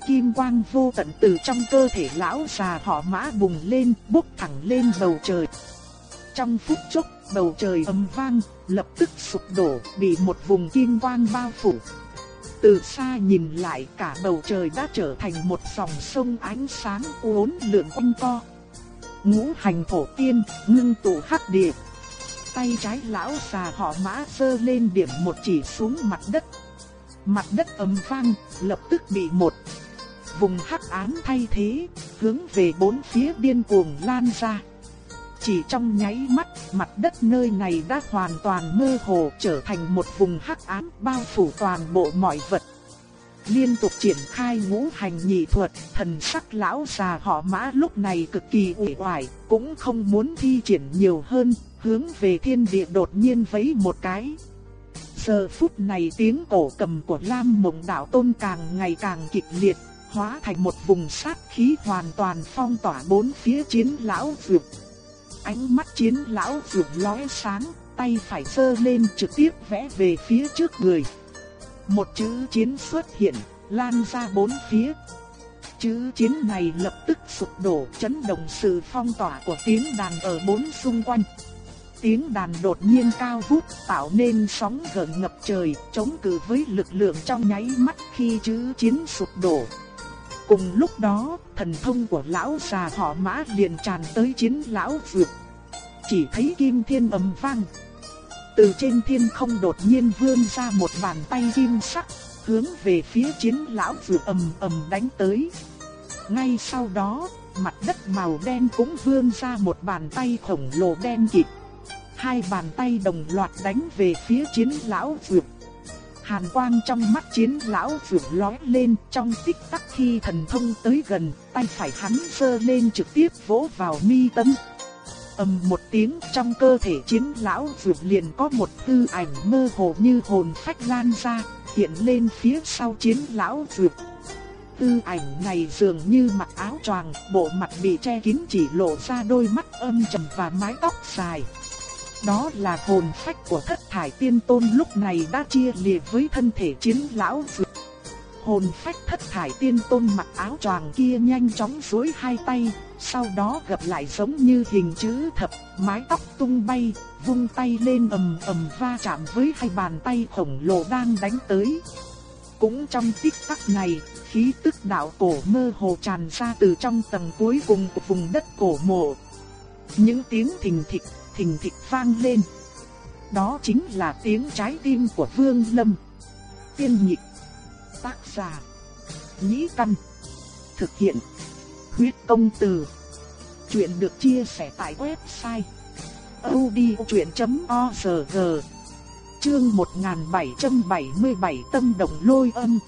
Kim quang vô tận từ trong cơ thể lão già họ mã bùng lên, bốc thẳng lên bầu trời. Trong phút chốc, bầu trời ầm vang, lập tức sụp đổ, bị một vùng kim quang bao phủ. Từ xa nhìn lại cả bầu trời đã trở thành một dòng sông ánh sáng uốn lượn quanh co. Ngũ hành thổ tiên, ngưng tụ hắc địa. Tay trái lão già họ mã sơ lên điểm một chỉ xuống mặt đất. Mặt đất ầm vang, lập tức bị một vùng hắc ám thay thế, hướng về bốn phía điên cuồng lan ra. Chỉ trong nháy mắt, mặt đất nơi này đã hoàn toàn mơ hồ trở thành một vùng hắc ám bao phủ toàn bộ mọi vật. Liên tục triển khai ngũ hành nhị thuật, thần sắc lão già họ mã lúc này cực kỳ uể oải, cũng không muốn thi triển nhiều hơn, hướng về thiên địa đột nhiên vấy một cái. Giờ phút này tiếng cổ cầm của Lam Mộng Đạo Tôn càng ngày càng kịch liệt, hóa thành một vùng sát khí hoàn toàn phong tỏa bốn phía chiến lão vượt. Ánh mắt chiến lão vượt lóe sáng, tay phải sơ lên trực tiếp vẽ về phía trước người. Một chữ chiến xuất hiện, lan ra bốn phía. Chữ chiến này lập tức sụp đổ chấn động sự phong tỏa của tiếng đàn ở bốn xung quanh. Tiếng đàn đột nhiên cao vút tạo nên sóng gợn ngập trời, chống cự với lực lượng trong nháy mắt khi chữ chiến sụp đổ. Cùng lúc đó, thần thông của lão già họ mã liền tràn tới chiến lão vượt. Chỉ thấy kim thiên ầm vang. Từ trên thiên không đột nhiên vươn ra một bàn tay kim sắc, hướng về phía chiến lão vượt ầm ầm đánh tới. Ngay sau đó, mặt đất màu đen cũng vươn ra một bàn tay khổng lồ đen kịt. Hai bàn tay đồng loạt đánh về phía chiến lão vượt. Hàn quang trong mắt chiến lão vượt lóe lên trong tích tắc khi thần thông tới gần, tay phải hắn sơ lên trực tiếp vỗ vào mi tâm. ầm một tiếng trong cơ thể chiến lão vượt liền có một tư ảnh mơ hồ như hồn phách lan ra, hiện lên phía sau chiến lão vượt. Tư ảnh này dường như mặc áo choàng, bộ mặt bị che kín chỉ lộ ra đôi mắt âm trầm và mái tóc dài. Đó là hồn phách của thất thải tiên tôn lúc này đã chia liệt với thân thể chiến lão vượt. Hồn phách thất thải tiên tôn mặc áo choàng kia nhanh chóng duỗi hai tay, sau đó gặp lại giống như hình chữ thập, mái tóc tung bay, vung tay lên ầm ầm va chạm với hai bàn tay khổng lồ đang đánh tới. Cũng trong tích tắc này, khí tức đạo cổ mơ hồ tràn ra từ trong tầng cuối cùng của vùng đất cổ mộ. Những tiếng thình thịch thình thịch vang lên. Đó chính là tiếng trái tim của Vương Lâm. Tiên nhị tác giả, nhĩ căn, thực hiện, huyết công từ. Chuyện được chia sẻ tại website odchuyện.org Chương 1777 Tâm động lôi âm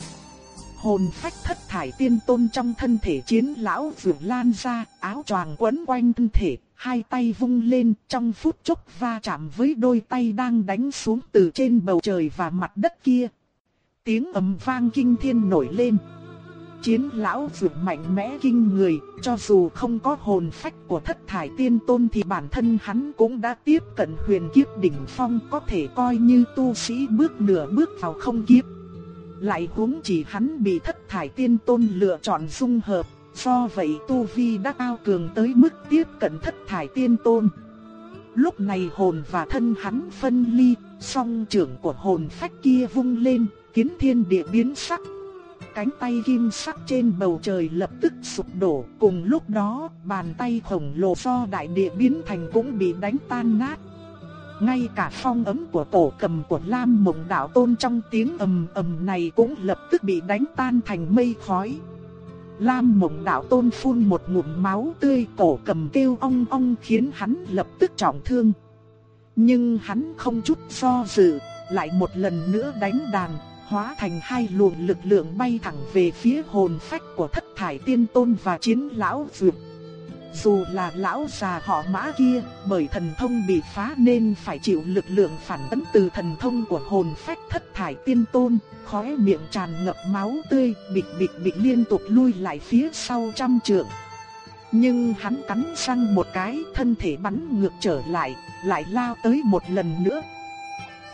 Hồn phách thất thải tiên tôn trong thân thể chiến lão vượt lan ra, áo choàng quấn quanh thân thể, hai tay vung lên trong phút chốc va chạm với đôi tay đang đánh xuống từ trên bầu trời và mặt đất kia. Tiếng ầm vang kinh thiên nổi lên. Chiến lão vượt mạnh mẽ kinh người, cho dù không có hồn phách của thất thải tiên tôn thì bản thân hắn cũng đã tiếp cận huyền kiếp đỉnh phong có thể coi như tu sĩ bước nửa bước vào không kiếp. Lại huống chỉ hắn bị thất thải tiên tôn lựa chọn dung hợp, do vậy Tu Vi đã cao cường tới mức tiếp cận thất thải tiên tôn. Lúc này hồn và thân hắn phân ly, song trưởng của hồn phách kia vung lên, kiến thiên địa biến sắc. Cánh tay kim sắc trên bầu trời lập tức sụp đổ, cùng lúc đó, bàn tay khổng lồ do đại địa biến thành cũng bị đánh tan nát. Ngay cả phong ấm của cổ cầm của Lam Mộng Đạo Tôn trong tiếng ầm ầm này cũng lập tức bị đánh tan thành mây khói. Lam Mộng Đạo Tôn phun một ngụm máu tươi, cổ cầm kêu ong ong khiến hắn lập tức trọng thương. Nhưng hắn không chút do dự, lại một lần nữa đánh đàn, hóa thành hai luồng lực lượng bay thẳng về phía hồn phách của thất thải tiên tôn và chiến lão dược. Dù là lão già họ mã kia, bởi thần thông bị phá nên phải chịu lực lượng phản ấn từ thần thông của hồn phách thất thải tiên tôn, khóe miệng tràn ngập máu tươi, bịch bịch bịch liên tục lui lại phía sau trăm trượng. Nhưng hắn cắn răng một cái, thân thể bắn ngược trở lại, lại lao tới một lần nữa,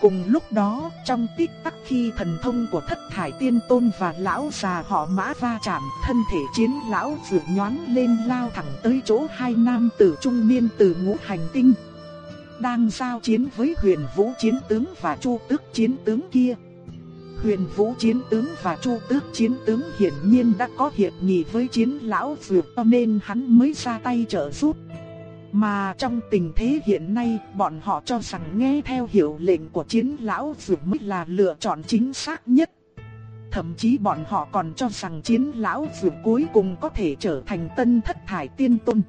Cùng lúc đó, trong tích tắc khi thần thông của thất thải tiên tôn và lão già họ mã va chạm, thân thể chiến lão vượt nhoáng lên lao thẳng tới chỗ hai nam tử trung niên từ ngũ hành tinh. Đang giao chiến với huyền vũ chiến tướng và chu tước chiến tướng kia. Huyền vũ chiến tướng và chu tước chiến tướng hiển nhiên đã có hiệp nghị với chiến lão vượt nên hắn mới ra tay trợ giúp. Mà trong tình thế hiện nay, bọn họ cho rằng nghe theo hiệu lệnh của chiến lão dược mới là lựa chọn chính xác nhất. Thậm chí bọn họ còn cho rằng chiến lão dược cuối cùng có thể trở thành tân thất thải tiên tôn.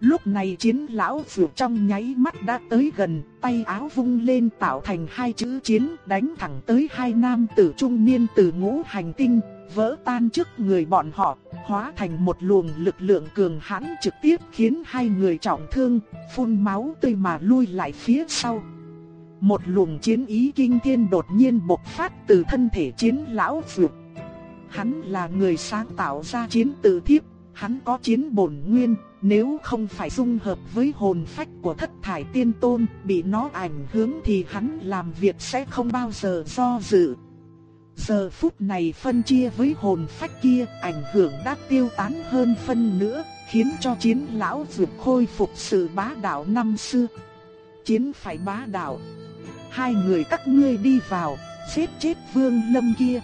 Lúc này chiến lão dược trong nháy mắt đã tới gần, tay áo vung lên tạo thành hai chữ chiến đánh thẳng tới hai nam tử trung niên từ ngũ hành tinh, vỡ tan trước người bọn họ, hóa thành một luồng lực lượng cường hãn trực tiếp khiến hai người trọng thương, phun máu tươi mà lui lại phía sau. Một luồng chiến ý kinh thiên đột nhiên bộc phát từ thân thể chiến lão vượt. Hắn là người sáng tạo ra chiến tự thiếp, hắn có chiến bổn nguyên, nếu không phải dung hợp với hồn phách của thất thải tiên tôn, bị nó ảnh hưởng thì hắn làm việc sẽ không bao giờ do dự, Giờ phút này phân chia với hồn phách kia, ảnh hưởng đã tiêu tán hơn phân nữa, khiến cho chiến lão dược khôi phục sự bá đạo năm xưa. Chiến phải bá đạo. Hai người các ngươi đi vào, giết chết vương lâm kia.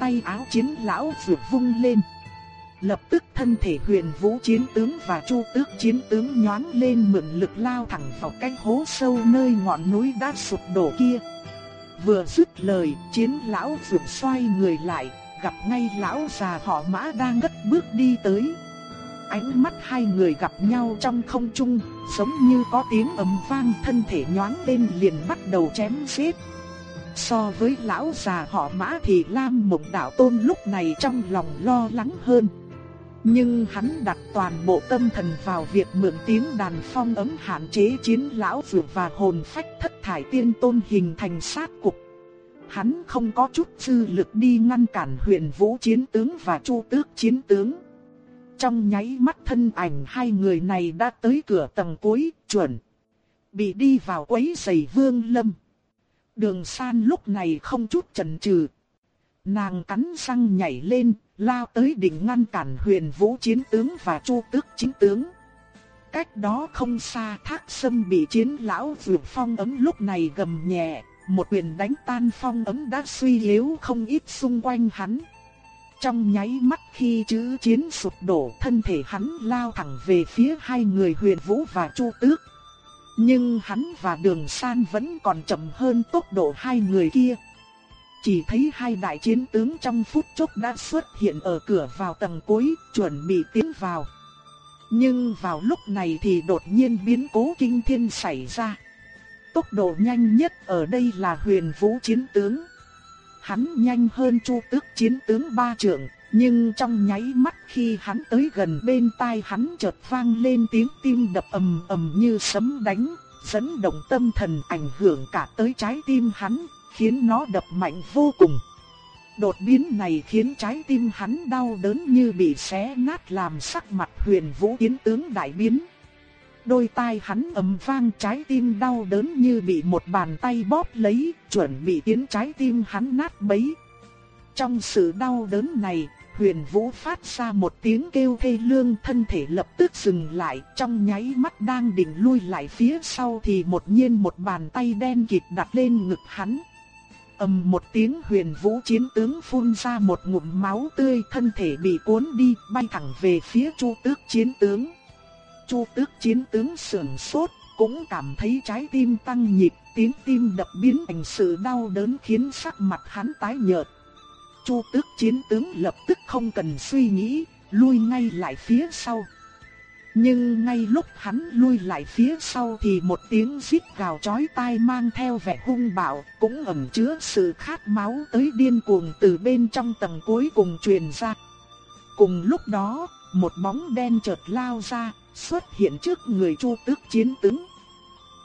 Tay áo chiến lão dược vung lên. Lập tức thân thể huyền vũ chiến tướng và chu tước chiến tướng nhoáng lên mượn lực lao thẳng vào cái hố sâu nơi ngọn núi đã sụp đổ kia. Vừa dứt lời, chiến lão vượt xoay người lại, gặp ngay lão già họ mã đang cất bước đi tới. Ánh mắt hai người gặp nhau trong không trung, giống như có tiếng ầm vang thân thể nhoáng lên liền bắt đầu chém giết. So với lão già họ mã thì Lam Mộng Đạo Tôn lúc này trong lòng lo lắng hơn. Nhưng hắn đặt toàn bộ tâm thần vào việc mượn tiếng đàn phong ấm hạn chế chiến lão vượt và hồn phách thất thải tiên tôn hình thành sát cục. Hắn không có chút dư lực đi ngăn cản huyền vũ chiến tướng và chu tước chiến tướng. Trong nháy mắt thân ảnh hai người này đã tới cửa tầng cuối, chuẩn. Bị đi vào quấy giày vương lâm. Đường san lúc này không chút chần chừ. Nàng cắn răng nhảy lên, lao tới đỉnh ngăn cản huyền vũ chiến tướng và chu tước chiến tướng. Cách đó không xa thác sâm bị chiến lão vượt phong ấm lúc này gầm nhẹ, một quyền đánh tan phong ấm đã suy yếu không ít xung quanh hắn. Trong nháy mắt khi chữ chiến sụp đổ thân thể hắn lao thẳng về phía hai người huyền vũ và chu tước. Nhưng hắn và đường san vẫn còn chậm hơn tốc độ hai người kia. Chỉ thấy hai đại chiến tướng trong phút chốc đã xuất hiện ở cửa vào tầng cuối, chuẩn bị tiến vào. Nhưng vào lúc này thì đột nhiên biến cố kinh thiên xảy ra. Tốc độ nhanh nhất ở đây là huyền vũ chiến tướng. Hắn nhanh hơn chu tước chiến tướng ba trưởng, nhưng trong nháy mắt khi hắn tới gần bên tai hắn chợt vang lên tiếng tim đập ầm ầm như sấm đánh, dẫn động tâm thần ảnh hưởng cả tới trái tim hắn, khiến nó đập mạnh vô cùng. Đột biến này khiến trái tim hắn đau đớn như bị xé nát làm sắc mặt huyền vũ tiến tướng đại biến. Đôi tai hắn ầm vang trái tim đau đớn như bị một bàn tay bóp lấy, chuẩn bị tiến trái tim hắn nát bấy. Trong sự đau đớn này, Huyền Vũ phát ra một tiếng kêu thê lương thân thể lập tức dừng lại trong nháy mắt đang định lui lại phía sau thì một nhiên một bàn tay đen kịt đặt lên ngực hắn ầm một tiếng huyền vũ chiến tướng phun ra một ngụm máu tươi thân thể bị cuốn đi bay thẳng về phía chu tước chiến tướng. Chu tước chiến tướng sườn sốt cũng cảm thấy trái tim tăng nhịp tiếng tim đập biến thành sự đau đớn khiến sắc mặt hắn tái nhợt. Chu tước chiến tướng lập tức không cần suy nghĩ, lui ngay lại phía sau. Nhưng ngay lúc hắn lui lại phía sau thì một tiếng rít gào chói tai mang theo vẻ hung bạo, cũng ẩn chứa sự khát máu tới điên cuồng từ bên trong tầng cuối cùng truyền ra. Cùng lúc đó, một bóng đen chợt lao ra, xuất hiện trước người Chu Tước chiến tướng.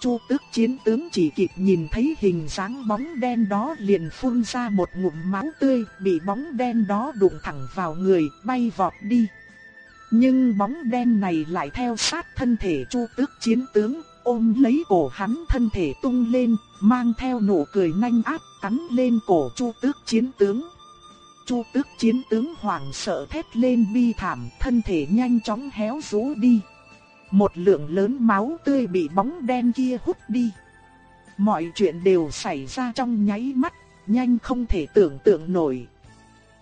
Chu tước chiến tướng chỉ kịp nhìn thấy hình dáng bóng đen đó liền phun ra một ngụm máu tươi, bị bóng đen đó đụng thẳng vào người, bay vọt đi. Nhưng bóng đen này lại theo sát thân thể chu tước chiến tướng, ôm lấy cổ hắn thân thể tung lên, mang theo nụ cười nhanh áp cắn lên cổ chu tước chiến tướng. Chu tước chiến tướng hoảng sợ thét lên bi thảm, thân thể nhanh chóng héo rũ đi. Một lượng lớn máu tươi bị bóng đen kia hút đi. Mọi chuyện đều xảy ra trong nháy mắt, nhanh không thể tưởng tượng nổi.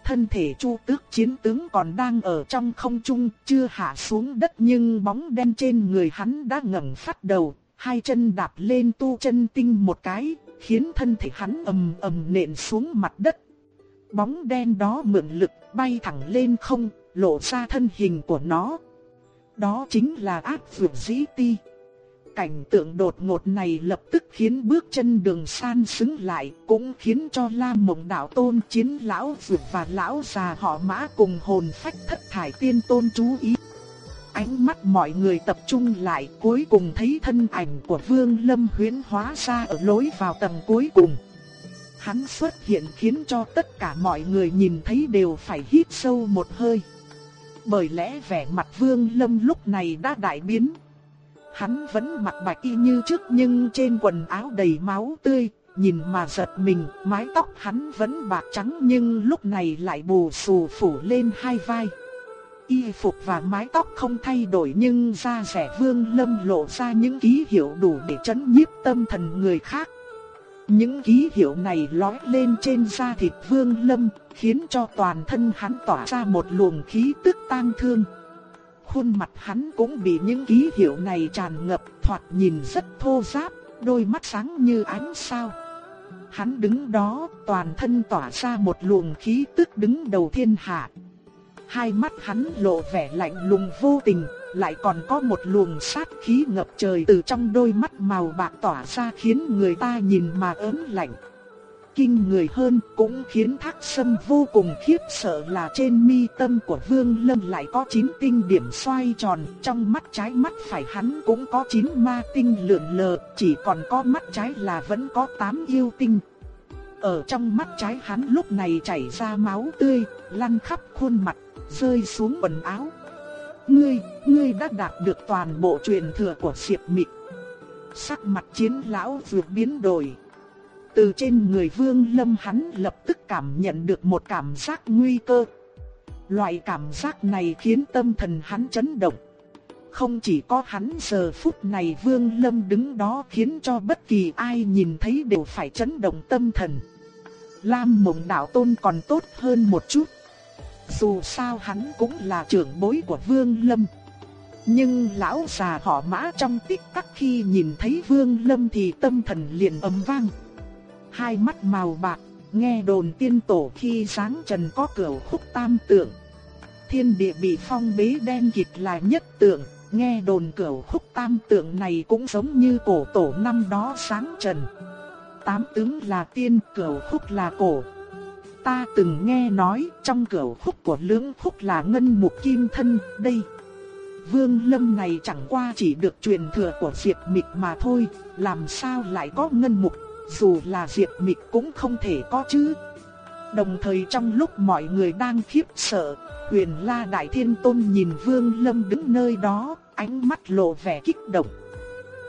Thân thể Chu Tước chiến tướng còn đang ở trong không trung, chưa hạ xuống đất nhưng bóng đen trên người hắn đã ngẩng phát đầu, hai chân đạp lên tu chân tinh một cái, khiến thân thể hắn ầm ầm nện xuống mặt đất. Bóng đen đó mượn lực bay thẳng lên không, lộ ra thân hình của nó, đó chính là ác vượt dĩ ti. Cảnh tượng đột ngột này lập tức khiến bước chân đường san xứng lại, cũng khiến cho Lam Mộng Đạo Tôn chiến lão vượt và lão già họ mã cùng hồn phách thất thải tiên tôn chú ý. Ánh mắt mọi người tập trung lại cuối cùng thấy thân ảnh của Vương Lâm huyễn hóa ra ở lối vào tầng cuối cùng. Hắn xuất hiện khiến cho tất cả mọi người nhìn thấy đều phải hít sâu một hơi bởi lẽ vẻ mặt Vương Lâm lúc này đã đại biến. Hắn vẫn mặc bạch y như trước nhưng trên quần áo đầy máu tươi, nhìn mà giật mình, mái tóc hắn vẫn bạc trắng nhưng lúc này lại bù xù phủ lên hai vai. Y phục và mái tóc không thay đổi nhưng da rẻ Vương Lâm lộ ra những ký hiệu đủ để chấn nhiếp tâm thần người khác. Những ký hiệu này lói lên trên da thịt Vương Lâm, khiến cho toàn thân hắn tỏa ra một luồng khí tức tang thương. Khuôn mặt hắn cũng bị những ký hiệu này tràn ngập, thoạt nhìn rất thô ráp, đôi mắt sáng như ánh sao. Hắn đứng đó, toàn thân tỏa ra một luồng khí tức đứng đầu thiên hạ. Hai mắt hắn lộ vẻ lạnh lùng vô tình, lại còn có một luồng sát khí ngập trời từ trong đôi mắt màu bạc tỏa ra khiến người ta nhìn mà ớn lạnh. Kinh người hơn cũng khiến Thác Sâm vô cùng khiếp sợ là trên mi tâm của Vương Lâm lại có 9 tinh điểm xoay tròn, trong mắt trái mắt phải hắn cũng có 9 ma tinh lượn lờ, chỉ còn có mắt trái là vẫn có 8 yêu tinh. Ở trong mắt trái hắn lúc này chảy ra máu tươi, lăn khắp khuôn mặt, rơi xuống quần áo. Ngươi, ngươi đã đạt được toàn bộ truyền thừa của Diệp Mịch. Sắc mặt chiến lão vượt biến đổi. Từ trên người Vương Lâm hắn lập tức cảm nhận được một cảm giác nguy cơ. Loại cảm giác này khiến tâm thần hắn chấn động. Không chỉ có hắn, giờ phút này Vương Lâm đứng đó khiến cho bất kỳ ai nhìn thấy đều phải chấn động tâm thần. Lam Mộng Đạo Tôn còn tốt hơn một chút. Dù sao hắn cũng là trưởng bối của Vương Lâm. Nhưng lão già họ mã trong tích tắc khi nhìn thấy Vương Lâm thì tâm thần liền ầm vang. Hai mắt màu bạc, nghe đồn tiên tổ khi sáng trần có cửu khúc tam tượng. Thiên địa bị phong bế đen kịt là nhất tượng, nghe đồn cửu khúc tam tượng này cũng giống như cổ tổ năm đó sáng trần. Tám tướng là tiên, cửu khúc là cổ, Ta từng nghe nói trong cửu khúc của lưỡng khúc là ngân mục kim thân đây. Vương Lâm này chẳng qua chỉ được truyền thừa của Diệp Mịch mà thôi, làm sao lại có ngân mục, dù là Diệp Mịch cũng không thể có chứ. Đồng thời trong lúc mọi người đang khiếp sợ, Huyền La Đại Thiên Tôn nhìn Vương Lâm đứng nơi đó, ánh mắt lộ vẻ kích động.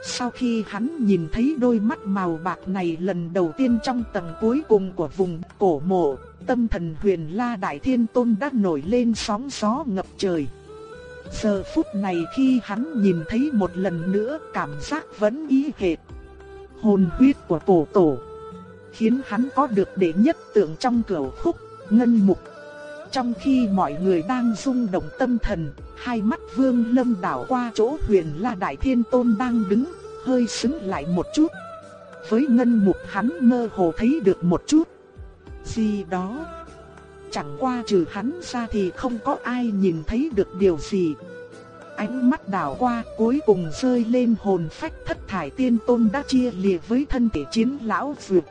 Sau khi hắn nhìn thấy đôi mắt màu bạc này lần đầu tiên trong tầng cuối cùng của vùng cổ mộ, tâm thần huyền la đại thiên tôn đã nổi lên sóng gió ngập trời. Giờ phút này khi hắn nhìn thấy một lần nữa cảm giác vẫn y hệt. Hồn huyết của cổ tổ. Khiến hắn có được đệ nhất tượng trong cửu khúc, ngân mục. Trong khi mọi người đang rung động tâm thần, hai mắt vương lâm đảo qua chỗ huyền la đại thiên tôn đang đứng, hơi sững lại một chút. Với ngân mục hắn mơ hồ thấy được một chút. Gì đó? Chẳng qua trừ hắn ra thì không có ai nhìn thấy được điều gì. Ánh mắt đảo qua cuối cùng rơi lên hồn phách thất thải tiên tôn đã chia lìa với thân thể chiến lão vượt.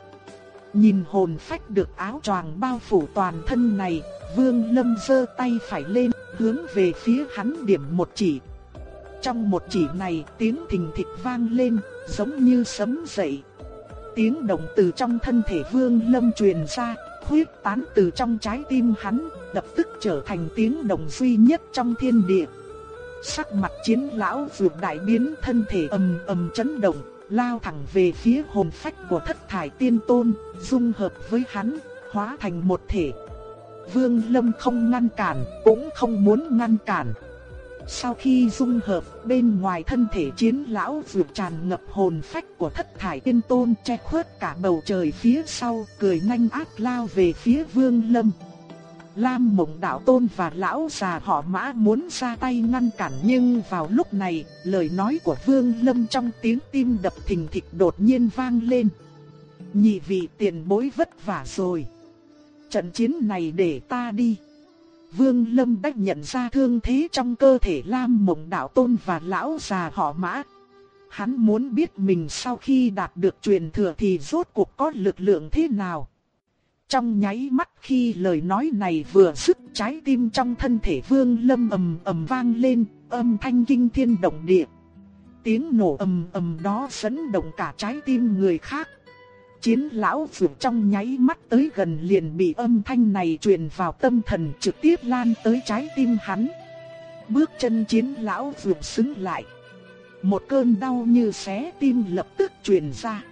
Nhìn hồn phách được áo choàng bao phủ toàn thân này, vương lâm giơ tay phải lên, hướng về phía hắn điểm một chỉ. Trong một chỉ này tiếng thình thịch vang lên, giống như sấm dậy. Tiếng động từ trong thân thể vương lâm truyền ra, huyết tán từ trong trái tim hắn, lập tức trở thành tiếng động duy nhất trong thiên địa. Sắc mặt chiến lão vượt đại biến thân thể ầm ầm chấn động, lao thẳng về phía hồn phách của thất thải tiên tôn, dung hợp với hắn, hóa thành một thể. Vương Lâm không ngăn cản, cũng không muốn ngăn cản. Sau khi dung hợp, bên ngoài thân thể chiến lão vượt tràn ngập hồn phách của thất thải tiên tôn che khuất cả bầu trời phía sau, cười nhanh ác lao về phía Vương Lâm. Lam Mộng Đạo Tôn và lão già họ Mã muốn ra tay ngăn cản nhưng vào lúc này, lời nói của Vương Lâm trong tiếng tim đập thình thịch đột nhiên vang lên. Nhị vị tiền bối vất vả rồi. Trận chiến này để ta đi. Vương Lâm đã nhận ra thương thế trong cơ thể Lam Mộng Đạo Tôn và lão già họ Mã. Hắn muốn biết mình sau khi đạt được truyền thừa thì rốt cuộc có lực lượng thế nào. Trong nháy mắt khi lời nói này vừa dứt trái tim trong thân thể Vương Lâm ầm ầm vang lên, âm thanh kinh thiên động địa. Tiếng nổ ầm ầm đó dẫn động cả trái tim người khác. Chiến lão vượt trong nháy mắt tới gần liền bị âm thanh này truyền vào tâm thần trực tiếp lan tới trái tim hắn. Bước chân chiến lão vượt xứng lại. Một cơn đau như xé tim lập tức truyền ra.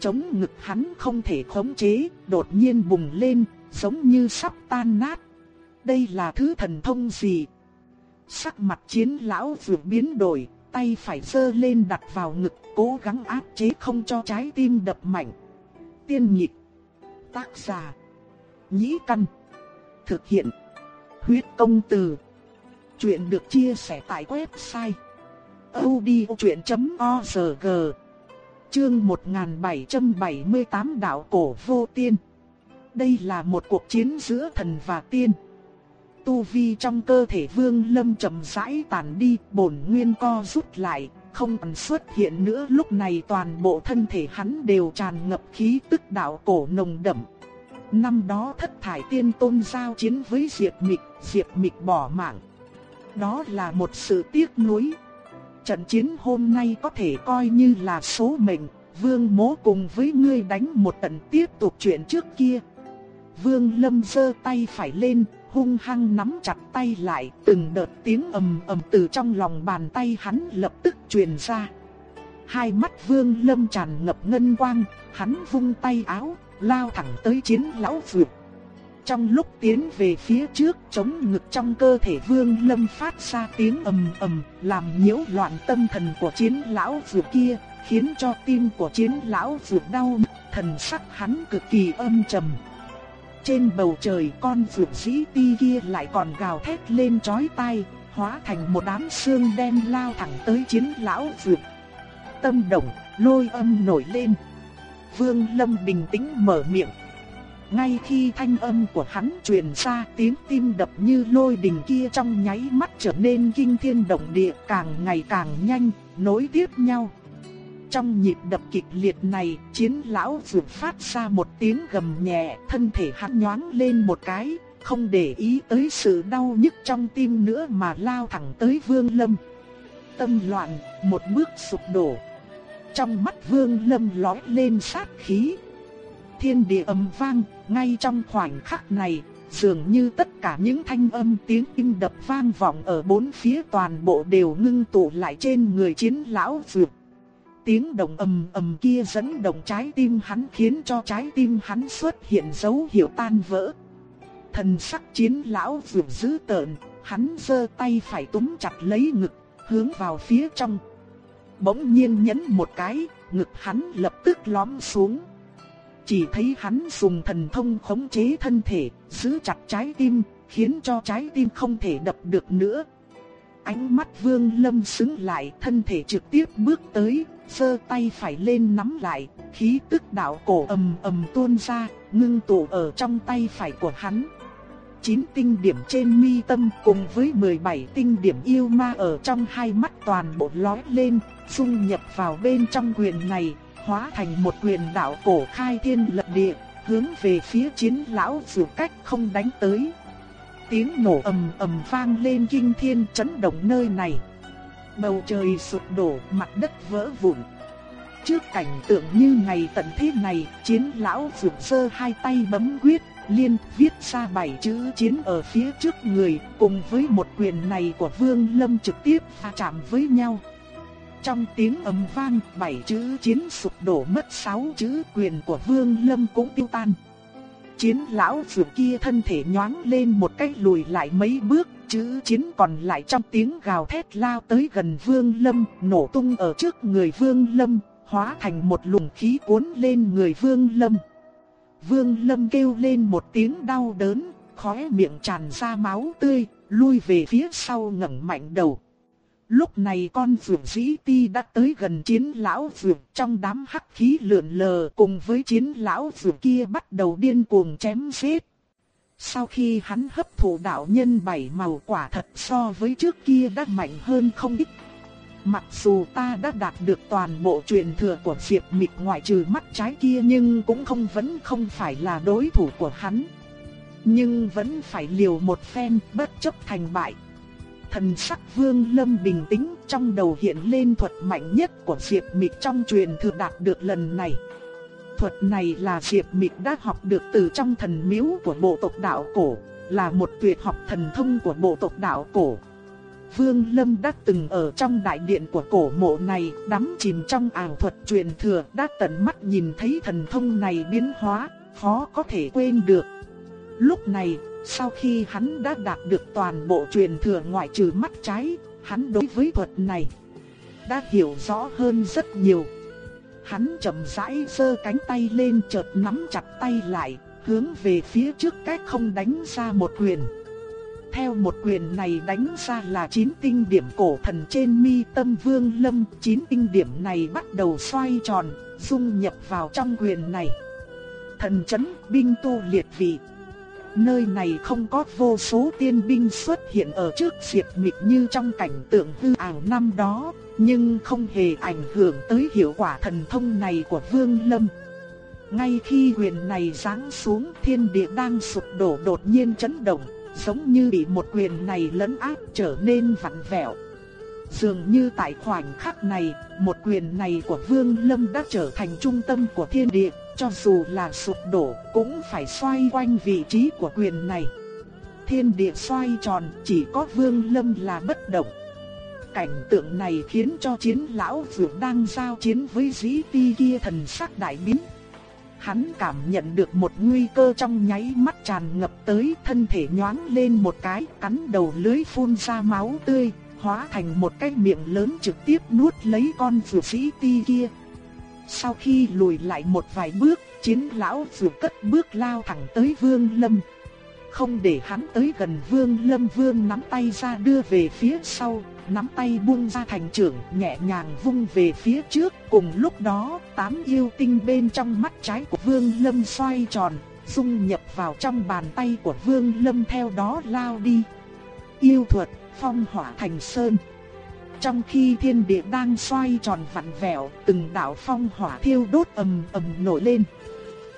Chống ngực hắn không thể khống chế, đột nhiên bùng lên, giống như sắp tan nát. Đây là thứ thần thông gì? Sắc mặt chiến lão vượt biến đổi, tay phải giơ lên đặt vào ngực, cố gắng áp chế không cho trái tim đập mạnh tiên nhịp. Tác giả. Nhĩ Căn. Thực hiện. Huyết công từ. Chuyện được chia sẻ tại website. odchuyện.org Chương 1778 Đạo Cổ Vô Tiên Đây là một cuộc chiến giữa thần và tiên. Tu vi trong cơ thể vương lâm chậm rãi tàn đi, bổn nguyên co rút lại, không còn xuất hiện nữa lúc này toàn bộ thân thể hắn đều tràn ngập khí tức đạo cổ nồng đậm. Năm đó thất thải tiên tôn giao chiến với Diệp Mịch, Diệp Mịch bỏ mạng. Đó là một sự tiếc nuối. Trận chiến hôm nay có thể coi như là số mệnh, Vương Mố cùng với ngươi đánh một trận tiếp tục chuyện trước kia. Vương Lâm giơ tay phải lên, hung hăng nắm chặt tay lại, từng đợt tiếng ầm ầm từ trong lòng bàn tay hắn lập tức truyền ra. Hai mắt Vương Lâm tràn ngập ngân quang, hắn vung tay áo, lao thẳng tới chiến lão vượt. Trong lúc tiến về phía trước, chống ngực trong cơ thể Vương Lâm phát ra tiếng ầm ầm, làm nhiễu loạn tâm thần của chiến lão vượt kia, khiến cho tim của chiến lão vượt đau, thần sắc hắn cực kỳ âm trầm. Trên bầu trời con vượt dĩ ti kia lại còn gào thét lên chói tai, hóa thành một đám xương đen lao thẳng tới chiến lão vượt. Tâm động, lôi âm nổi lên. Vương Lâm bình tĩnh mở miệng. Ngay khi thanh âm của hắn truyền ra tiếng tim đập như lôi đình kia trong nháy mắt trở nên kinh thiên động địa càng ngày càng nhanh, nối tiếp nhau. Trong nhịp đập kịch liệt này, chiến lão vượt phát ra một tiếng gầm nhẹ, thân thể hắn nhoáng lên một cái, không để ý tới sự đau nhức trong tim nữa mà lao thẳng tới Vương Lâm. Tâm loạn, một bước sụp đổ. Trong mắt Vương Lâm lói lên sát khí. Thiên địa ầm vang, ngay trong khoảnh khắc này, dường như tất cả những thanh âm tiếng im đập vang vọng ở bốn phía toàn bộ đều ngưng tụ lại trên người chiến lão dược. tiếng động ầm ầm kia dẫn động trái tim hắn khiến cho trái tim hắn xuất hiện dấu hiệu tan vỡ. Thần sắc chiến lão dược dữ tợn, hắn giơ tay phải túm chặt lấy ngực, hướng vào phía trong. Bỗng nhiên nhấn một cái, ngực hắn lập tức lõm xuống. Chỉ thấy hắn dùng thần thông khống chế thân thể, giữ chặt trái tim, khiến cho trái tim không thể đập được nữa. Ánh mắt Vương Lâm sững lại, thân thể trực tiếp bước tới, giơ tay phải lên nắm lại, khí tức đạo cổ ầm ầm tuôn ra, ngưng tụ ở trong tay phải của hắn. Chín tinh điểm trên mi tâm cùng với 17 tinh điểm yêu ma ở trong hai mắt toàn bộ lói lên, dung nhập vào bên trong quyền này, hóa thành một quyền đạo cổ khai thiên lập địa, hướng về phía chiến lão dù cách không đánh tới. Tiếng nổ ầm ầm vang lên kinh thiên chấn động nơi này. Bầu trời sụp đổ, mặt đất vỡ vụn. Trước cảnh tượng như ngày tận thế này, chiến lão dù sơ hai tay bấm quyết, liên viết ra bảy chữ chiến ở phía trước người, cùng với một quyền này của Vương Lâm trực tiếp va chạm với nhau. Trong tiếng ầm vang, bảy chữ chiến sụp đổ mất sáu chữ quyền của Vương Lâm cũng tiêu tan. Chiến lão vừa kia thân thể nhoáng lên một cách lùi lại mấy bước, chữ chiến còn lại trong tiếng gào thét lao tới gần Vương Lâm, nổ tung ở trước người Vương Lâm, hóa thành một luồng khí cuốn lên người Vương Lâm. Vương Lâm kêu lên một tiếng đau đớn, khóe miệng tràn ra máu tươi, lui về phía sau ngẩng mạnh đầu. Lúc này con vượn dĩ ti đã tới gần chiến lão vượn trong đám hắc khí lượn lờ cùng với chiến lão vượn kia bắt đầu điên cuồng chém giết. Sau khi hắn hấp thụ đạo nhân bảy màu quả thật so với trước kia đã mạnh hơn không ít. Mặc dù ta đã đạt được toàn bộ truyền thừa của Diệp Mịch ngoại trừ mắt trái kia nhưng cũng không vẫn không phải là đối thủ của hắn. Nhưng vẫn phải liều một phen bất chấp thành bại. Thần sắc Vương Lâm bình tĩnh, trong đầu hiện lên thuật mạnh nhất của Diệp Mịch trong truyền thừa đạt được lần này. Thuật này là Diệp Mịch đã học được từ trong thần miếu của bộ tộc đạo cổ, là một tuyệt học thần thông của bộ tộc đạo cổ. Vương Lâm đã từng ở trong đại điện của cổ mộ này, đắm chìm trong ảo thuật truyền thừa, đã tận mắt nhìn thấy thần thông này biến hóa, khó có thể quên được. Lúc này, sau khi hắn đã đạt được toàn bộ truyền thừa ngoại trừ mắt trái, hắn đối với thuật này đã hiểu rõ hơn rất nhiều. Hắn chậm rãi giơ cánh tay lên chợt nắm chặt tay lại, hướng về phía trước cách không đánh ra một quyền. Theo một quyền này đánh ra là chín tinh điểm cổ thần trên mi tâm vương lâm, chín tinh điểm này bắt đầu xoay tròn, dung nhập vào trong quyền này. Thần chấn binh tu liệt vị Nơi này không có vô số tiên binh xuất hiện ở trước diệt mịch như trong cảnh tượng hư ảo năm đó, nhưng không hề ảnh hưởng tới hiệu quả thần thông này của Vương Lâm. Ngay khi quyền này giáng xuống thiên địa đang sụp đổ đột nhiên chấn động, giống như bị một quyền này lấn áp trở nên vặn vẹo. Dường như tại khoảnh khắc này, một quyền này của Vương Lâm đã trở thành trung tâm của thiên địa, cho dù là sụp đổ cũng phải xoay quanh vị trí của quyền này. Thiên địa xoay tròn, chỉ có Vương Lâm là bất động. Cảnh tượng này khiến cho chiến lão vượng đang giao chiến với dĩ ti kia thần sắc đại biến. Hắn cảm nhận được một nguy cơ trong nháy mắt tràn ngập tới thân thể nhoáng lên một cái, cắn đầu lưới phun ra máu tươi, hóa thành một cái miệng lớn trực tiếp nuốt lấy con vượt sĩ ti kia. Sau khi lùi lại một vài bước, chiến lão vừa cất bước lao thẳng tới vương lâm. Không để hắn tới gần vương lâm vương nắm tay ra đưa về phía sau, nắm tay buông ra thành trưởng nhẹ nhàng vung về phía trước. Cùng lúc đó, tám yêu tinh bên trong mắt trái của vương lâm xoay tròn, dung nhập vào trong bàn tay của vương lâm theo đó lao đi. Yêu thuật phong hỏa thành sơn. Trong khi thiên địa đang xoay tròn vặn vẹo, từng đạo phong hỏa thiêu đốt ầm ầm nổi lên.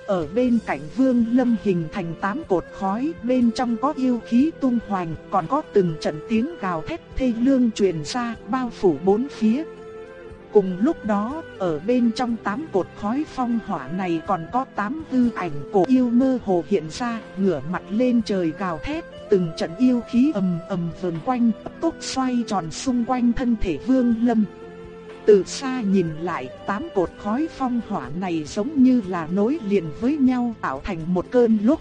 Ở bên cạnh vương lâm hình thành tám cột khói, bên trong có yêu khí tung hoành, còn có từng trận tiếng gào thét thê lương truyền ra, bao phủ bốn phía. Cùng lúc đó, ở bên trong tám cột khói phong hỏa này còn có tám tư ảnh cổ yêu mơ hồ hiện ra, ngửa mặt lên trời gào thét, từng trận yêu khí ầm ầm vần quanh, tốc xoay tròn xung quanh thân thể Vương Lâm. Từ xa nhìn lại, tám cột khói phong hỏa này giống như là nối liền với nhau tạo thành một cơn lốc.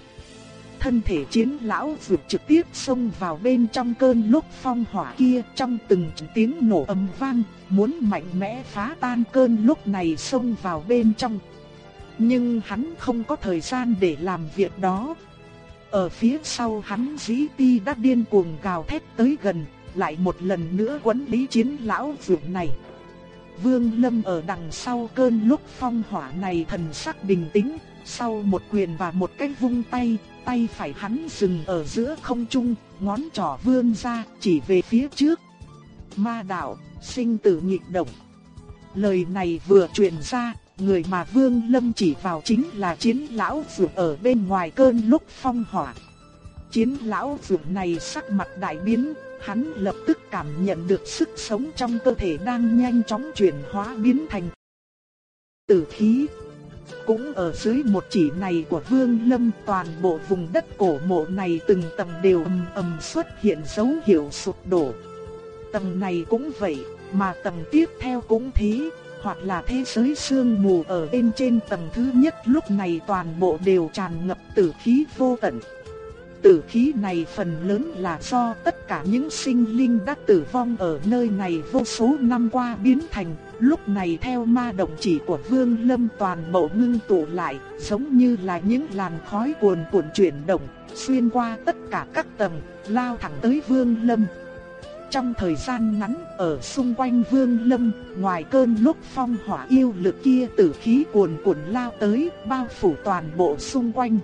Thân thể chiến lão vượt trực tiếp xông vào bên trong cơn lốc phong hỏa kia trong từng tiếng nổ ầm vang, muốn mạnh mẽ phá tan cơn lốc này xông vào bên trong. Nhưng hắn không có thời gian để làm việc đó. Ở phía sau hắn dĩ ti đã điên cuồng gào thét tới gần, lại một lần nữa quấn lý chiến lão vượt này. Vương Lâm ở đằng sau cơn lúc phong hỏa này thần sắc bình tĩnh, sau một quyền và một cái vung tay, tay phải hắn dừng ở giữa không trung, ngón trỏ vươn ra chỉ về phía trước. Ma đạo, sinh tử nhịp động. Lời này vừa truyền ra, người mà Vương Lâm chỉ vào chính là chiến lão vượt ở bên ngoài cơn lúc phong hỏa. Chiến lão vượt này sắc mặt đại biến, hắn lập tức cảm nhận được sức sống trong cơ thể đang nhanh chóng chuyển hóa biến thành tử khí. Cũng ở dưới một chỉ này của Vương Lâm toàn bộ vùng đất cổ mộ này từng tầng đều ầm ầm xuất hiện dấu hiệu sụp đổ. Tầng này cũng vậy, mà tầng tiếp theo cũng thế, hoặc là thế giới sương mù ở bên trên tầng thứ nhất lúc này toàn bộ đều tràn ngập tử khí vô tận. Tử khí này phần lớn là do tất cả những sinh linh đã tử vong ở nơi này vô số năm qua biến thành, lúc này theo ma động chỉ của Vương Lâm toàn bộ ngưng tụ lại, giống như là những làn khói cuồn cuộn chuyển động, xuyên qua tất cả các tầng, lao thẳng tới Vương Lâm. Trong thời gian ngắn, ở xung quanh Vương Lâm, ngoài cơn lúc phong hỏa yêu lực kia tử khí cuồn cuộn lao tới, bao phủ toàn bộ xung quanh.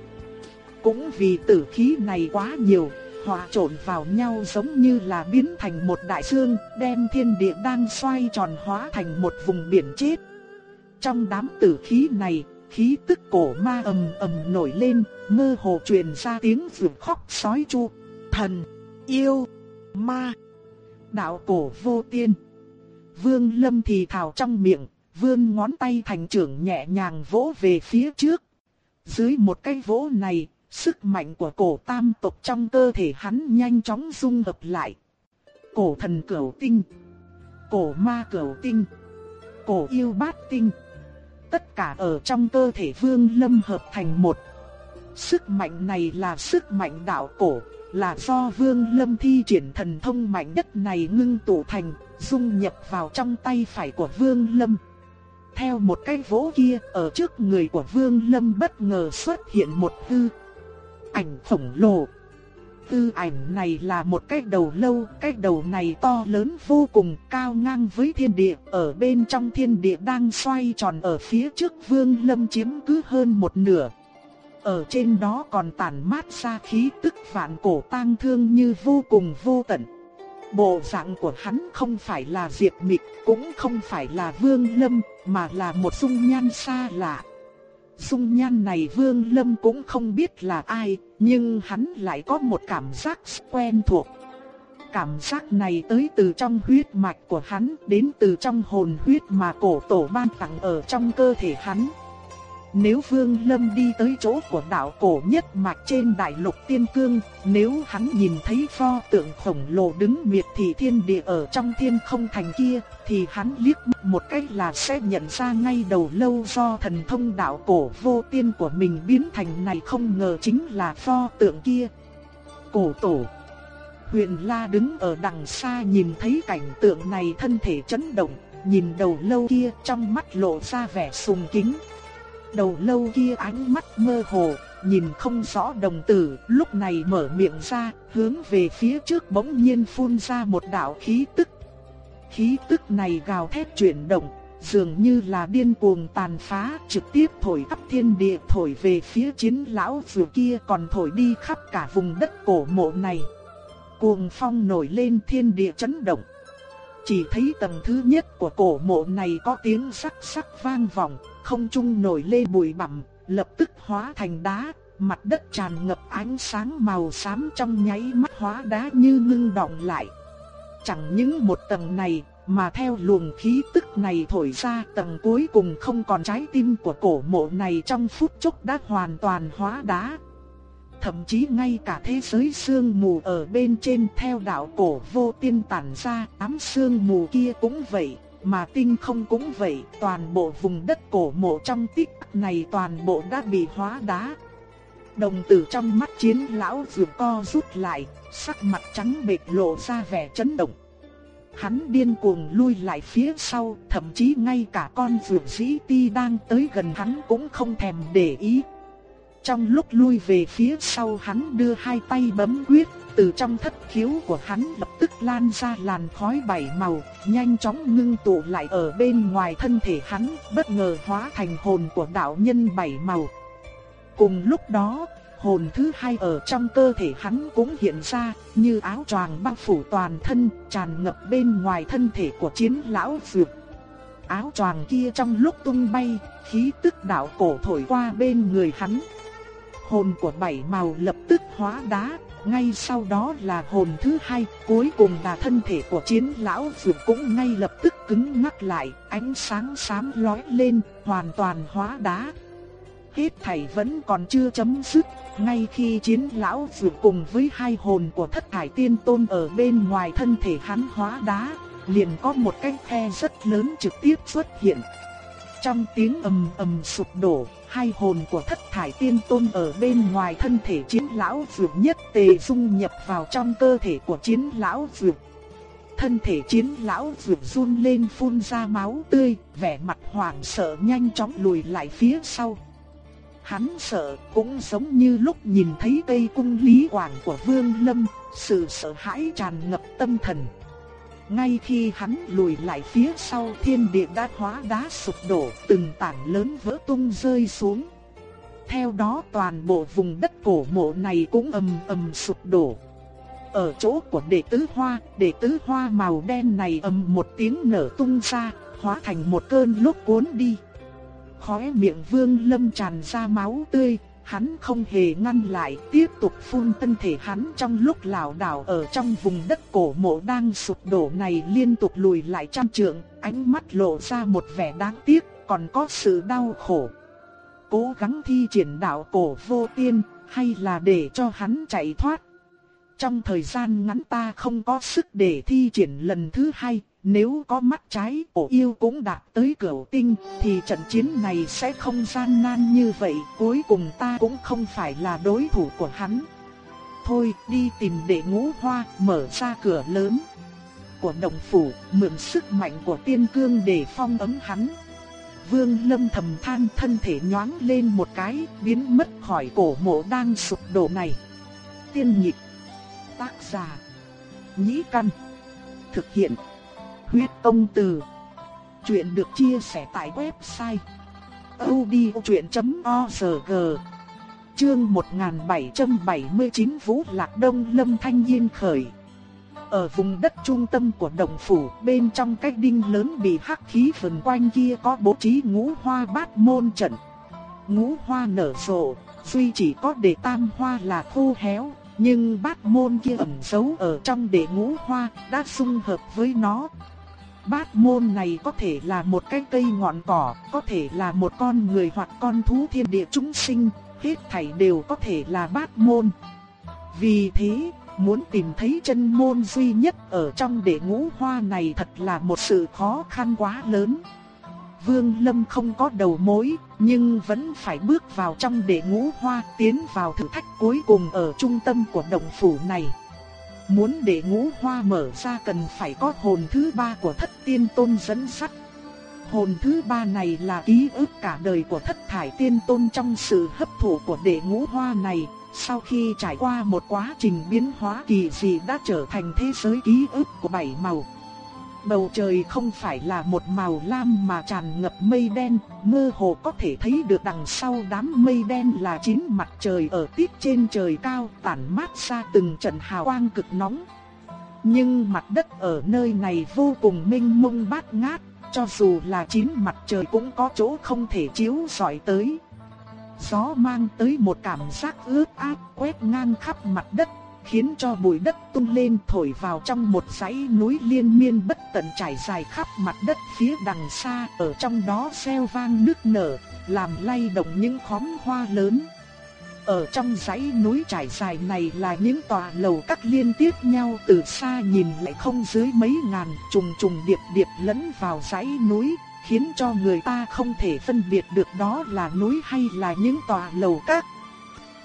Cũng vì tử khí này quá nhiều, hòa trộn vào nhau giống như là biến thành một đại dương, đem thiên địa đang xoay tròn hóa thành một vùng biển chết. Trong đám tử khí này, khí tức cổ ma ầm ầm nổi lên, mơ hồ truyền ra tiếng vượt khóc sói chu, thần, yêu, ma, đạo cổ vô tiên. Vương Lâm thì thào trong miệng, vươn ngón tay thành trưởng nhẹ nhàng vỗ về phía trước. Dưới một cái vỗ này, Sức mạnh của cổ tam tộc trong cơ thể hắn nhanh chóng dung hợp lại. Cổ thần cửu tinh, cổ ma cửu tinh, cổ yêu bát tinh. Tất cả ở trong cơ thể vương lâm hợp thành một. Sức mạnh này là sức mạnh đạo cổ, là do vương lâm thi triển thần thông mạnh nhất này ngưng tụ thành, dung nhập vào trong tay phải của vương lâm. Theo một cái vỗ kia, ở trước người của Vương Lâm bất ngờ xuất hiện một tư ảnh khổng lồ. Tư ảnh này là một cái đầu lâu, cái đầu này to lớn vô cùng cao ngang với thiên địa, ở bên trong thiên địa đang xoay tròn ở phía trước vương lâm chiếm cứ hơn một nửa. Ở trên đó còn tản mát ra khí tức vạn cổ tang thương như vô cùng vô tận. Bộ dạng của hắn không phải là Diệp Mịch, cũng không phải là Vương Lâm, mà là một dung nhan xa lạ. Dung nhan này Vương Lâm cũng không biết là ai, nhưng hắn lại có một cảm giác quen thuộc. Cảm giác này tới từ trong huyết mạch của hắn, đến từ trong hồn huyết mà cổ tổ ban tặng ở trong cơ thể hắn. Nếu Vương Lâm đi tới chỗ của đạo cổ nhất mạch trên đại lục tiên cương, nếu hắn nhìn thấy pho tượng khổng lồ đứng miệt thị thiên địa ở trong thiên không thành kia, thì hắn liếc một cách là sẽ nhận ra ngay đầu lâu do thần thông đạo cổ vô tiên của mình biến thành này không ngờ chính là pho tượng kia. Cổ tổ Huyền La đứng ở đằng xa nhìn thấy cảnh tượng này thân thể chấn động, nhìn đầu lâu kia trong mắt lộ ra vẻ sùng kính. Đầu lâu kia ánh mắt mơ hồ, nhìn không rõ đồng tử, lúc này mở miệng ra, hướng về phía trước bỗng nhiên phun ra một đạo khí tức. Khí tức này gào thét chuyển động, dường như là điên cuồng tàn phá, trực tiếp thổi khắp thiên địa, thổi về phía chiến lão vừa kia còn thổi đi khắp cả vùng đất cổ mộ này. Cuồng phong nổi lên thiên địa chấn động. Chỉ thấy tầng thứ nhất của cổ mộ này có tiếng sắc sắc vang vọng, không trung nổi lên bụi bặm, lập tức hóa thành đá, mặt đất tràn ngập ánh sáng màu xám trong nháy mắt hóa đá như ngưng động lại. Chẳng những một tầng này, mà theo luồng khí tức này thổi ra tầng cuối cùng không còn trái tim của cổ mộ này trong phút chốc đã hoàn toàn hóa đá. Thậm chí ngay cả thế giới sương mù ở bên trên theo đạo cổ vô tiên tản ra, ám sương mù kia cũng vậy, mà tinh không cũng vậy, toàn bộ vùng đất cổ mộ trong tích này toàn bộ đã bị hóa đá. Đồng tử trong mắt chiến lão vừa co rút lại, sắc mặt trắng bệch lộ ra vẻ chấn động. Hắn điên cuồng lui lại phía sau, thậm chí ngay cả con vượt dĩ ti đang tới gần hắn cũng không thèm để ý. Trong lúc lui về phía sau hắn đưa hai tay bấm quyết, từ trong thất khiếu của hắn lập tức lan ra làn khói bảy màu, nhanh chóng ngưng tụ lại ở bên ngoài thân thể hắn, bất ngờ hóa thành hồn của đạo nhân bảy màu. Cùng lúc đó, hồn thứ hai ở trong cơ thể hắn cũng hiện ra, như áo choàng bao phủ toàn thân, tràn ngập bên ngoài thân thể của chiến lão dược. Áo choàng kia trong lúc tung bay, khí tức đạo cổ thổi qua bên người hắn. Hồn của bảy màu lập tức hóa đá, ngay sau đó là hồn thứ hai, cuối cùng là thân thể của chiến lão dược cũng ngay lập tức cứng ngắc lại, ánh sáng xám lóe lên, hoàn toàn hóa đá. Hết thảy vẫn còn chưa chấm dứt, ngay khi chiến lão dược cùng với hai hồn của thất thải tiên tôn ở bên ngoài thân thể hắn hóa đá, liền có một cái khe rất lớn trực tiếp xuất hiện. Trong tiếng ầm ầm sụp đổ, hai hồn của thất thải tiên tôn ở bên ngoài thân thể chiến lão dược nhất tề dung nhập vào trong cơ thể của chiến lão dược. Thân thể chiến lão dược run lên phun ra máu tươi, vẻ mặt hoảng sợ nhanh chóng lùi lại phía sau. Hắn sợ cũng giống như lúc nhìn thấy cây cung lý quảng của Vương Lâm, sự sợ hãi tràn ngập tâm thần. Ngay khi hắn lùi lại phía sau thiên địa đã hóa đá sụp đổ, từng tảng lớn vỡ tung rơi xuống. Theo đó toàn bộ vùng đất cổ mộ này cũng ầm ầm sụp đổ. Ở chỗ của đệ tứ hoa, đệ tứ hoa màu đen này ầm một tiếng nở tung ra, hóa thành một cơn lốc cuốn đi. Khóe miệng vương lâm tràn ra máu tươi, hắn không hề ngăn lại, tiếp tục phun thân thể hắn trong lúc lảo đảo ở trong vùng đất cổ mộ đang sụp đổ này liên tục lùi lại trăm trượng, ánh mắt lộ ra một vẻ đáng tiếc, còn có sự đau khổ. Cố gắng thi triển đạo cổ vô tiên, hay là để cho hắn chạy thoát. Trong thời gian ngắn ta không có sức để thi triển lần thứ hai, nếu có mắt trái, cổ yêu cũng đạt tới cửu tinh, thì trận chiến này sẽ không gian nan như vậy. Cuối cùng ta cũng không phải là đối thủ của hắn. Thôi, đi tìm đệ ngũ hoa, mở ra cửa lớn của đồng phủ, mượn sức mạnh của tiên cương để phong ấm hắn. Vương lâm thầm than, thân thể nhoáng lên một cái, biến mất khỏi cổ mộ đang sụp đổ này. Tiên nhịp Tác giả, Nhĩ Căn, Thực hiện Huyết công từ. Chuyện được chia sẻ tại website odchuyện.org. Chương 1779 Vũ Lạc Đông Lâm Thanh Nhiên khởi. Ở vùng đất trung tâm của đồng phủ, bên trong cái đinh lớn bị hắc khí vần quanh kia có bố trí ngũ hoa bát môn trận. Ngũ hoa nở rộ, duy chỉ có để tam hoa là khô héo, nhưng bát môn kia ẩn giấu ở trong đệ ngũ hoa đã xung hợp với nó, Bát môn này có thể là một cái cây ngọn cỏ, có thể là một con người hoặc con thú thiên địa chúng sinh, hết thảy đều có thể là bát môn. Vì thế, muốn tìm thấy chân môn duy nhất ở trong đệ ngũ hoa này thật là một sự khó khăn quá lớn. Vương Lâm không có đầu mối, nhưng vẫn phải bước vào trong đệ ngũ hoa tiến vào thử thách cuối cùng ở trung tâm của động phủ này. Muốn để ngũ hoa mở ra cần phải có hồn thứ ba của thất tiên tôn dẫn sắt. Hồn thứ ba này là ký ức cả đời của thất thải tiên tôn trong sự hấp thụ của đệ ngũ hoa này. Sau khi trải qua một quá trình biến hóa kỳ dị đã trở thành thế giới ký ức của bảy màu. Bầu trời không phải là một màu lam mà tràn ngập mây đen, mơ hồ có thể thấy được đằng sau đám mây đen là chín mặt trời ở tít trên trời cao tản mát ra từng trận hào quang cực nóng. Nhưng mặt đất ở nơi này vô cùng mênh mông bát ngát, cho dù là chín mặt trời cũng có chỗ không thể chiếu rọi tới. Gió mang tới một cảm giác ướt át quét ngang khắp mặt đất khiến cho bụi đất tung lên thổi vào trong một dãy núi liên miên bất tận trải dài khắp mặt đất phía đằng xa, ở trong đó xeo vang nước nở, làm lay động những khóm hoa lớn. Ở trong dãy núi trải dài này là những tòa lầu các liên tiếp nhau từ xa nhìn lại không dưới mấy ngàn trùng trùng điệp điệp lẫn vào dãy núi, khiến cho người ta không thể phân biệt được đó là núi hay là những tòa lầu các.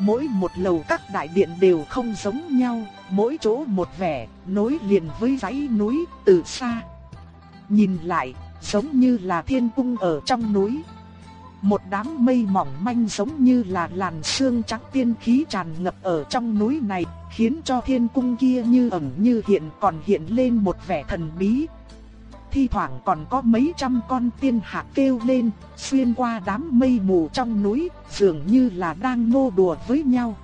Mỗi một lầu các đại điện đều không giống nhau, mỗi chỗ một vẻ, nối liền với dãy núi từ xa. Nhìn lại, giống như là thiên cung ở trong núi. Một đám mây mỏng manh giống như là làn sương trắng tiên khí tràn ngập ở trong núi này, khiến cho thiên cung kia như ẩn như hiện còn hiện lên một vẻ thần bí. Thi thoảng còn có mấy trăm con tiên hạc kêu lên, xuyên qua đám mây mù trong núi, dường như là đang nô đùa với nhau.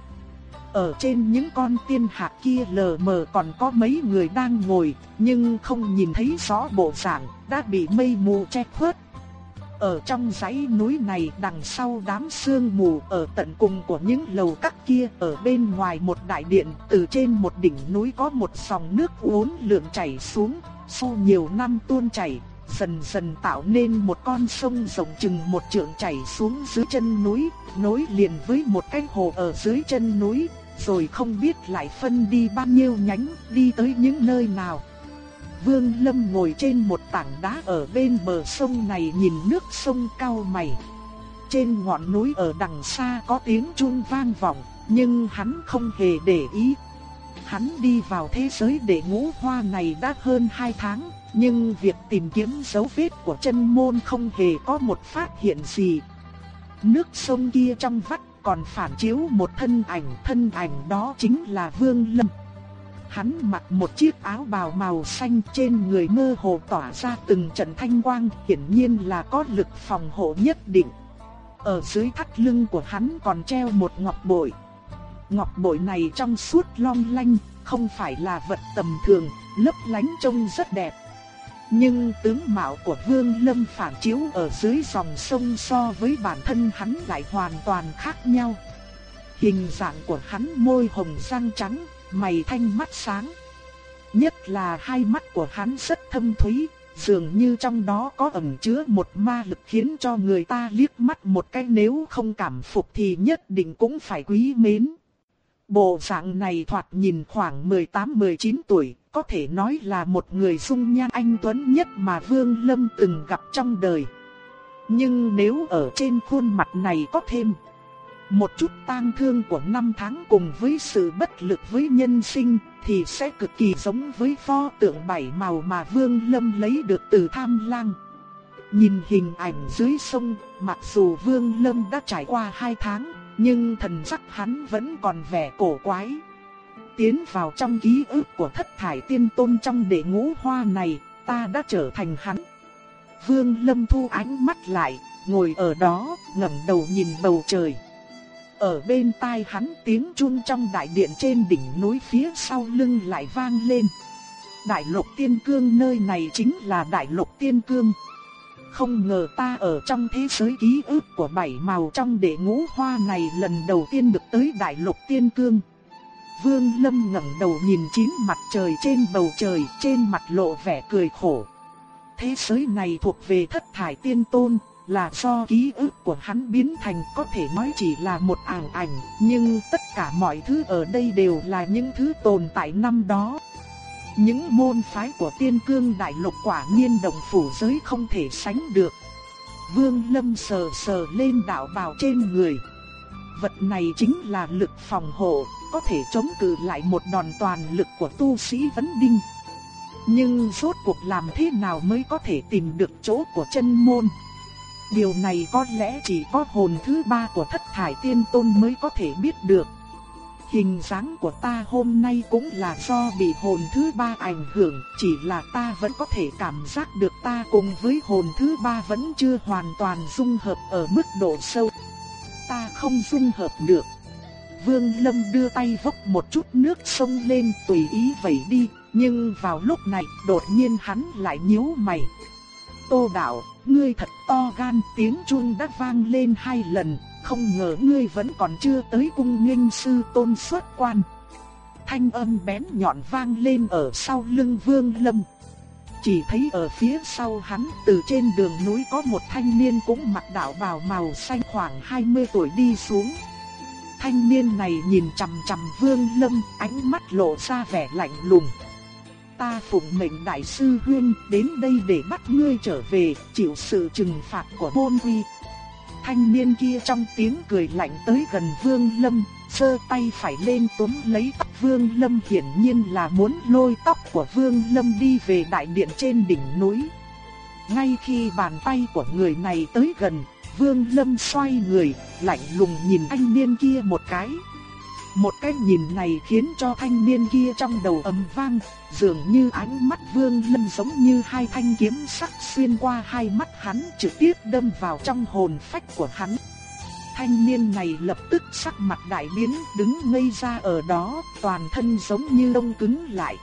Ở trên những con tiên hạc kia lờ mờ còn có mấy người đang ngồi, nhưng không nhìn thấy rõ bộ dạng, đã bị mây mù che khuất. Ở trong dãy núi này đằng sau đám sương mù ở tận cùng của những lầu các kia ở bên ngoài một đại điện từ trên một đỉnh núi có một dòng nước uốn lượn chảy xuống, sau nhiều năm tuôn chảy, dần dần tạo nên một con sông rộng chừng một trượng chảy xuống dưới chân núi, nối liền với một cái hồ ở dưới chân núi, rồi không biết lại phân đi bao nhiêu nhánh, đi tới những nơi nào. Vương Lâm ngồi trên một tảng đá ở bên bờ sông này nhìn nước sông cao mày. Trên ngọn núi ở đằng xa có tiếng chuông vang vọng, nhưng hắn không hề để ý. Hắn đi vào thế giới để ngũ hoa này đã hơn 2 tháng, nhưng việc tìm kiếm dấu vết của chân môn không hề có một phát hiện gì. Nước sông kia trong vắt còn phản chiếu một thân ảnh, thân ảnh đó chính là Vương Lâm. Hắn mặc một chiếc áo bào màu xanh trên người mơ hồ tỏa ra từng trận thanh quang, hiển nhiên là có lực phòng hộ nhất định. Ở dưới thắt lưng của hắn còn treo một ngọc bội. Ngọc bội này trong suốt long lanh, không phải là vật tầm thường, lấp lánh trông rất đẹp. Nhưng tướng mạo của Vương Lâm phản chiếu ở dưới dòng sông so với bản thân hắn lại hoàn toàn khác nhau. Hình dạng của hắn môi hồng răng trắng, mày thanh mắt sáng. Nhất là hai mắt của hắn rất thâm thúy, dường như trong đó có ẩn chứa một ma lực khiến cho người ta liếc mắt một cái nếu không cảm phục thì nhất định cũng phải quý mến. Bộ dạng này thoạt nhìn khoảng 18-19 tuổi, có thể nói là một người dung nhan anh tuấn nhất mà Vương Lâm từng gặp trong đời. Nhưng nếu ở trên khuôn mặt này có thêm một chút tang thương của năm tháng cùng với sự bất lực với nhân sinh thì sẽ cực kỳ giống với pho tượng bảy màu mà Vương Lâm lấy được từ tham lang. Nhìn hình ảnh dưới sông, mặc dù Vương Lâm đã trải qua hai tháng, nhưng thần sắc hắn vẫn còn vẻ cổ quái. Tiến vào trong ký ức của thất thải tiên tôn trong đệ ngũ hoa này, ta đã trở thành hắn. Vương Lâm thu ánh mắt lại, ngồi ở đó, ngẩng đầu nhìn bầu trời. Ở bên tai hắn tiếng chuông trong đại điện trên đỉnh núi phía sau lưng lại vang lên. Đại lục tiên cương nơi này chính là đại lục tiên cương. Không ngờ ta ở trong thế giới ký ức của bảy màu trong đệ ngũ hoa này lần đầu tiên được tới đại lục tiên cương. Vương Lâm ngẩng đầu nhìn chín mặt trời trên bầu trời, trên mặt lộ vẻ cười khổ. Thế giới này thuộc về thất thải tiên tôn, là do ký ức của hắn biến thành có thể nói chỉ là một ảo ảnh, nhưng tất cả mọi thứ ở đây đều là những thứ tồn tại năm đó. Những môn phái của tiên cương đại lục quả nhiên đồng phủ giới không thể sánh được. Vương Lâm sờ sờ lên đạo bào trên người. Vật này chính là lực phòng hộ, có thể chống cự lại một đòn toàn lực của tu sĩ vấn đinh. Nhưng rốt cuộc làm thế nào mới có thể tìm được chỗ của chân môn? Điều này có lẽ chỉ có hồn thứ ba của thất thải tiên tôn mới có thể biết được. Hình dáng của ta hôm nay cũng là do bị hồn thứ ba ảnh hưởng, chỉ là ta vẫn có thể cảm giác được ta cùng với hồn thứ ba vẫn chưa hoàn toàn dung hợp ở mức độ sâu. Ta không dung hợp được. Vương Lâm đưa tay vốc một chút nước sông lên tùy ý vẩy đi, nhưng vào lúc này đột nhiên hắn lại nhíu mày. Tô đạo, ngươi thật to gan, tiếng chuông đã vang lên hai lần, không ngờ ngươi vẫn còn chưa tới cung nghênh sư tôn xuất quan. Thanh âm bén nhọn vang lên ở sau lưng Vương Lâm. Chỉ thấy ở phía sau hắn, từ trên đường núi có một thanh niên cũng mặc đạo bào màu xanh khoảng 20 tuổi đi xuống. Thanh niên này nhìn chằm chằm Vương Lâm, ánh mắt lộ ra vẻ lạnh lùng. Ta phụng mệnh đại sư huyên đến đây để bắt ngươi trở về, chịu sự trừng phạt của bôn quy. Thanh niên kia trong tiếng cười lạnh tới gần Vương Lâm, sơ tay phải lên túm lấy tóc Vương Lâm hiển nhiên là muốn lôi tóc của Vương Lâm đi về đại điện trên đỉnh núi. Ngay khi bàn tay của người này tới gần, Vương Lâm xoay người, lạnh lùng nhìn anh niên kia một cái. Một cái nhìn này khiến cho thanh niên kia trong đầu ầm vang, dường như ánh mắt Vương Lâm giống như hai thanh kiếm sắc xuyên qua hai mắt hắn trực tiếp đâm vào trong hồn phách của hắn. Thanh niên này lập tức sắc mặt đại biến, đứng ngây ra ở đó, toàn thân giống như đông cứng lại.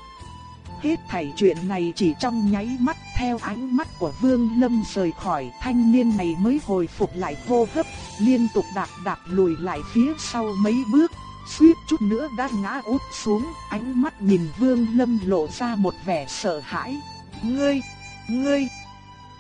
Hết thảy chuyện này chỉ trong nháy mắt theo ánh mắt của Vương Lâm rời khỏi thanh niên này mới hồi phục lại hô hấp, liên tục đạp đạp lùi lại phía sau mấy bước, suýt chút nữa đã ngã út xuống, ánh mắt nhìn Vương Lâm lộ ra một vẻ sợ hãi. Ngươi, ngươi,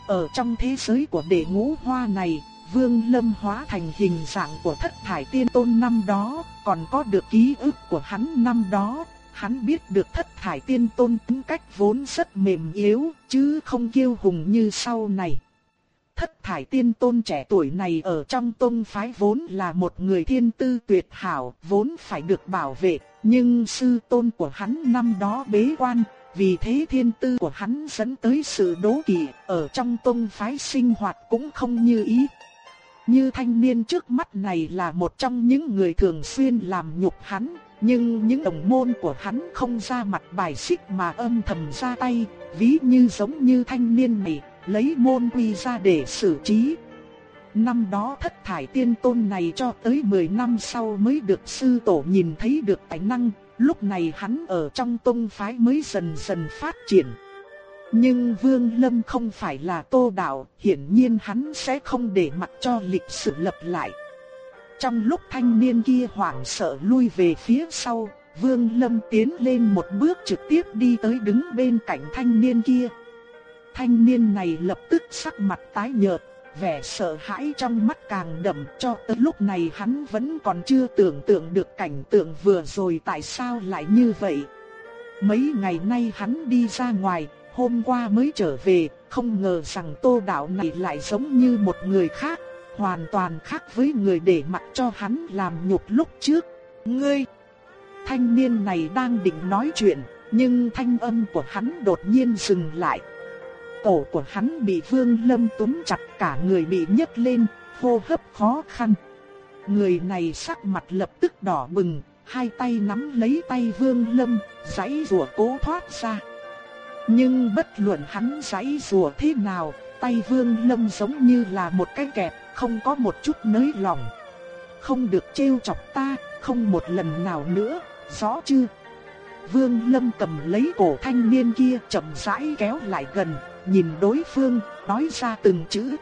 ở trong thế giới của đệ ngũ hoa này, Vương Lâm hóa thành hình dạng của thất thải tiên tôn năm đó, còn có được ký ức của hắn năm đó, hắn biết được thất thải tiên tôn tính cách vốn rất mềm yếu, chứ không kiêu hùng như sau này. Thất thải tiên tôn trẻ tuổi này ở trong tôn phái vốn là một người thiên tư tuyệt hảo, vốn phải được bảo vệ, nhưng sư tôn của hắn năm đó bế quan, vì thế thiên tư của hắn dẫn tới sự đố kỵ, ở trong tôn phái sinh hoạt cũng không như ý. Như thanh niên trước mắt này là một trong những người thường xuyên làm nhục hắn, nhưng những đồng môn của hắn không ra mặt bài xích mà âm thầm ra tay, ví như giống như thanh niên này, lấy môn quy ra để xử trí. Năm đó thất thải tiên tôn này cho tới 10 năm sau mới được sư tổ nhìn thấy được tài năng, lúc này hắn ở trong tông phái mới dần dần phát triển. Nhưng Vương Lâm không phải là tô đạo, hiển nhiên hắn sẽ không để mặc cho lịch sử lập lại. Trong lúc thanh niên kia hoảng sợ lui về phía sau, Vương Lâm tiến lên một bước trực tiếp đi tới đứng bên cạnh thanh niên kia. Thanh niên này lập tức sắc mặt tái nhợt, vẻ sợ hãi trong mắt càng đậm cho tới lúc này hắn vẫn còn chưa tưởng tượng được cảnh tượng vừa rồi tại sao lại như vậy. Mấy ngày nay hắn đi ra ngoài, hôm qua mới trở về, không ngờ rằng tô đạo này lại giống như một người khác, hoàn toàn khác với người để mặc cho hắn làm nhục lúc trước. Ngươi! Thanh niên này đang định nói chuyện, nhưng thanh âm của hắn đột nhiên dừng lại. Cổ của hắn bị Vương Lâm túm chặt cả người bị nhấc lên, hô hấp khó khăn. Người này sắc mặt lập tức đỏ bừng, hai tay nắm lấy tay Vương Lâm, giãy rủa cố thoát ra. Nhưng bất luận hắn giãy rủa thế nào, tay Vương Lâm giống như là một cái kẹp, không có một chút nới lỏng Không được trêu chọc ta, không một lần nào nữa, rõ chưa? Vương Lâm cầm lấy cổ thanh niên kia chậm rãi kéo lại gần, nhìn đối phương, nói ra từng chữ.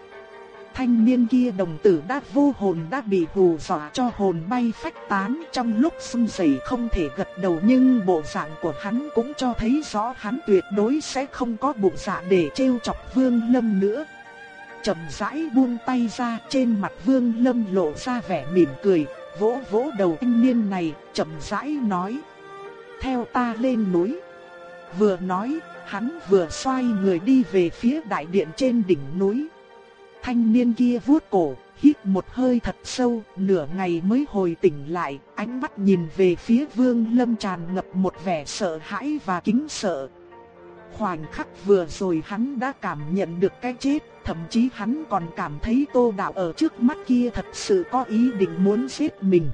Thanh niên kia đồng tử đã vô hồn đã bị hù dọa cho hồn bay phách tán trong lúc xung xỉ không thể gật đầu nhưng bộ dạng của hắn cũng cho thấy rõ hắn tuyệt đối sẽ không có bụng dạ để trêu chọc Vương Lâm nữa. Chậm rãi buông tay ra trên mặt Vương Lâm lộ ra vẻ mỉm cười, vỗ vỗ đầu thanh niên này, chậm rãi nói. Theo ta lên núi. Vừa nói, hắn vừa xoay người đi về phía đại điện trên đỉnh núi. Thanh niên kia vuốt cổ, hít một hơi thật sâu, nửa ngày mới hồi tỉnh lại, ánh mắt nhìn về phía Vương Lâm tràn ngập một vẻ sợ hãi và kính sợ. Khoảnh khắc vừa rồi hắn đã cảm nhận được cái chết, thậm chí hắn còn cảm thấy Tô Đạo ở trước mắt kia thật sự có ý định muốn giết mình.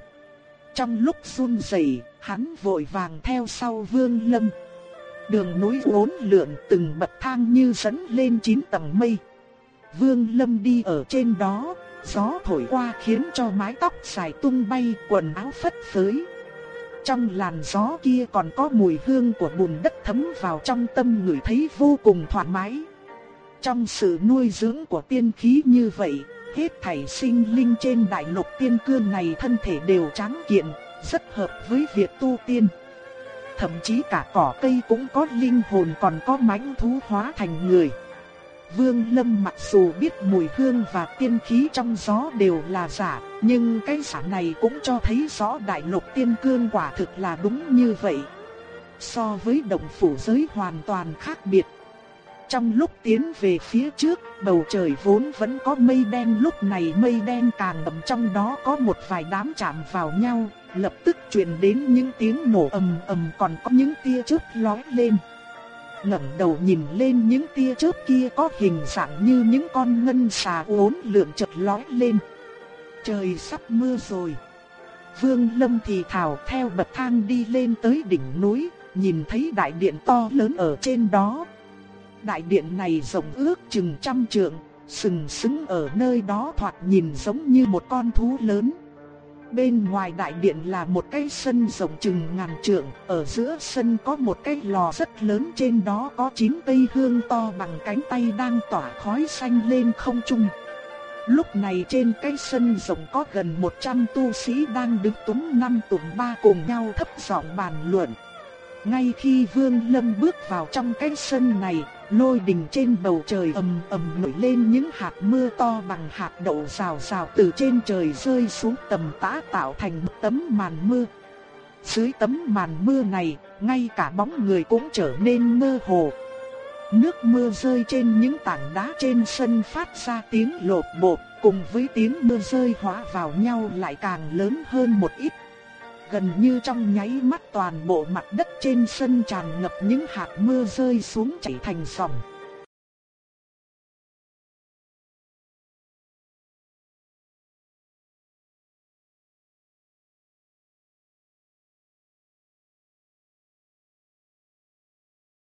Trong lúc run rẩy, hắn vội vàng theo sau Vương Lâm. Đường núi uốn lượn từng bậc thang như dẫn lên chín tầng mây. Vương Lâm đi ở trên đó, gió thổi qua khiến cho mái tóc dài tung bay, quần áo phất phới. Trong làn gió kia còn có mùi hương của bùn đất thấm vào trong tâm người thấy vô cùng thoải mái. Trong sự nuôi dưỡng của tiên khí như vậy, hết thảy sinh linh trên đại lục tiên cương này thân thể đều tráng kiện, rất hợp với việc tu tiên. Thậm chí cả cỏ cây cũng có linh hồn còn có mãnh thú hóa thành người. Vương Lâm mặc dù biết mùi hương và tiên khí trong gió đều là giả, nhưng cái giả này cũng cho thấy rõ đại lục tiên cương quả thực là đúng như vậy. So với động phủ giới hoàn toàn khác biệt. Trong lúc tiến về phía trước, bầu trời vốn vẫn có mây đen lúc này mây đen càng đậm trong đó có một vài đám chạm vào nhau, lập tức truyền đến những tiếng nổ ầm ầm còn có những tia chớp lóe lên ngẩng đầu nhìn lên những tia chớp kia có hình dạng như những con ngân xà uốn lượn chợt lóe lên. Trời sắp mưa rồi. Vương Lâm thì thào theo bậc thang đi lên tới đỉnh núi, nhìn thấy đại điện to lớn ở trên đó. Đại điện này rộng ước chừng trăm trượng, sừng sững ở nơi đó thoạt nhìn giống như một con thú lớn. Bên ngoài đại điện là một cái sân rộng chừng ngàn trượng, ở giữa sân có một cái lò rất lớn trên đó có chín cây hương to bằng cánh tay đang tỏa khói xanh lên không trung. Lúc này trên cái sân rộng có gần 100 tu sĩ đang đứng túm năm tụm ba cùng nhau thấp giọng bàn luận. Ngay khi Vương Lâm bước vào trong cái sân này, lôi đình trên bầu trời ầm ầm nổi lên những hạt mưa to bằng hạt đậu rào rào từ trên trời rơi xuống tầm tã tạo thành một tấm màn mưa. Dưới tấm màn mưa này, ngay cả bóng người cũng trở nên mơ hồ. Nước mưa rơi trên những tảng đá trên sân phát ra tiếng lột bột, cùng với tiếng mưa rơi hóa vào nhau lại càng lớn hơn một ít gần như trong nháy mắt toàn bộ mặt đất trên sân tràn ngập những hạt mưa rơi xuống chảy thành dòng.